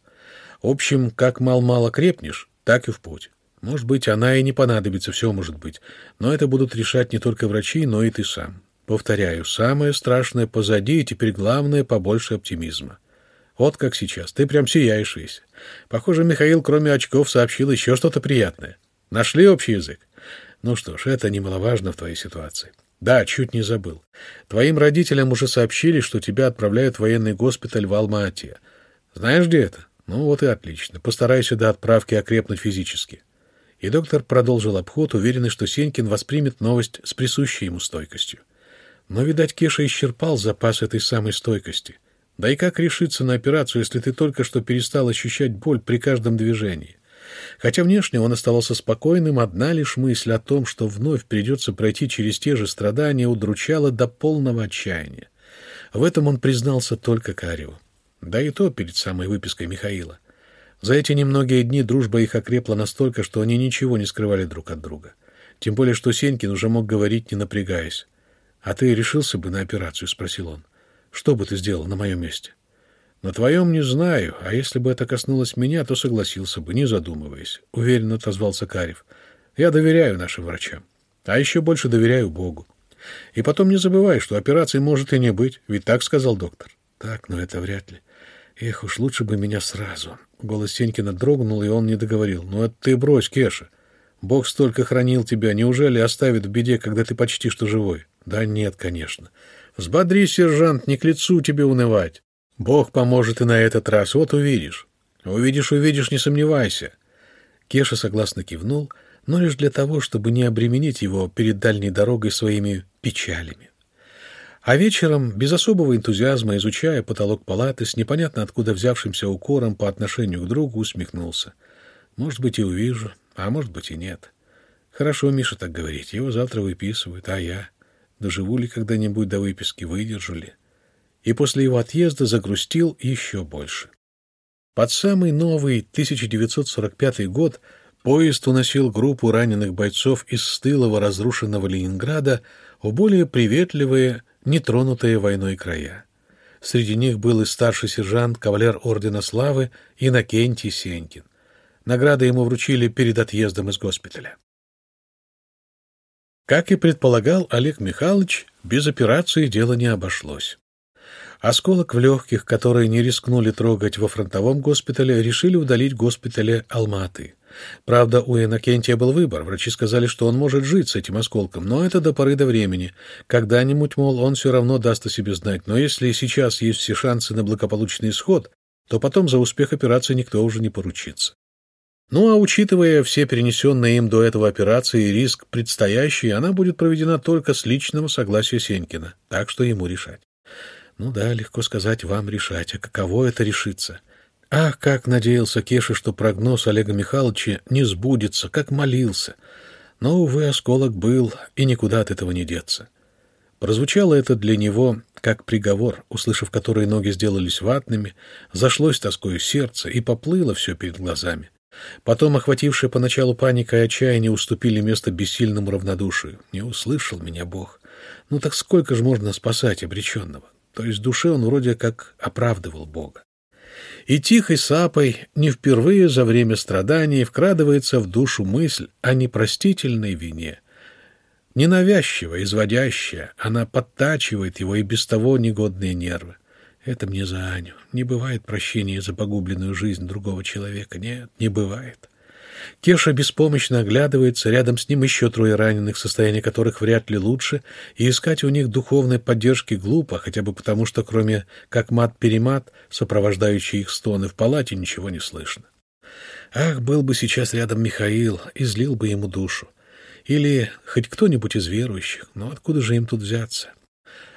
В общем, как мал-мало крепнешь, так и в путь. Может быть, она и не понадобится, все может быть, но это будут решать не только врачи, но и ты сам. Повторяю, самое страшное позади, и теперь главное — побольше оптимизма. Вот как сейчас, ты прям сияешь весь. Похоже, Михаил, кроме очков, сообщил еще что-то приятное. Нашли общий язык? Ну что ж, это немаловажно в твоей ситуации. Да, чуть не забыл. Твоим родителям уже сообщили, что тебя отправляют в военный госпиталь в Алма-Ате. Знаешь, где это? Ну вот и отлично. Постарайся до отправки окрепнуть физически. И доктор продолжил обход, уверенный, что Сенькин воспримет новость с присущей ему стойкостью. Но, видать, Кеша исчерпал запас этой самой стойкости. Да и как решиться на операцию, если ты только что перестал ощущать боль при каждом движении? Хотя внешне он оставался спокойным, одна лишь мысль о том, что вновь придется пройти через те же страдания, удручала до полного отчаяния. В этом он признался только Кареву. Да и то перед самой выпиской Михаила. За эти немногие дни дружба их окрепла настолько, что они ничего не скрывали друг от друга. Тем более, что Сенькин уже мог говорить, не напрягаясь. «А ты решился бы на операцию?» — спросил он. «Что бы ты сделал на моем месте?» На твоем не знаю, а если бы это коснулось меня, то согласился бы, не задумываясь. Уверенно отозвался Карев. Я доверяю нашим врачам. А еще больше доверяю Богу. И потом не забывай, что операции может и не быть, ведь так сказал доктор. Так, но это вряд ли. Эх, уж лучше бы меня сразу. Голос Сенькина дрогнул, и он не договорил. Ну это ты брось, Кеша. Бог столько хранил тебя, неужели оставит в беде, когда ты почти что живой? Да нет, конечно. Взбодрись, сержант, не к лицу тебе унывать. Бог поможет и на этот раз, вот увидишь. Увидишь, увидишь, не сомневайся. Кеша согласно кивнул, но лишь для того, чтобы не обременить его перед дальней дорогой своими печалями. А вечером, без особого энтузиазма, изучая потолок палаты, с непонятно откуда взявшимся укором по отношению к другу, усмехнулся. Может быть, и увижу, а может быть, и нет. Хорошо Миша так говорить, его завтра выписывают, а я? Доживу ли когда-нибудь до выписки, выдержу ли? И после его отъезда загрустил еще больше. Под самый новый 1945 год поезд уносил группу раненых бойцов из стылого разрушенного Ленинграда в более приветливые, нетронутые войной края. Среди них был и старший сержант, кавалер Ордена Славы Иннокентий Сенькин. Награды ему вручили перед отъездом из госпиталя. Как и предполагал Олег Михайлович, без операции дело не обошлось. Осколок в легких, которые не рискнули трогать во фронтовом госпитале, решили удалить в госпитале Алматы. Правда, у Иннокентия был выбор. Врачи сказали, что он может жить с этим осколком, но это до поры до времени. Когда-нибудь, мол, он все равно даст о себе знать. Но если сейчас есть все шансы на благополучный исход, то потом за успех операции никто уже не поручится. Ну а учитывая все перенесенные им до этого операции и риск предстоящий, она будет проведена только с личного согласия Сенькина, так что ему решать. Ну да, легко сказать вам решать, а каково это решиться? Ах, как надеялся Кеша, что прогноз Олега Михайловича не сбудется, как молился. Но, увы, осколок был, и никуда от этого не деться. Прозвучало это для него как приговор, услышав который ноги сделались ватными, зашлось тоскою сердце, и поплыло все перед глазами. Потом, охватившие поначалу паника и отчаяние, уступили место бессильному равнодушию. Не услышал меня Бог. Ну так сколько же можно спасать обреченного? То есть в душе он вроде как оправдывал Бога. И тихой сапой не впервые за время страданий вкрадывается в душу мысль о непростительной вине. Ненавязчиво, изводящая, она подтачивает его и без того негодные нервы. Это мне за Аню. Не бывает прощения за погубленную жизнь другого человека. Нет, не бывает. Кеша беспомощно оглядывается, рядом с ним еще трое раненых, состояние которых вряд ли лучше, и искать у них духовной поддержки глупо, хотя бы потому, что кроме как мат-перемат, сопровождающий их стоны в палате, ничего не слышно. Ах, был бы сейчас рядом Михаил, излил бы ему душу. Или хоть кто-нибудь из верующих, но откуда же им тут взяться?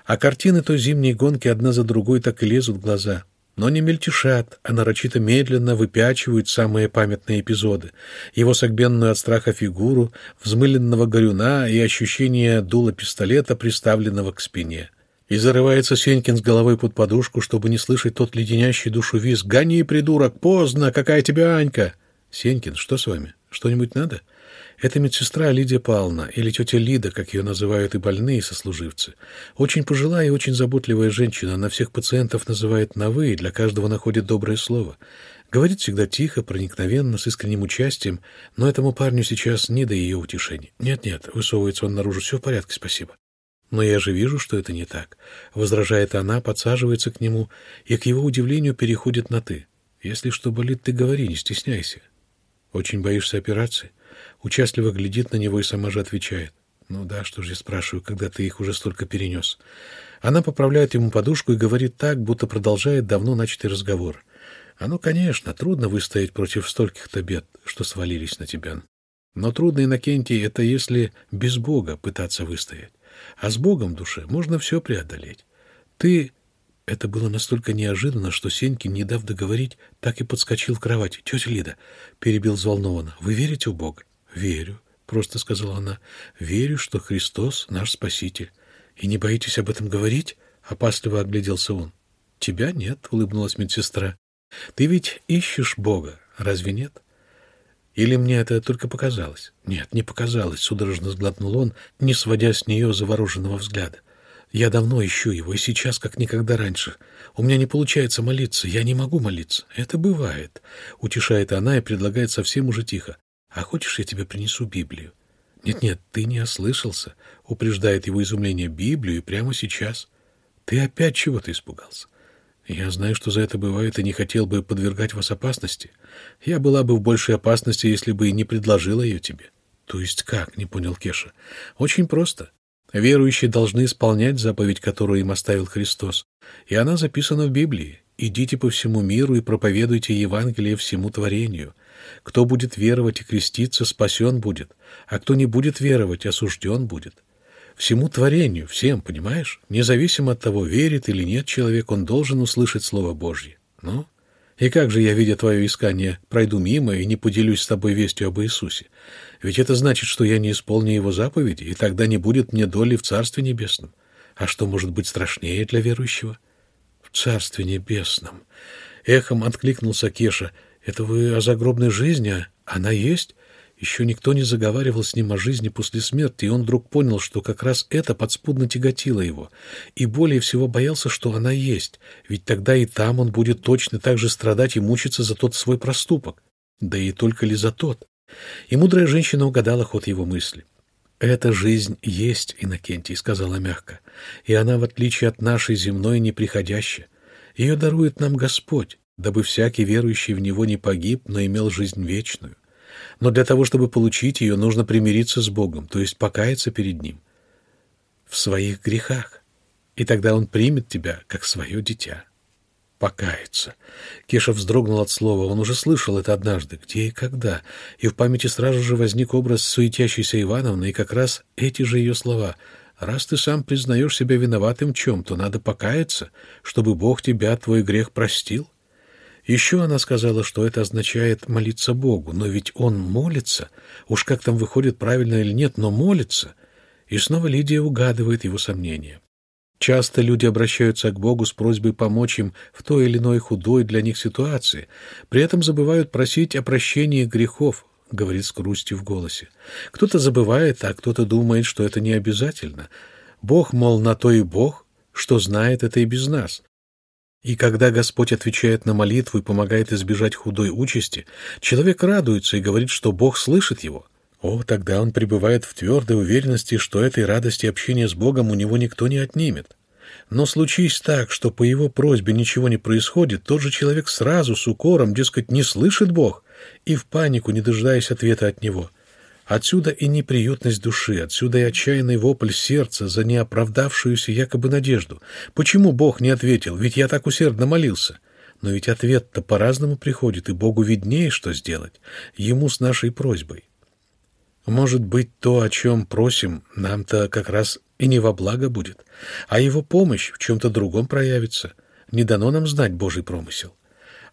А картины той зимней гонки одна за другой так и лезут в глаза — но не мельтешат, а нарочито медленно выпячивают самые памятные эпизоды. Его согбенную от страха фигуру, взмыленного горюна и ощущение дула пистолета, приставленного к спине. И зарывается Сенькин с головой под подушку, чтобы не слышать тот леденящий душу визг. «Гони, придурок! Поздно! Какая тебе Анька!» «Сенькин, что с вами? Что-нибудь надо?» Это медсестра Лидия Павловна, или тетя Лида, как ее называют и больные сослуживцы. Очень пожилая и очень заботливая женщина, она всех пациентов называет на «вы» и для каждого находит доброе слово. Говорит всегда тихо, проникновенно, с искренним участием, но этому парню сейчас не до ее утешений. «Нет-нет», — высовывается он наружу, — «все в порядке, спасибо». «Но я же вижу, что это не так», — возражает она, подсаживается к нему и, к его удивлению, переходит на «ты». «Если что болит, ты говори, не стесняйся». «Очень боишься операции?» Участливо глядит на него и сама же отвечает. «Ну да, что же я спрашиваю, когда ты их уже столько перенес?» Она поправляет ему подушку и говорит так, будто продолжает давно начатый разговор. «А ну, конечно, трудно выстоять против стольких-то бед, что свалились на тебя. Но трудно, Иннокентий, это если без Бога пытаться выстоять. А с Богом в душе можно все преодолеть. Ты...» Это было настолько неожиданно, что Сенькин, не дав договорить, так и подскочил в кровати. «Тетя Лида», — перебил взволнованно, — «вы верите в Бога?» «Верю», — просто сказала она. «Верю, что Христос наш Спаситель. И не боитесь об этом говорить?» — опасливо огляделся он. «Тебя нет», — улыбнулась медсестра. «Ты ведь ищешь Бога, разве нет?» Или мне это только показалось? Нет, не показалось, судорожно сглотнул он, не сводя с нее завороженного взгляда. Я давно ищу его, и сейчас, как никогда раньше. У меня не получается молиться, я не могу молиться. Это бывает, — утешает она и предлагает совсем уже тихо. А хочешь, я тебе принесу Библию? Нет-нет, ты не ослышался, упреждает его изумление Библию и прямо сейчас. Ты опять чего-то испугался. Я знаю, что за это бывает, и не хотел бы подвергать вас опасности. Я была бы в большей опасности, если бы не предложила ее тебе. То есть как, не понял Кеша. Очень просто. Верующие должны исполнять заповедь, которую им оставил Христос. И она записана в Библии. Идите по всему миру и проповедуйте Евангелие всему творению. Кто будет веровать и креститься, спасен будет, а кто не будет веровать, осужден будет. Всему творению, всем, понимаешь? Независимо от того, верит или нет человек, он должен услышать Слово Божье. Ну, и как же я, видя твое искание, пройду мимо и не поделюсь с тобой вестью об Иисусе? Ведь это значит, что я не исполню его заповеди, и тогда не будет мне доли в Царстве Небесном. А что может быть страшнее для верующего? Царстве Небесном. Эхом откликнулся Кеша — это вы о загробной жизни? Она есть? Еще никто не заговаривал с ним о жизни после смерти, и он вдруг понял, что как раз это подспудно тяготило его, и более всего боялся, что она есть, ведь тогда и там он будет точно так же страдать и мучиться за тот свой проступок. Да и только ли за тот? И мудрая женщина угадала ход его мысли. «Эта жизнь есть, Иннокентий», — сказала мягко, — «и она, в отличие от нашей земной, неприходящая. Ее дарует нам Господь, дабы всякий верующий в Него не погиб, но имел жизнь вечную. Но для того, чтобы получить ее, нужно примириться с Богом, то есть покаяться перед Ним в своих грехах, и тогда Он примет тебя как свое дитя. Покаяться. Кеша вздрогнул от слова. Он уже слышал это однажды. Где и когда? И в памяти сразу же возник образ суетящейся Ивановны, и как раз эти же ее слова. «Раз ты сам признаешь себя виноватым в чем, то надо покаяться, чтобы Бог тебя, твой грех, простил». Еще она сказала, что это означает молиться Богу, но ведь он молится, уж как там выходит правильно или нет, но молится. И снова Лидия угадывает его сомнения. Часто люди обращаются к Богу с просьбой помочь им в той или иной худой для них ситуации, при этом забывают просить о прощении грехов, говорит с грустью в голосе. Кто-то забывает, а кто-то думает, что это не обязательно. Бог, мол, на то и Бог, что знает это и без нас. И когда Господь отвечает на молитву и помогает избежать худой участи, человек радуется и говорит, что Бог слышит его. О, тогда он пребывает в твердой уверенности, что этой радости общения с Богом у него никто не отнимет. Но случись так, что по его просьбе ничего не происходит, тот же человек сразу с укором, дескать, не слышит Бог, и в панику, не дожидаясь ответа от него. Отсюда и неприютность души, отсюда и отчаянный вопль сердца за неоправдавшуюся якобы надежду. Почему Бог не ответил? Ведь я так усердно молился. Но ведь ответ-то по-разному приходит, и Богу виднее, что сделать. Ему с нашей просьбой. Может быть, то, о чем просим, нам-то как раз и не во благо будет, а его помощь в чем-то другом проявится. Не дано нам знать Божий промысел.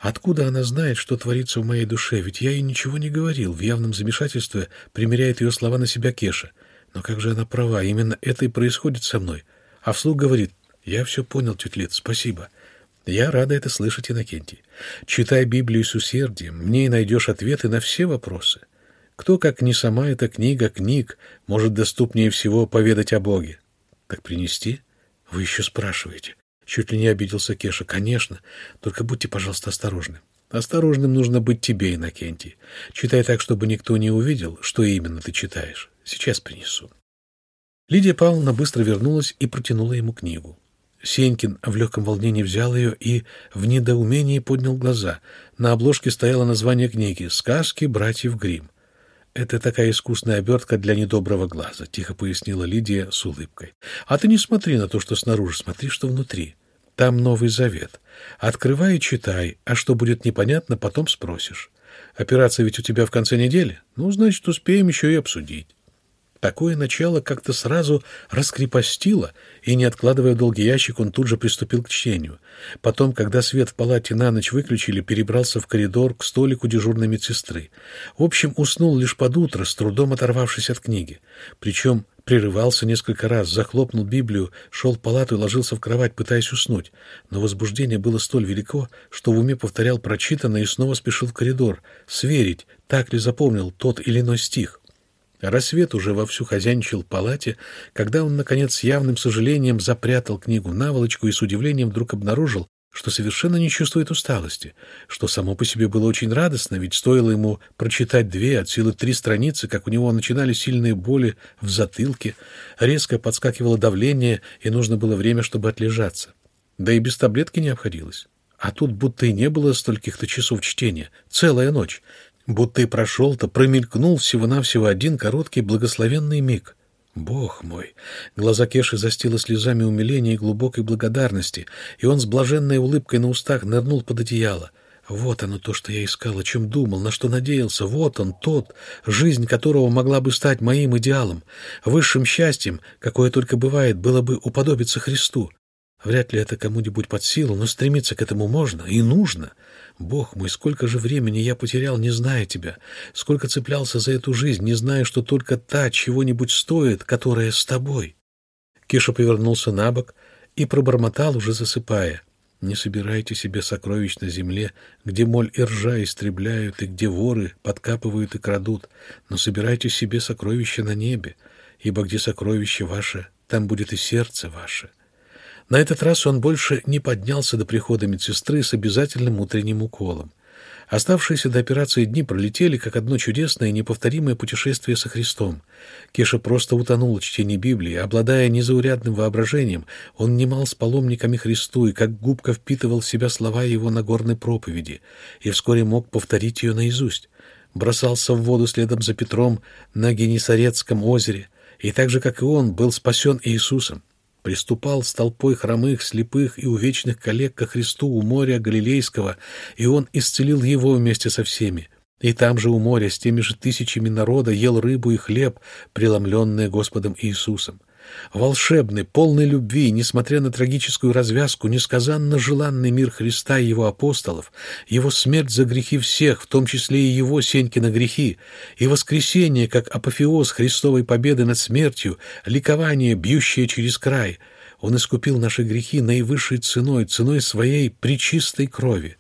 Откуда она знает, что творится в моей душе? Ведь я ей ничего не говорил. В явном замешательстве примеряет ее слова на себя Кеша. Но как же она права? Именно это и происходит со мной. А вслух говорит, я все понял, тетя спасибо. Я рада это слышать, Иннокентий. Читай Библию с усердием, мне и найдешь ответы на все вопросы. Кто, как не сама эта книга книг, может доступнее всего поведать о Боге? Так принести? Вы еще спрашиваете. Чуть ли не обиделся Кеша. Конечно. Только будьте, пожалуйста, осторожны. Осторожным нужно быть тебе, Иннокентий. Читай так, чтобы никто не увидел, что именно ты читаешь. Сейчас принесу. Лидия Павловна быстро вернулась и протянула ему книгу. Сенькин в легком волнении взял ее и в недоумении поднял глаза. На обложке стояло название книги «Сказки братьев Гримм». «Это такая искусная обертка для недоброго глаза», — тихо пояснила Лидия с улыбкой. «А ты не смотри на то, что снаружи, смотри, что внутри. Там Новый Завет. Открывай и читай, а что будет непонятно, потом спросишь. Операция ведь у тебя в конце недели? Ну, значит, успеем еще и обсудить». Такое начало как-то сразу раскрепостило, и, не откладывая долгий ящик, он тут же приступил к чтению. Потом, когда свет в палате на ночь выключили, перебрался в коридор к столику дежурной медсестры. В общем, уснул лишь под утро, с трудом оторвавшись от книги. Причем прерывался несколько раз, захлопнул Библию, шел в палату и ложился в кровать, пытаясь уснуть. Но возбуждение было столь велико, что в уме повторял прочитанное и снова спешил в коридор, сверить, так ли запомнил тот или иной стих. Рассвет уже вовсю хозяйничал в палате, когда он, наконец, с явным сожалением запрятал книгу в наволочку и с удивлением вдруг обнаружил, что совершенно не чувствует усталости, что само по себе было очень радостно, ведь стоило ему прочитать две, от силы три страницы, как у него начинали сильные боли в затылке, резко подскакивало давление, и нужно было время, чтобы отлежаться. Да и без таблетки не обходилось. А тут будто и не было стольких-то часов чтения, целая ночь, Будто и прошел-то, промелькнул всего-навсего один короткий благословенный миг. Бог мой! Глаза Кеши застило слезами умиления и глубокой благодарности, и он с блаженной улыбкой на устах нырнул под одеяло. Вот оно то, что я искал, о чем думал, на что надеялся. Вот он, тот, жизнь которого могла бы стать моим идеалом. Высшим счастьем, какое только бывает, было бы уподобиться Христу. Вряд ли это кому-нибудь под силу, но стремиться к этому можно и нужно. Бог мой, сколько же времени я потерял, не зная тебя, сколько цеплялся за эту жизнь, не зная, что только та чего-нибудь стоит, которая с тобой. Киша повернулся на бок и пробормотал, уже засыпая. Не собирайте себе сокровищ на земле, где моль и ржа истребляют, и где воры подкапывают и крадут, но собирайте себе сокровища на небе, ибо где сокровище ваше, там будет и сердце ваше». На этот раз он больше не поднялся до прихода медсестры с обязательным утренним уколом. Оставшиеся до операции дни пролетели, как одно чудесное и неповторимое путешествие со Христом. Кеша просто утонул в чтении Библии. Обладая незаурядным воображением, он немал с паломниками Христу и как губка впитывал в себя слова его Нагорной проповеди, и вскоре мог повторить ее наизусть. Бросался в воду следом за Петром на Генесарецком озере, и так же, как и он, был спасен Иисусом приступал с толпой хромых, слепых и увечных коллег ко Христу у моря Галилейского, и он исцелил его вместе со всеми. И там же у моря с теми же тысячами народа ел рыбу и хлеб, преломленные Господом Иисусом. Волшебный, полный любви, несмотря на трагическую развязку, несказанно желанный мир Христа и его апостолов, его смерть за грехи всех, в том числе и его сеньки на грехи, и воскресение, как апофеоз Христовой победы над смертью, ликование, бьющее через край. Он искупил наши грехи наивысшей ценой, ценой своей причистой крови.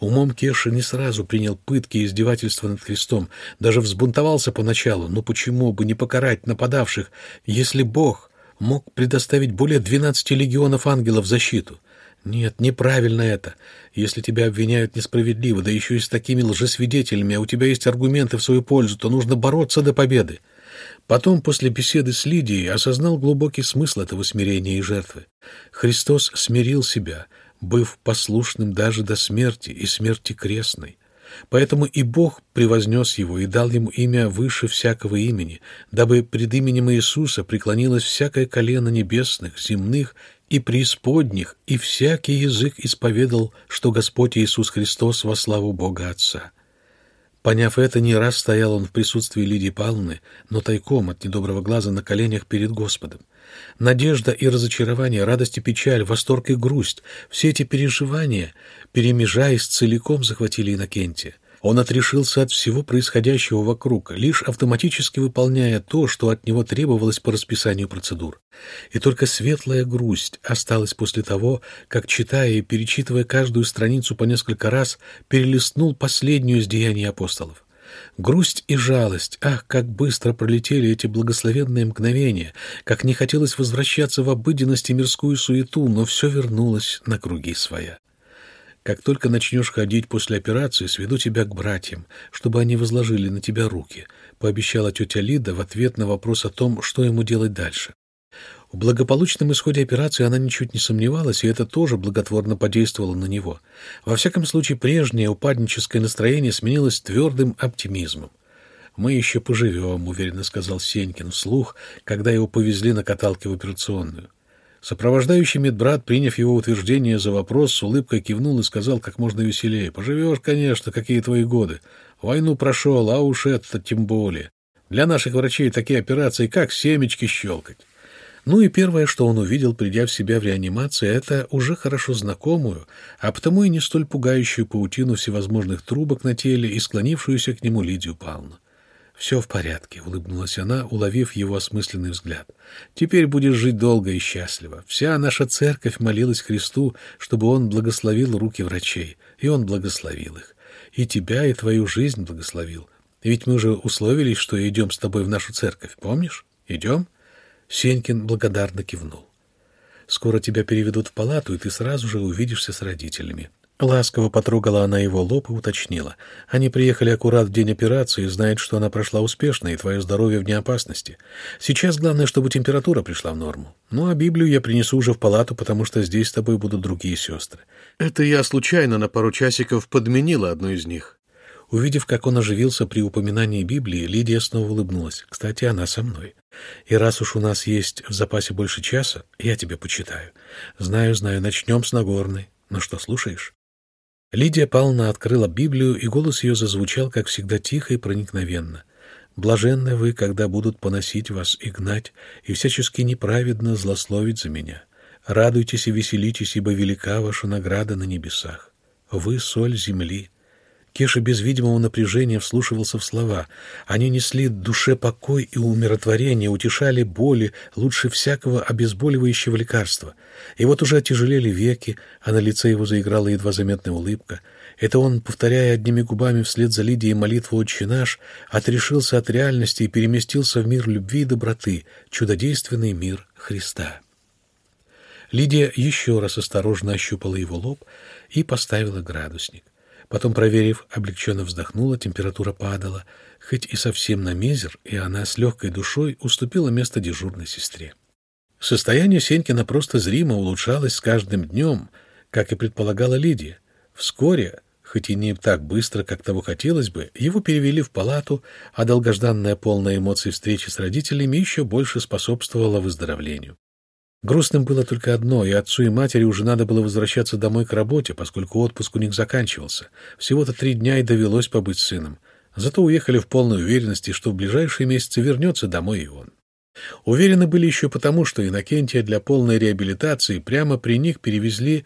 Умом Кеша не сразу принял пытки и издевательства над Христом, даже взбунтовался поначалу, но почему бы не покарать нападавших, если Бог мог предоставить более двенадцати легионов ангелов защиту? Нет, неправильно это. Если тебя обвиняют несправедливо, да еще и с такими лжесвидетелями, а у тебя есть аргументы в свою пользу, то нужно бороться до победы. Потом, после беседы с Лидией, осознал глубокий смысл этого смирения и жертвы. Христос смирил себя — быв послушным даже до смерти и смерти крестной. Поэтому и Бог превознес его и дал ему имя выше всякого имени, дабы пред именем Иисуса преклонилось всякое колено небесных, земных и преисподних, и всякий язык исповедал, что Господь Иисус Христос во славу Бога Отца. Поняв это, не раз стоял он в присутствии Лидии Павловны, но тайком от недоброго глаза на коленях перед Господом. Надежда и разочарование, радость и печаль, восторг и грусть — все эти переживания, перемежаясь, целиком захватили Иннокентия. Он отрешился от всего происходящего вокруг, лишь автоматически выполняя то, что от него требовалось по расписанию процедур. И только светлая грусть осталась после того, как, читая и перечитывая каждую страницу по несколько раз, перелистнул последнюю из деяний апостолов. Грусть и жалость, ах, как быстро пролетели эти благословенные мгновения, как не хотелось возвращаться в обыденность и мирскую суету, но все вернулось на круги своя. Как только начнешь ходить после операции, сведу тебя к братьям, чтобы они возложили на тебя руки, пообещала тетя Лида в ответ на вопрос о том, что ему делать дальше. В благополучном исходе операции она ничуть не сомневалась, и это тоже благотворно подействовало на него. Во всяком случае, прежнее упадническое настроение сменилось твердым оптимизмом. «Мы еще поживем», — уверенно сказал Сенькин вслух, когда его повезли на каталке в операционную. Сопровождающий медбрат, приняв его утверждение за вопрос, с улыбкой кивнул и сказал как можно веселее. «Поживешь, конечно, какие твои годы. Войну прошел, а уж это тем более. Для наших врачей такие операции, как семечки щелкать». Ну и первое, что он увидел, придя в себя в реанимации, это уже хорошо знакомую, а потому и не столь пугающую паутину всевозможных трубок на теле и склонившуюся к нему Лидию Павловну. «Все в порядке», — улыбнулась она, уловив его осмысленный взгляд. «Теперь будешь жить долго и счастливо. Вся наша церковь молилась Христу, чтобы Он благословил руки врачей, и Он благословил их. И тебя, и твою жизнь благословил. Ведь мы уже условились, что идем с тобой в нашу церковь, помнишь? Идем?» Сенькин благодарно кивнул. «Скоро тебя переведут в палату, и ты сразу же увидишься с родителями». Ласково потрогала она его лоб и уточнила. «Они приехали аккурат в день операции и знают, что она прошла успешно, и твое здоровье вне опасности. Сейчас главное, чтобы температура пришла в норму. Ну, а Библию я принесу уже в палату, потому что здесь с тобой будут другие сестры». Это я случайно на пару часиков подменила одну из них. Увидев, как он оживился при упоминании Библии, Лидия снова улыбнулась. «Кстати, она со мной. И раз уж у нас есть в запасе больше часа, я тебе почитаю. Знаю, знаю, начнем с Нагорной. Ну что, слушаешь?» Лидия Павловна открыла Библию, и голос ее зазвучал, как всегда, тихо и проникновенно. «Блаженны вы, когда будут поносить вас и гнать, и всячески неправедно злословить за меня. Радуйтесь и веселитесь, ибо велика ваша награда на небесах. Вы — соль земли». Кеша без видимого напряжения вслушивался в слова. Они несли душе покой и умиротворение, утешали боли лучше всякого обезболивающего лекарства. И вот уже отяжелели веки, а на лице его заиграла едва заметная улыбка. Это он, повторяя одними губами вслед за Лидией молитву «Отче наш», отрешился от реальности и переместился в мир любви и доброты, чудодейственный мир Христа. Лидия еще раз осторожно ощупала его лоб и поставила градусник. Потом, проверив, облегченно вздохнула, температура падала, хоть и совсем на мизер, и она с легкой душой уступила место дежурной сестре. Состояние Сенькина просто зримо улучшалось с каждым днем, как и предполагала Лидия. Вскоре, хоть и не так быстро, как того хотелось бы, его перевели в палату, а долгожданная полная эмоций встречи с родителями еще больше способствовала выздоровлению. Грустным было только одно, и отцу и матери уже надо было возвращаться домой к работе, поскольку отпуск у них заканчивался. Всего-то три дня и довелось побыть сыном. Зато уехали в полной уверенности, что в ближайшие месяцы вернется домой и он. Уверены были еще потому, что Иннокентия для полной реабилитации прямо при них перевезли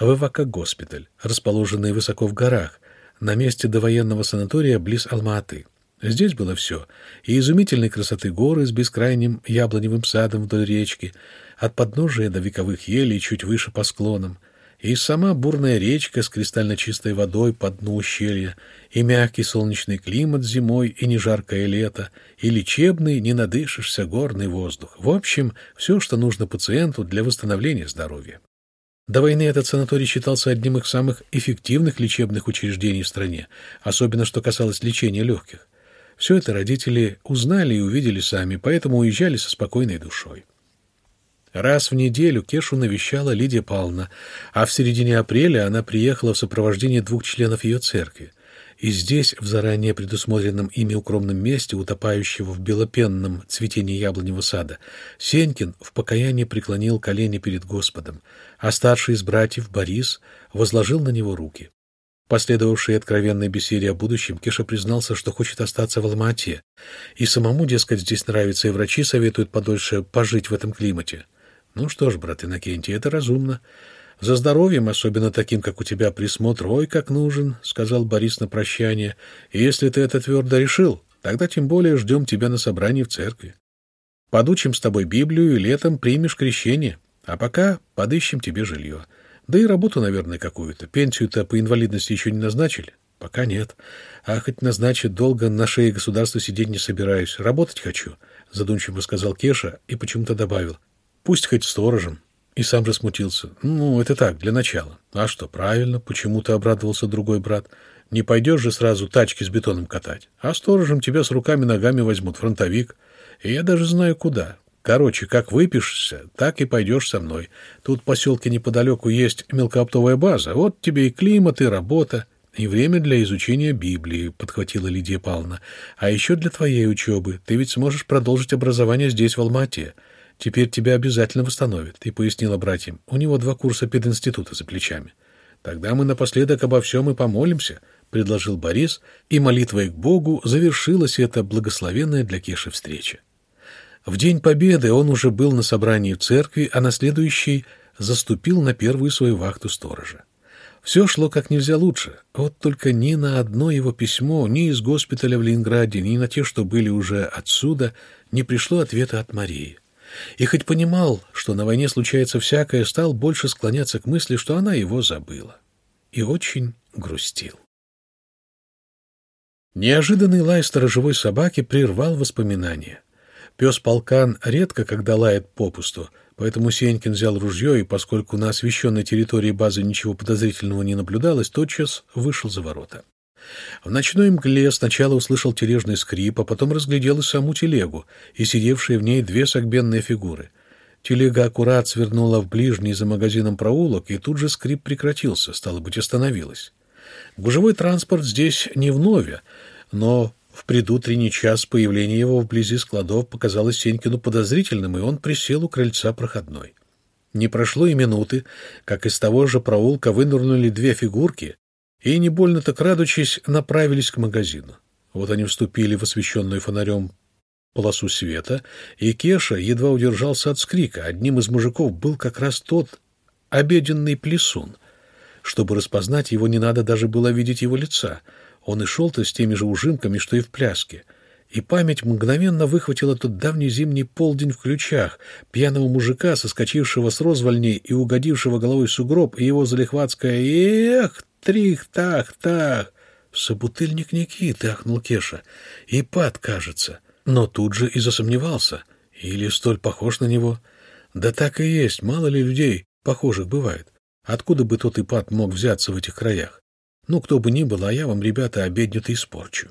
в Эвака-госпиталь, расположенный высоко в горах, на месте довоенного санатория близ Алма-Аты. Здесь было все. И изумительной красоты горы с бескрайним яблоневым садом вдоль речки, от подножия до вековых елей чуть выше по склонам, и сама бурная речка с кристально чистой водой по дну ущелья, и мягкий солнечный климат зимой, и не жаркое лето, и лечебный, не надышишься горный воздух. В общем, все, что нужно пациенту для восстановления здоровья. До войны этот санаторий считался одним из самых эффективных лечебных учреждений в стране, особенно что касалось лечения легких. Все это родители узнали и увидели сами, поэтому уезжали со спокойной душой. Раз в неделю Кешу навещала Лидия Павловна, а в середине апреля она приехала в сопровождении двух членов ее церкви. И здесь, в заранее предусмотренном ими укромном месте, утопающего в белопенном цветении яблоневого сада, Сенькин в покаянии преклонил колени перед Господом, а старший из братьев, Борис, возложил на него руки. Последовавшей откровенной беседе о будущем, Кеша признался, что хочет остаться в Алмате. И самому, дескать, здесь нравится, и врачи советуют подольше пожить в этом климате. Ну что ж, брат Иннокентий, это разумно. За здоровьем, особенно таким, как у тебя, присмотр, ой, как нужен, — сказал Борис на прощание. И если ты это твердо решил, тогда тем более ждем тебя на собрании в церкви. Подучим с тобой Библию и летом примешь крещение, а пока подыщем тебе жилье. Да и работу, наверное, какую-то. Пенсию-то по инвалидности еще не назначили? Пока нет. А хоть назначат долго, на шее государства сидеть не собираюсь. Работать хочу, задумчиво сказал Кеша и почему-то добавил. Пусть хоть сторожем. И сам же смутился. Ну, это так, для начала. А что, правильно, почему-то обрадовался другой брат. Не пойдешь же сразу тачки с бетоном катать. А сторожем тебя с руками-ногами возьмут, фронтовик. И я даже знаю куда. Короче, как выпишешься, так и пойдешь со мной. Тут в поселке неподалеку есть мелкооптовая база. Вот тебе и климат, и работа, и время для изучения Библии, — подхватила Лидия Павловна. А еще для твоей учебы. Ты ведь сможешь продолжить образование здесь, в Алмате. Теперь тебя обязательно восстановят, — и пояснила братьям. У него два курса пединститута за плечами. Тогда мы напоследок обо всем и помолимся, — предложил Борис, и молитвой к Богу завершилась эта благословенная для Кеши встреча. В День Победы он уже был на собрании в церкви, а на следующий заступил на первую свою вахту сторожа. Все шло как нельзя лучше. Вот только ни на одно его письмо, ни из госпиталя в Ленинграде, ни на те, что были уже отсюда, не пришло ответа от Марии. И хоть понимал, что на войне случается всякое, стал больше склоняться к мысли, что она его забыла. И очень грустил. Неожиданный лай сторожевой собаки прервал воспоминания. Пес полкан редко когда лает попусту, поэтому Сенькин взял ружье и, поскольку на освещенной территории базы ничего подозрительного не наблюдалось, тотчас вышел за ворота. В ночной мгле сначала услышал тележный скрип, а потом разглядел и саму телегу, и сидевшие в ней две согбенные фигуры. Телега аккурат свернула в ближний за магазином проулок, и тут же скрип прекратился, стало быть, остановилась. Гужевой транспорт здесь не вновь, но в предутренний час появление его вблизи складов показалось Сенькину подозрительным, и он присел у крыльца проходной. Не прошло и минуты, как из того же проулка вынырнули две фигурки и, не больно-то крадучись, направились к магазину. Вот они вступили в освещенную фонарем полосу света, и Кеша едва удержался от скрика. Одним из мужиков был как раз тот обеденный плесун. Чтобы распознать его, не надо даже было видеть его лица — Он и шел-то с теми же ужимками, что и в пляске. И память мгновенно выхватила тот давний зимний полдень в ключах, пьяного мужика, соскочившего с розвальни и угодившего головой в сугроб, и его залихватское «Эх, трих-так-так!» «Собутыльник Никиты!» — ахнул Кеша. «И пад, кажется». Но тут же и засомневался. Или столь похож на него. Да так и есть, мало ли людей похожих бывает. Откуда бы тот ипат мог взяться в этих краях? Ну, кто бы ни был, а я вам, ребята, обедню-то испорчу.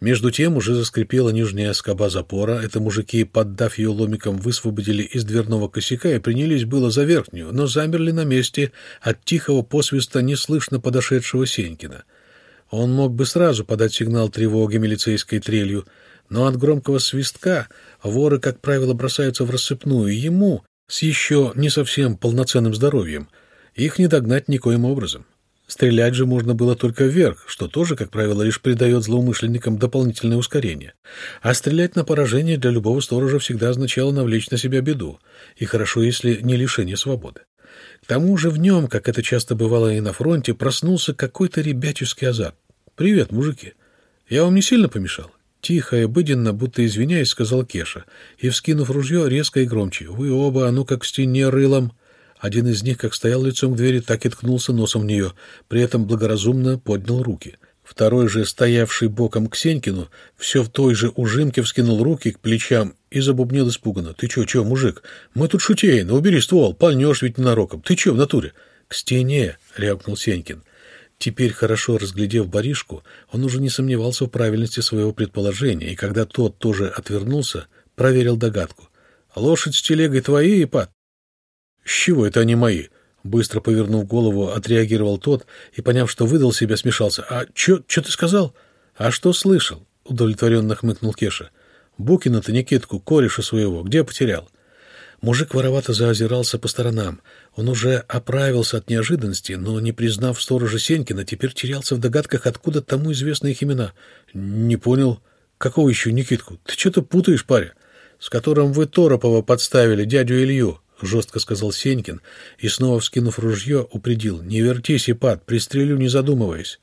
Между тем уже заскрипела нижняя скоба запора. Это мужики, поддав ее ломиком, высвободили из дверного косяка и принялись было за верхнюю, но замерли на месте от тихого посвиста неслышно подошедшего Сенькина. Он мог бы сразу подать сигнал тревоги милицейской трелью, но от громкого свистка воры, как правило, бросаются в рассыпную. Ему, с еще не совсем полноценным здоровьем, их не догнать никоим образом. Стрелять же можно было только вверх, что тоже, как правило, лишь придает злоумышленникам дополнительное ускорение. А стрелять на поражение для любого сторожа всегда означало навлечь на себя беду, и хорошо, если не лишение свободы. К тому же в нем, как это часто бывало и на фронте, проснулся какой-то ребяческий азарт. «Привет, мужики! Я вам не сильно помешал?» Тихо и обыденно, будто извиняясь, сказал Кеша, и, вскинув ружье, резко и громче. «Вы оба, а ну как к стене рылом!» Один из них, как стоял лицом к двери, так и ткнулся носом в нее, при этом благоразумно поднял руки. Второй же, стоявший боком к Сенькину, все в той же ужимке вскинул руки к плечам и забубнил испуганно. «Ты че, че, мужик? Мы тут шутеем, убери ствол, пальнешь ведь ненароком. Ты че в натуре?» «К стене!» — рявкнул Сенькин. Теперь, хорошо разглядев баришку, он уже не сомневался в правильности своего предположения, и когда тот тоже отвернулся, проверил догадку. «Лошадь с телегой твои, Ипат?» «С чего это они мои?» Быстро повернув голову, отреагировал тот и, поняв, что выдал себя, смешался. «А чё, чё ты сказал?» «А что слышал?» — удовлетворенно хмыкнул Кеша. «Букина-то Никитку, кореша своего, где потерял?» Мужик воровато заозирался по сторонам. Он уже оправился от неожиданности, но, не признав сторожа Сенькина, теперь терялся в догадках, откуда тому известны их имена. «Не понял. Какого еще Никитку? Ты что-то путаешь, паря? С которым вы Торопова подставили, дядю Илью». — жестко сказал Сенькин и, снова вскинув ружье, упредил. «Не вертись, Ипат, пристрелю, не задумываясь».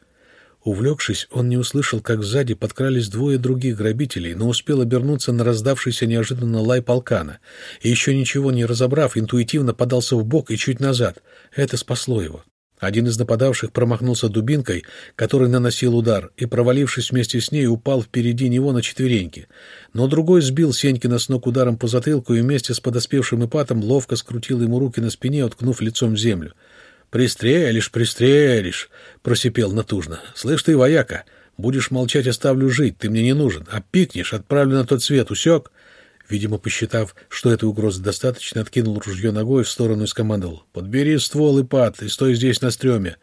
Увлекшись, он не услышал, как сзади подкрались двое других грабителей, но успел обернуться на раздавшийся неожиданно лай полкана. И еще ничего не разобрав, интуитивно подался в бок и чуть назад. Это спасло его. Один из нападавших промахнулся дубинкой, который наносил удар, и, провалившись вместе с ней, упал впереди него на четвереньки. Но другой сбил Сенькина с ног ударом по затылку и вместе с подоспевшим ипатом ловко скрутил ему руки на спине, уткнув лицом в землю. «Пристрелишь, пристрелишь!» — просипел натужно. «Слышь ты, вояка, будешь молчать, оставлю жить, ты мне не нужен. А пикнешь, отправлю на тот свет, усек?» Видимо, посчитав, что этой угрозы достаточно, откинул ружье ногой в сторону и скомандовал. «Подбери ствол и пад, и стой здесь на стреме.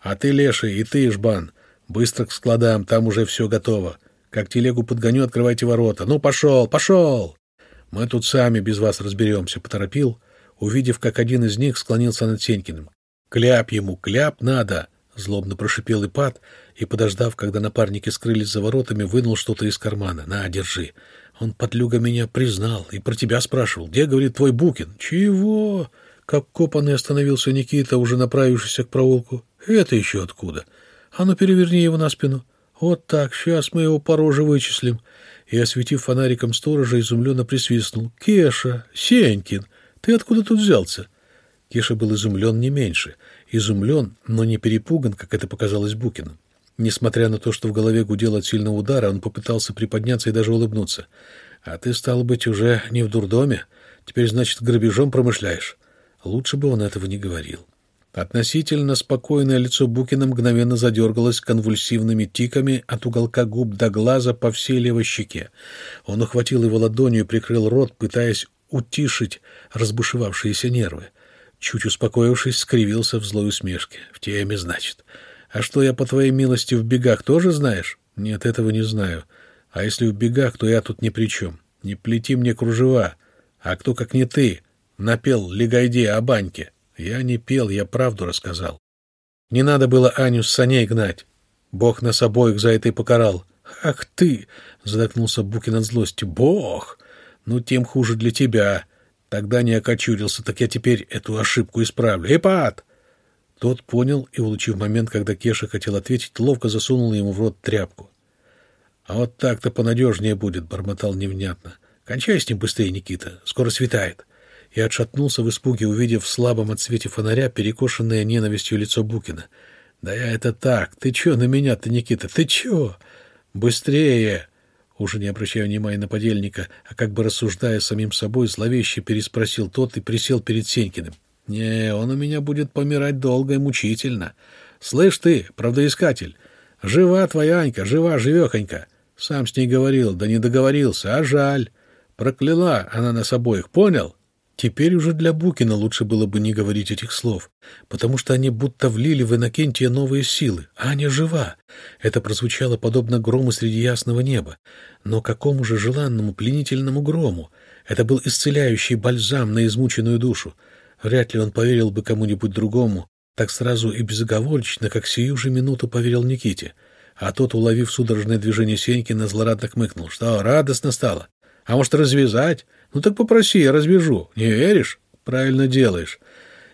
А ты, леший, и ты, жбан, быстро к складам, там уже все готово. Как телегу подгоню, открывайте ворота. Ну, пошел, пошел!» «Мы тут сами без вас разберемся», — поторопил, увидев, как один из них склонился над Сенькиным. «Кляп ему, кляп надо!» — злобно прошипел Ипат и, подождав, когда напарники скрылись за воротами, вынул что-то из кармана. «На, держи!» Он, подлюга, меня признал и про тебя спрашивал. Где, говорит, твой Букин? Чего? Как копанный остановился Никита, уже направившийся к проулку. Это еще откуда? А ну, переверни его на спину. Вот так, сейчас мы его по роже вычислим. И, осветив фонариком сторожа, изумленно присвистнул. Кеша, Сенькин, ты откуда тут взялся? Кеша был изумлен не меньше. Изумлен, но не перепуган, как это показалось Букину. Несмотря на то, что в голове гудел от сильного удара, он попытался приподняться и даже улыбнуться. «А ты, стал быть, уже не в дурдоме? Теперь, значит, грабежом промышляешь?» Лучше бы он этого не говорил. Относительно спокойное лицо Букина мгновенно задергалось конвульсивными тиками от уголка губ до глаза по всей левой щеке. Он ухватил его ладонью и прикрыл рот, пытаясь утишить разбушевавшиеся нервы. Чуть успокоившись, скривился в злой усмешке. «В теме, значит. А что я, по твоей милости, в бегах тоже знаешь? Нет, этого не знаю. А если в бегах, то я тут ни при чем. Не плети мне кружева. А кто, как не ты, напел Легайде о баньке? Я не пел, я правду рассказал. Не надо было Аню с саней гнать. Бог нас обоих за это и покарал. Ах ты! — задохнулся Букин от злости. Бог! Ну, тем хуже для тебя. Тогда не окочурился, так я теперь эту ошибку исправлю. Эпат! Тот понял и, улучив момент, когда Кеша хотел ответить, ловко засунул ему в рот тряпку. — А вот так-то понадежнее будет, — бормотал невнятно. — Кончай с ним быстрее, Никита, скоро светает. И отшатнулся в испуге, увидев в слабом отсвете фонаря перекошенное ненавистью лицо Букина. — Да я это так. Ты чё на меня-то, Никита, ты чё? Быстрее! Уже не обращая внимания на подельника, а как бы рассуждая самим собой, зловеще переспросил тот и присел перед Сенькиным. Не, он у меня будет помирать долго и мучительно. Слышь ты, правдоискатель, жива твоя Анька, жива, живехонька. Сам с ней говорил, да не договорился, а жаль. Прокляла она нас обоих, понял? Теперь уже для Букина лучше было бы не говорить этих слов, потому что они будто влили в Иннокентия новые силы. Аня жива. Это прозвучало подобно грому среди ясного неба. Но какому же желанному, пленительному грому? Это был исцеляющий бальзам на измученную душу. Вряд ли он поверил бы кому-нибудь другому, так сразу и безоговорочно, как сию же минуту поверил Никите. А тот, уловив судорожное движение Сенькина, злорадно хмыкнул. Что, радостно стало? А может, развязать? Ну так попроси, я развяжу. Не веришь? Правильно делаешь.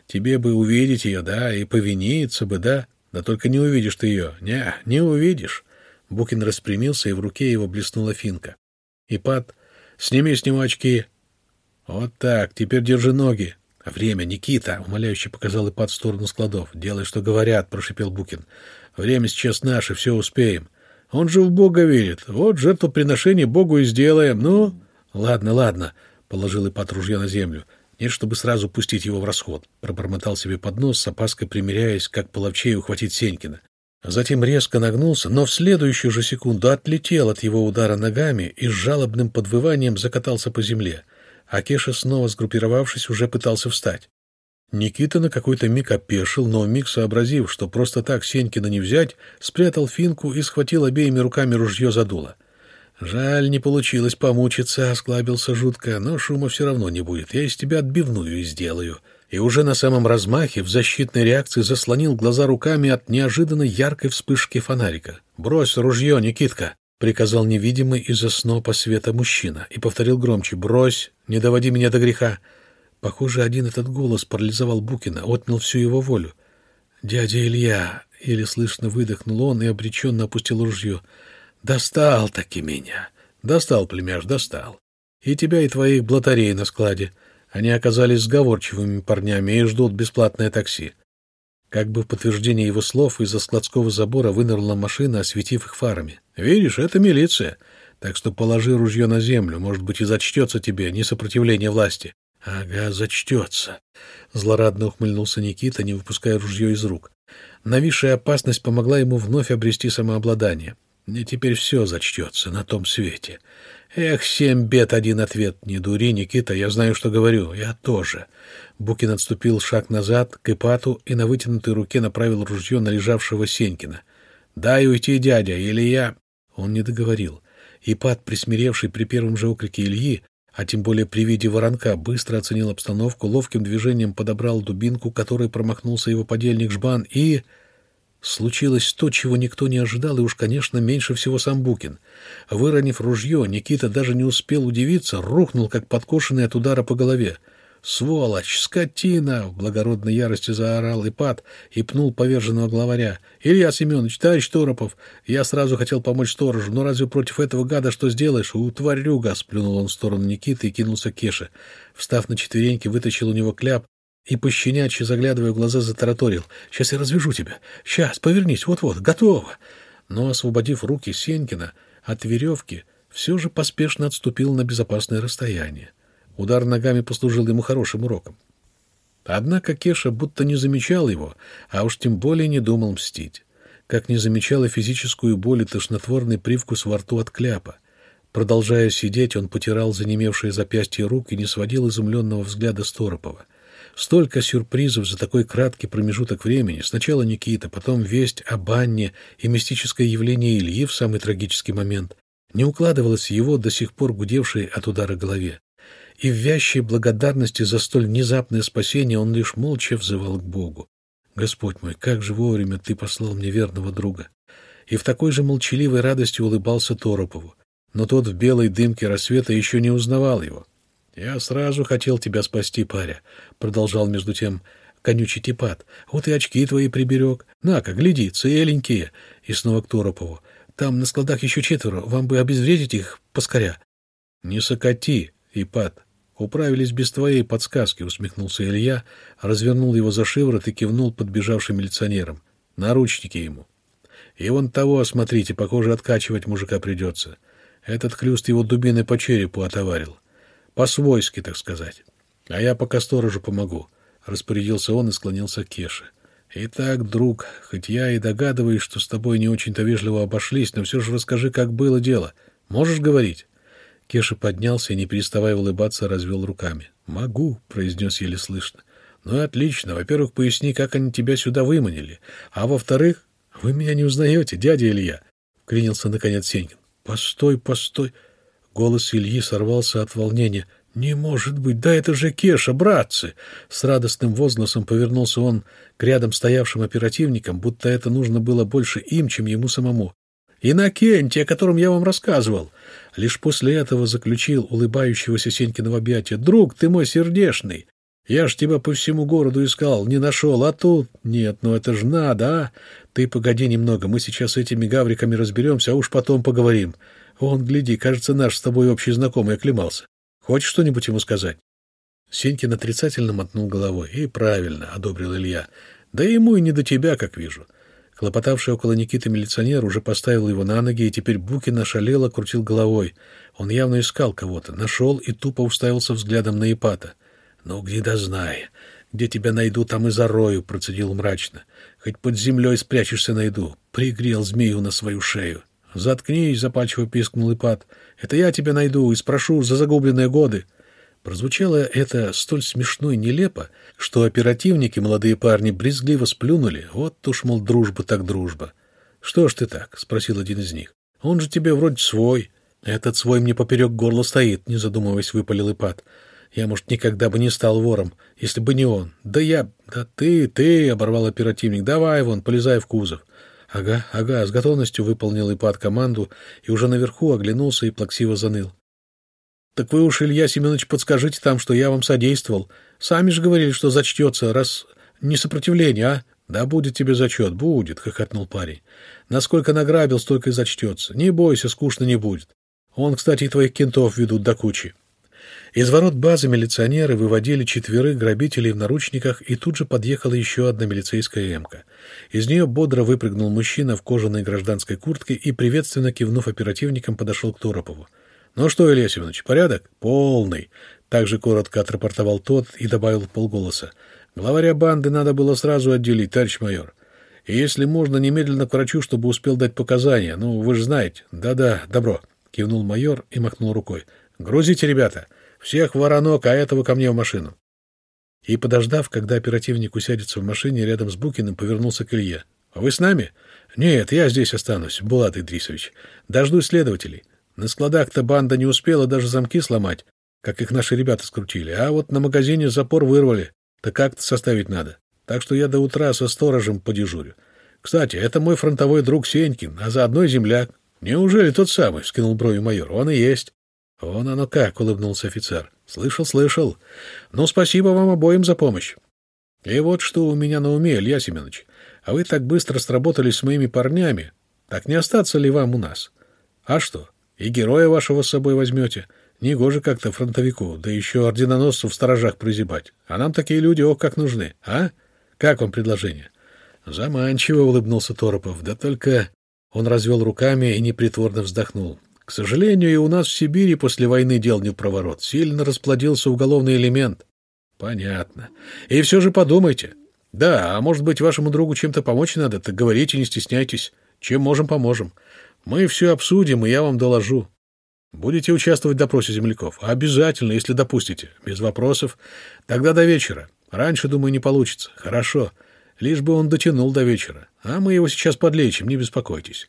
Тебе бы увидеть ее, да, и повиниться бы, да? Да только не увидишь ты ее. Не, не увидишь. Букин распрямился, и в руке его блеснула финка. Ипат, сними с него очки. Вот так, теперь держи ноги. — Время, Никита! — умоляюще показал Ипат в сторону складов. — Делай, что говорят, — прошипел Букин. — Время сейчас наше, все успеем. Он же в Бога верит. Вот жертвоприношение Богу и сделаем. Ну, ладно, ладно, — положил Ипат ружье на землю. Нет, чтобы сразу пустить его в расход. Пробормотал себе под нос, с опаской примеряясь, как половчей ухватить Сенькина. Затем резко нагнулся, но в следующую же секунду отлетел от его удара ногами и с жалобным подвыванием закатался по земле. А Кеша, снова сгруппировавшись, уже пытался встать. Никита на какой-то миг опешил, но миг сообразив, что просто так Сенькина не взять, спрятал финку и схватил обеими руками ружье за дуло. «Жаль, не получилось помучиться», — осклабился жутко, — «но шума все равно не будет. Я из тебя отбивную и сделаю». И уже на самом размахе в защитной реакции заслонил глаза руками от неожиданно яркой вспышки фонарика. «Брось ружье, Никитка!» Приказал невидимый из-за снопа света мужчина и повторил громче «Брось, не доводи меня до греха». Похоже, один этот голос парализовал Букина, отнял всю его волю. «Дядя Илья!» — еле слышно выдохнул он и обреченно опустил ружье. «Достал таки меня! Достал, племяш, достал! И тебя, и твоих блатарей на складе. Они оказались сговорчивыми парнями и ждут бесплатное такси. Как бы в подтверждение его слов из-за складского забора вынырнула машина, осветив их фарами. «Видишь, это милиция. Так что положи ружье на землю, может быть, и зачтется тебе несопротивление власти». «Ага, зачтется», — злорадно ухмыльнулся Никита, не выпуская ружье из рук. Нависшая опасность помогла ему вновь обрести самообладание. «Мне теперь все зачтется на том свете. Эх, семь бед, один ответ. Не дури, Никита, я знаю, что говорю. Я тоже». Букин отступил шаг назад к Ипату и на вытянутой руке направил ружье на лежавшего Сенькина. «Дай уйти, дядя, или я...» Он не договорил. Ипат, присмиревший при первом же окрике Ильи, а тем более при виде воронка, быстро оценил обстановку, ловким движением подобрал дубинку, которой промахнулся его подельник Жбан, и... Случилось то, чего никто не ожидал, и уж, конечно, меньше всего сам Букин. Выронив ружье, Никита даже не успел удивиться, рухнул, как подкошенный от удара по голове. «Сволочь! Скотина!» — в благородной ярости заорал Ипат и пнул поверженного главаря. «Илья Семенович, товарищ Торопов, я сразу хотел помочь сторожу, но разве против этого гада что сделаешь? У тварюга!» — сплюнул он в сторону Никиты и кинулся к Кеше. Встав на четвереньки, вытащил у него кляп и, пощенячьи, заглядывая в глаза, затараторил. «Сейчас я развяжу тебя. Сейчас, повернись, вот-вот, готово!» Но, освободив руки Сенькина от веревки, все же поспешно отступил на безопасное расстояние. Удар ногами послужил ему хорошим уроком. Однако Кеша будто не замечал его, а уж тем более не думал мстить. Как не замечала физическую боль и тошнотворный привкус во рту от кляпа. Продолжая сидеть, он потирал занемевшие запястья рук и не сводил изумленного взгляда Сторопова. Столько сюрпризов за такой краткий промежуток времени. Сначала Никита, потом весть о банне и мистическое явление Ильи в самый трагический момент. Не укладывалось его до сих пор гудевшей от удара голове и в вящей благодарности за столь внезапное спасение он лишь молча взывал к Богу. «Господь мой, как же вовремя ты послал мне верного друга!» И в такой же молчаливой радости улыбался Торопову. Но тот в белой дымке рассвета еще не узнавал его. «Я сразу хотел тебя спасти, паря», — продолжал между тем конючий типат. Вот и очки твои приберег. На-ка, гляди, целенькие. И снова к Торопову. Там на складах еще четверо. Вам бы обезвредить их поскоря. Не сокоти, Ипат. Управились без твоей подсказки, усмехнулся Илья, развернул его за шиворот и кивнул подбежавшим милиционерам. Наручники ему. И вон того, осмотрите, похоже, откачивать мужика придется. Этот хлюст его дубиной по черепу отоварил. По-свойски, так сказать. А я пока сторожу помогу. Распорядился он и склонился к Кеше. Итак, друг, хоть я и догадываюсь, что с тобой не очень-то вежливо обошлись, но все же расскажи, как было дело. Можешь говорить? Кеша поднялся и, не переставая улыбаться, развел руками. «Могу», — произнес еле слышно. «Ну и отлично. Во-первых, поясни, как они тебя сюда выманили. А во-вторых, вы меня не узнаете, дядя Илья», — вклинился наконец Сенькин. «Постой, постой!» Голос Ильи сорвался от волнения. «Не может быть! Да это же Кеша, братцы!» С радостным возгласом повернулся он к рядом стоявшим оперативникам, будто это нужно было больше им, чем ему самому. «Иннокентий, о котором я вам рассказывал!» Лишь после этого заключил улыбающегося Сенькина в объятия. «Друг, ты мой сердешный! Я ж тебя по всему городу искал, не нашел, а тут... Нет, ну это ж надо, а! Ты погоди немного, мы сейчас с этими гавриками разберемся, а уж потом поговорим. Вон, гляди, кажется, наш с тобой общий знакомый оклемался. Хочешь что-нибудь ему сказать?» Сенькин отрицательно мотнул головой. «И правильно», — одобрил Илья. «Да ему и не до тебя, как вижу». Хлопотавший около Никиты милиционер уже поставил его на ноги, и теперь Букин ошалело крутил головой. Он явно искал кого-то, нашел и тупо уставился взглядом на Ипата. «Ну, где да знай. Где тебя найду, там и зарою», — процедил мрачно. «Хоть под землей спрячешься найду». Пригрел змею на свою шею. «Заткнись», — запальчиво пискнул Ипат. «Это я тебя найду и спрошу за загубленные годы». Прозвучало это столь смешно и нелепо, что оперативники, молодые парни, брезгливо сплюнули. Вот уж, мол, дружба так дружба. «Что ж ты так?» — спросил один из них. «Он же тебе вроде свой». «Этот свой мне поперек горла стоит», — не задумываясь, выпалил Ипат. «Я, может, никогда бы не стал вором, если бы не он». «Да я... Да ты, ты!» — оборвал оперативник. «Давай вон, полезай в кузов». «Ага, ага», — с готовностью выполнил Ипат команду и уже наверху оглянулся и плаксиво заныл. Так вы уж, Илья Семенович, подскажите там, что я вам содействовал. Сами же говорили, что зачтется, раз не сопротивление, а? Да будет тебе зачет, будет, — хохотнул парень. Насколько награбил, столько и зачтется. Не бойся, скучно не будет. Он, кстати, и твоих кентов ведут до кучи. Из ворот базы милиционеры выводили четверых грабителей в наручниках, и тут же подъехала еще одна милицейская эмка. Из нее бодро выпрыгнул мужчина в кожаной гражданской куртке и, приветственно кивнув оперативникам, подошел к Торопову. «Ну что, Илья Семенович, порядок?» «Полный», — также коротко отрапортовал тот и добавил полголоса. «Главаря банды надо было сразу отделить, товарищ майор. И если можно, немедленно к врачу, чтобы успел дать показания. Ну, вы же знаете. Да-да, добро», — кивнул майор и махнул рукой. «Грузите, ребята. Всех воронок, а этого ко мне в машину». И, подождав, когда оперативник усядется в машине рядом с Букиным, повернулся к Илье. «А вы с нами?» «Нет, я здесь останусь, Булат Идрисович. Дождусь следователей. На складах-то банда не успела даже замки сломать, как их наши ребята скрутили, а вот на магазине запор вырвали, да как-то составить надо. Так что я до утра со сторожем подежурю. Кстати, это мой фронтовой друг Сенькин, а заодно и земляк. Неужели тот самый? — скинул брови майор. Он и есть. Вон оно как, — улыбнулся офицер. Слышал, слышал. Ну, спасибо вам обоим за помощь. И вот что у меня на уме, Илья Семенович. А вы так быстро сработались с моими парнями. Так не остаться ли вам у нас? А что? И героя вашего с собой возьмете. Негоже как-то фронтовику, да еще орденоносцу в сторожах прозябать. А нам такие люди, ох, как нужны. А? Как вам предложение? Заманчиво улыбнулся Торопов. Да только... Он развел руками и непритворно вздохнул. К сожалению, и у нас в Сибири после войны дел не в проворот. Сильно расплодился уголовный элемент. Понятно. И все же подумайте. Да, а может быть, вашему другу чем-то помочь надо? Так говорите, не стесняйтесь. Чем можем, поможем. Мы все обсудим, и я вам доложу. Будете участвовать в допросе земляков? Обязательно, если допустите. Без вопросов. Тогда до вечера. Раньше, думаю, не получится. Хорошо. Лишь бы он дотянул до вечера. А мы его сейчас подлечим, не беспокойтесь.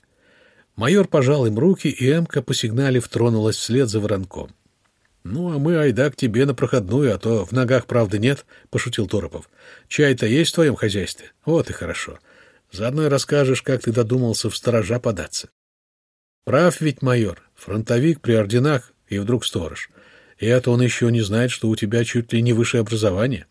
Майор пожал им руки, и Эмка, посигналив, тронулась вслед за воронком. — Ну, а мы, айда, к тебе на проходную, а то в ногах правды нет, — пошутил Торопов. — Чай-то есть в твоем хозяйстве? Вот и хорошо. Заодно и расскажешь, как ты додумался в сторожа податься. Прав ведь майор, фронтовик при орденах и вдруг сторож. И это он еще не знает, что у тебя чуть ли не высшее образование.